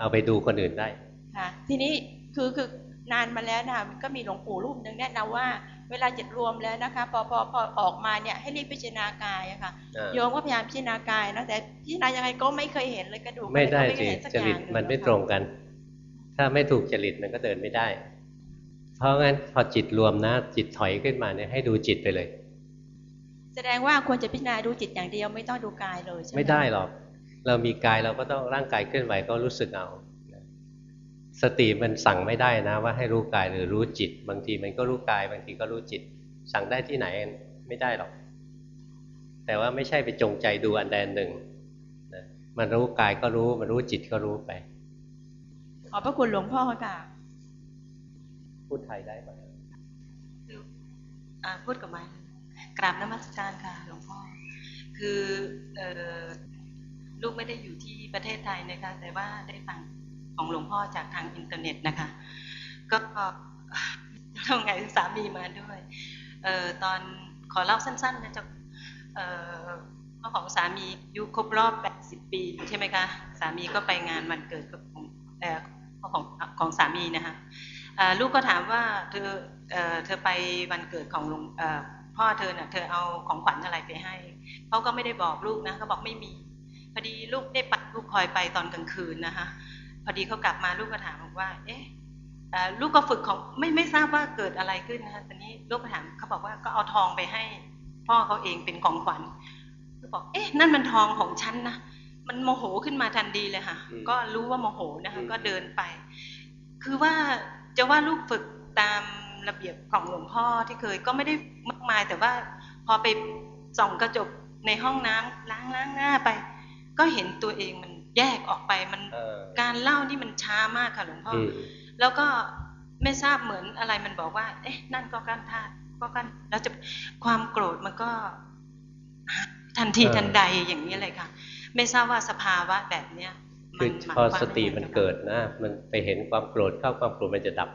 เอาไปดูคนอื่นได้ค่ะทีนี้คือคือนานมาแล้วนะคะก็มีหลวงปู่รูปหนึ่งแนะนำว่า เวลาจิตรวมแล้วนะคะพอพอพอออกมาเนี่ยให้รีบพิจารณากายอะค่ะอ่าโยมก็พยายามพิจารณากายนะแต่พิจารณายังไงก็ไม่เคยเห็นเลยกระดูกไม่ได้อะรก็สิเห็นสักจอย่าริตงหงมันไม่อะค่ะตรงกัน ถ้าไม่ถูกจริตมันก็เดินไม่ได้ เพราะงั้นพอจิตรวมนะ จิตถอยขึ้นมาเนี่ยให้ดูจิตไปเลย แสดงว่าควรจะพิจารณาดูจิตอย่างเดียวไม่ต้องดูกายเลยใช่ไหมไม่ได้หรอก เรามีกายเราก็ต้องร่างกายเคลื่อนไหวก็รู้สึกเอา สติมันสั่งไม่ได้นะ ว่าให้รู้กายหรือรู้จิต บางทีมันก็รู้กาย บางทีก็รู้จิต สั่งได้ที่ไหนไม่ได้หรอก แต่ว่าไม่ใช่ไปจงใจดูอันใดอันหนึ่งนะมันรู้กายก็รู้มันรู้จิตก็รู้ไปขอบพระคุณหลวงพ่อค่ะพูดไทยได้ปะอ่าพูดกับไม้กราบนมัสการค่ะหลวงพ่อ คือเออ ลูกไม่ได้อยู่ที่ประเทศไทยนะคะ แต่ว่าได้ฟังของหลวงพ่อจากทางอินเทอร์เน็ตนะคะ ก็ทำไงสามีมาด้วยเออตอนขอเล่าสั้นๆนะจ๊ะเออพ่อของสามีอยุครบรอบ 80 ปีใช่ไหมคะสามีก็ไปงานวันเกิดของเออพ่อของของสามีนะคะลูกก็ถามว่าเธอเธอไปวันเกิดของหลวงพ่อเธอเน่ะเธอเอาของขวัญอะไรไปให้เขาก็ไม่ได้บอกลูกนะเขาบอกไม่มี พอดีลูกได้ปัดลูกคอยไปตอนกลางคืนนะคะพอดีเขากลับมาลูกก็ถามบอกว่า เอ๊ะเอ่อลูกก็ฝึกของไม่ไม่ทราบว่าเกิดอะไรขึ้นนะคะตอนนี้ลูกก็ถามเขาบอกว่าก็เอาทองไปให้ พ่อเขาเองเป็นของขวัญก็บอก เอ๊ะ นั่นมันทองของฉันนะมันโมโหขึ้นมาทันทีเลยค่ะ ก็รู้ว่าโมโหนะคะก็เดินไป คือว่าจะว่าลูกฝึกตามระเบียบของหลวงพ่อที่เคยก็ไม่ได้มากมายแต่ว่าพอไปส่องกระจกในห้องน้ำล้างล้างหน้าไป ก็เห็นตัวเองมันแยกออกไปมันการเล่านี่มันช้ามากค่ะหลวงพ่ออมแล้วก็ไม่ทราบเหมือนอะไรมันบอกว่า เอ๊ะ นั่นก็กั้นธาตุก็กั้นแล้วจะความโกรธมันก็ทันทีทันใดอย่างนี้เลยค่ะ ไม่ทราบว่าสภาวะแบบเนี้ยคือหมายพอความสติว่ายังไงมันเกิดนะ มันไปเห็นความโกรธเข้าความโกรธมันจะดับ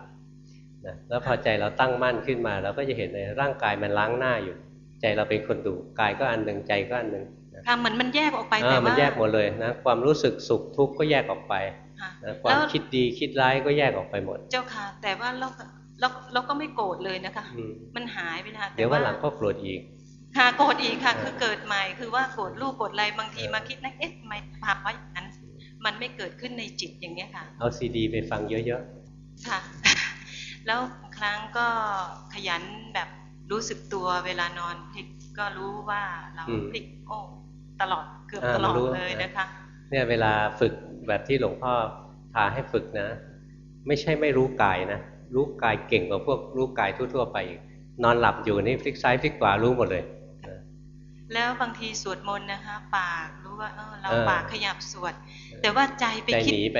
นะแล้วพอใจเราตั้งมั่นขึ้นมา เราก็จะเห็นในร่างกายมันล้างหน้าอยู่ ใจเราเป็นคนดูกายก็อันหนึ่งใจก็อันหนึ่งค่ะ เหมือนมันแยกออกไปอ่าแต่มันว่าแยกหมดเลยนะความรู้สึกสุขทุกข์ก็แยกออกไปค่ะนะควาแล้มวคิดดีคิดร้ายก็แยกออกไปหมด เจ้าค่ะ แต่ว่าเราเราเราก็ไม่โกรธเลยนะคะอืมมันหายไปนะคะเดี๋ยววันหลังก็โกรธอีกค่ะโกรธอีกค่ะ คือเกิดใหม่คือว่าโกรธลูกโกรธอะไรบางทีมาคิดนะเอ๊ะทำไมภาวะอย่างนั้นมันไม่เกิดขึ้นในจิตอย่างเนี้ยค่ะ เอาซีดีไปฟังเยอะค่ะ แล้วบางครั้งก็ขยันแบบรู้สึกตัวเวลานอนพลิกก็รู้ว่าเราอืมพลิกโอ้ ตลอดเกือบอ่าตลอมันรู้ดเลยนะคะๆเนี่ยเวลาฝึกแบบที่หลวงพ่อพาให้ฝึกนะ ไม่ใช่ไม่รู้กายนะ รู้กายเก่งกว่าพวกรู้กายทั่ว ๆ ไปอีกนอนหลับอยู่นี่พลิกซ้ายพลิกขวารู้หมดเลย แล้วบางทีสวดมนต์นะคะ ปากรู้ว่าเออเราเออปากขยับสวด แต่ว่าใจไปใจคิดหนีไป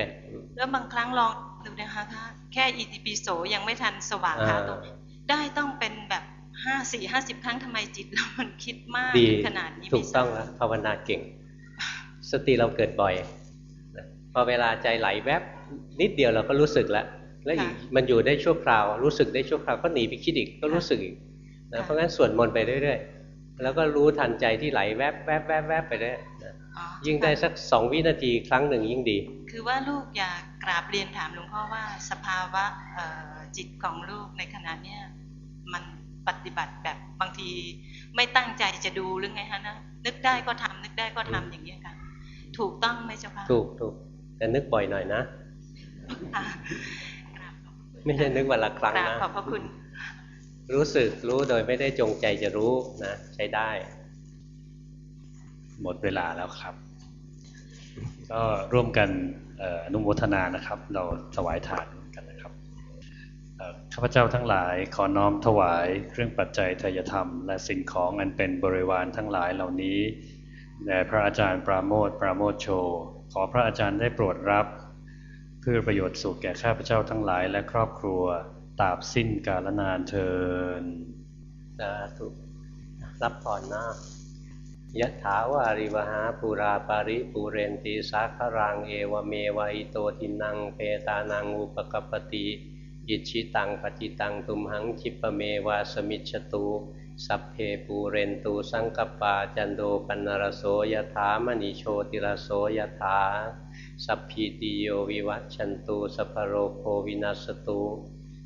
แล้วบางครั้งลองดูนะคะคะแค่อีติปิโสยังไม่ทันสว่างหาตัวอ่าได้ต้องเป็นแบบ ห้าสี่ห้าสิบครั้งทำไมจิตเรามันคิดมากดีขนาดนี้ถูกไม่ทต้ราอบงแล้วภาวนาเก่ง สติเราเกิดบ่อยนะพอเวลาใจไหลแวบนิดเดียวเราก็รู้สึกแล้วแล้วอีกมันอยู่ได้ชั่วคราว รู้สึกได้ชั่วคราวก็หนีไปคิดอีกก็รู้สึกอีกนะเพราะงั้นสวดมนต์ไปเรื่อยๆ แล้วก็รู้ทันใจที่ไหลแวบแวบแวบแวบไปเรื่อยนะยิ่งได้สักสองวินาทีครั้งหนึ่งยิ่งดี คือว่าลูกอยากกราบเรียนถามหลวงพ่อว่าสภาวะเอ่อจิตของลูกในขณะเนี้ยมัน ปฏิบัติแบบบางทีไม่ตั้งใจจะดูหรือไงฮะนะนึกได้ก็ทำนึกได้ก็ทำอย่างเงี้ยค่ะ ถูกต้องไหมเจ้าค่ะถูกถูกแต่นึกบ่อยหน่อยนะค่ะไม่ใช่นึกวันละครั้งกราบนะขอบพระคุณ รู้สึกรู้โดยไม่ได้จงใจจะรู้นะ ใช้ได้ หมดเวลาแล้วครับ ก็ร่วมกันเอ่ออนุโมทนานะครับ เราถวายทานกันนะครับเอ่อ ข้าพเจ้าทั้งหลายขอน้อมถวาย เครื่องปัจจัยทายธรรม และสิ่งของอันเป็นบริวารทั้งหลายเหล่านี้แด่พระอาจารย์ปราโมทปราโมทโช ขอพระอาจารย์ได้โปรดรับ เพื่อประโยชน์สุขแก่ข้าพเจ้าทั้งหลายและครอบครัวตราบสิ้นกาลนานเทินสาธุรับผ่อนนะยะถาวาริวหาปุราปาริปูเรนตีสาครังเอวเมวะอิโตทินังเปตานังอุปกปติ อิชิตังปฏิตังตุมหังคิปเมวาสมิชตุสัพเพปูเรนตูสังกปาจันโดปันนรโสยถามณีโชติรโสยถาสัพพีติโยวิวัตชันตูสัพโรโควินัสตุ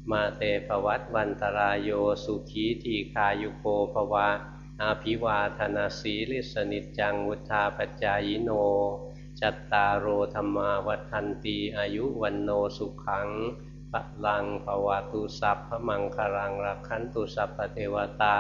มาเตภวัตวันตรายโยสุขีทีคายุโกภวา อาภิวาธนาสีลิสนิจังวุธาปจายโน จัตตารโอธรรมาวัฏันตีอายุวันโนสุขัง พลังภวตุสัพพมังคลังรักขันตุสัพพเทวตา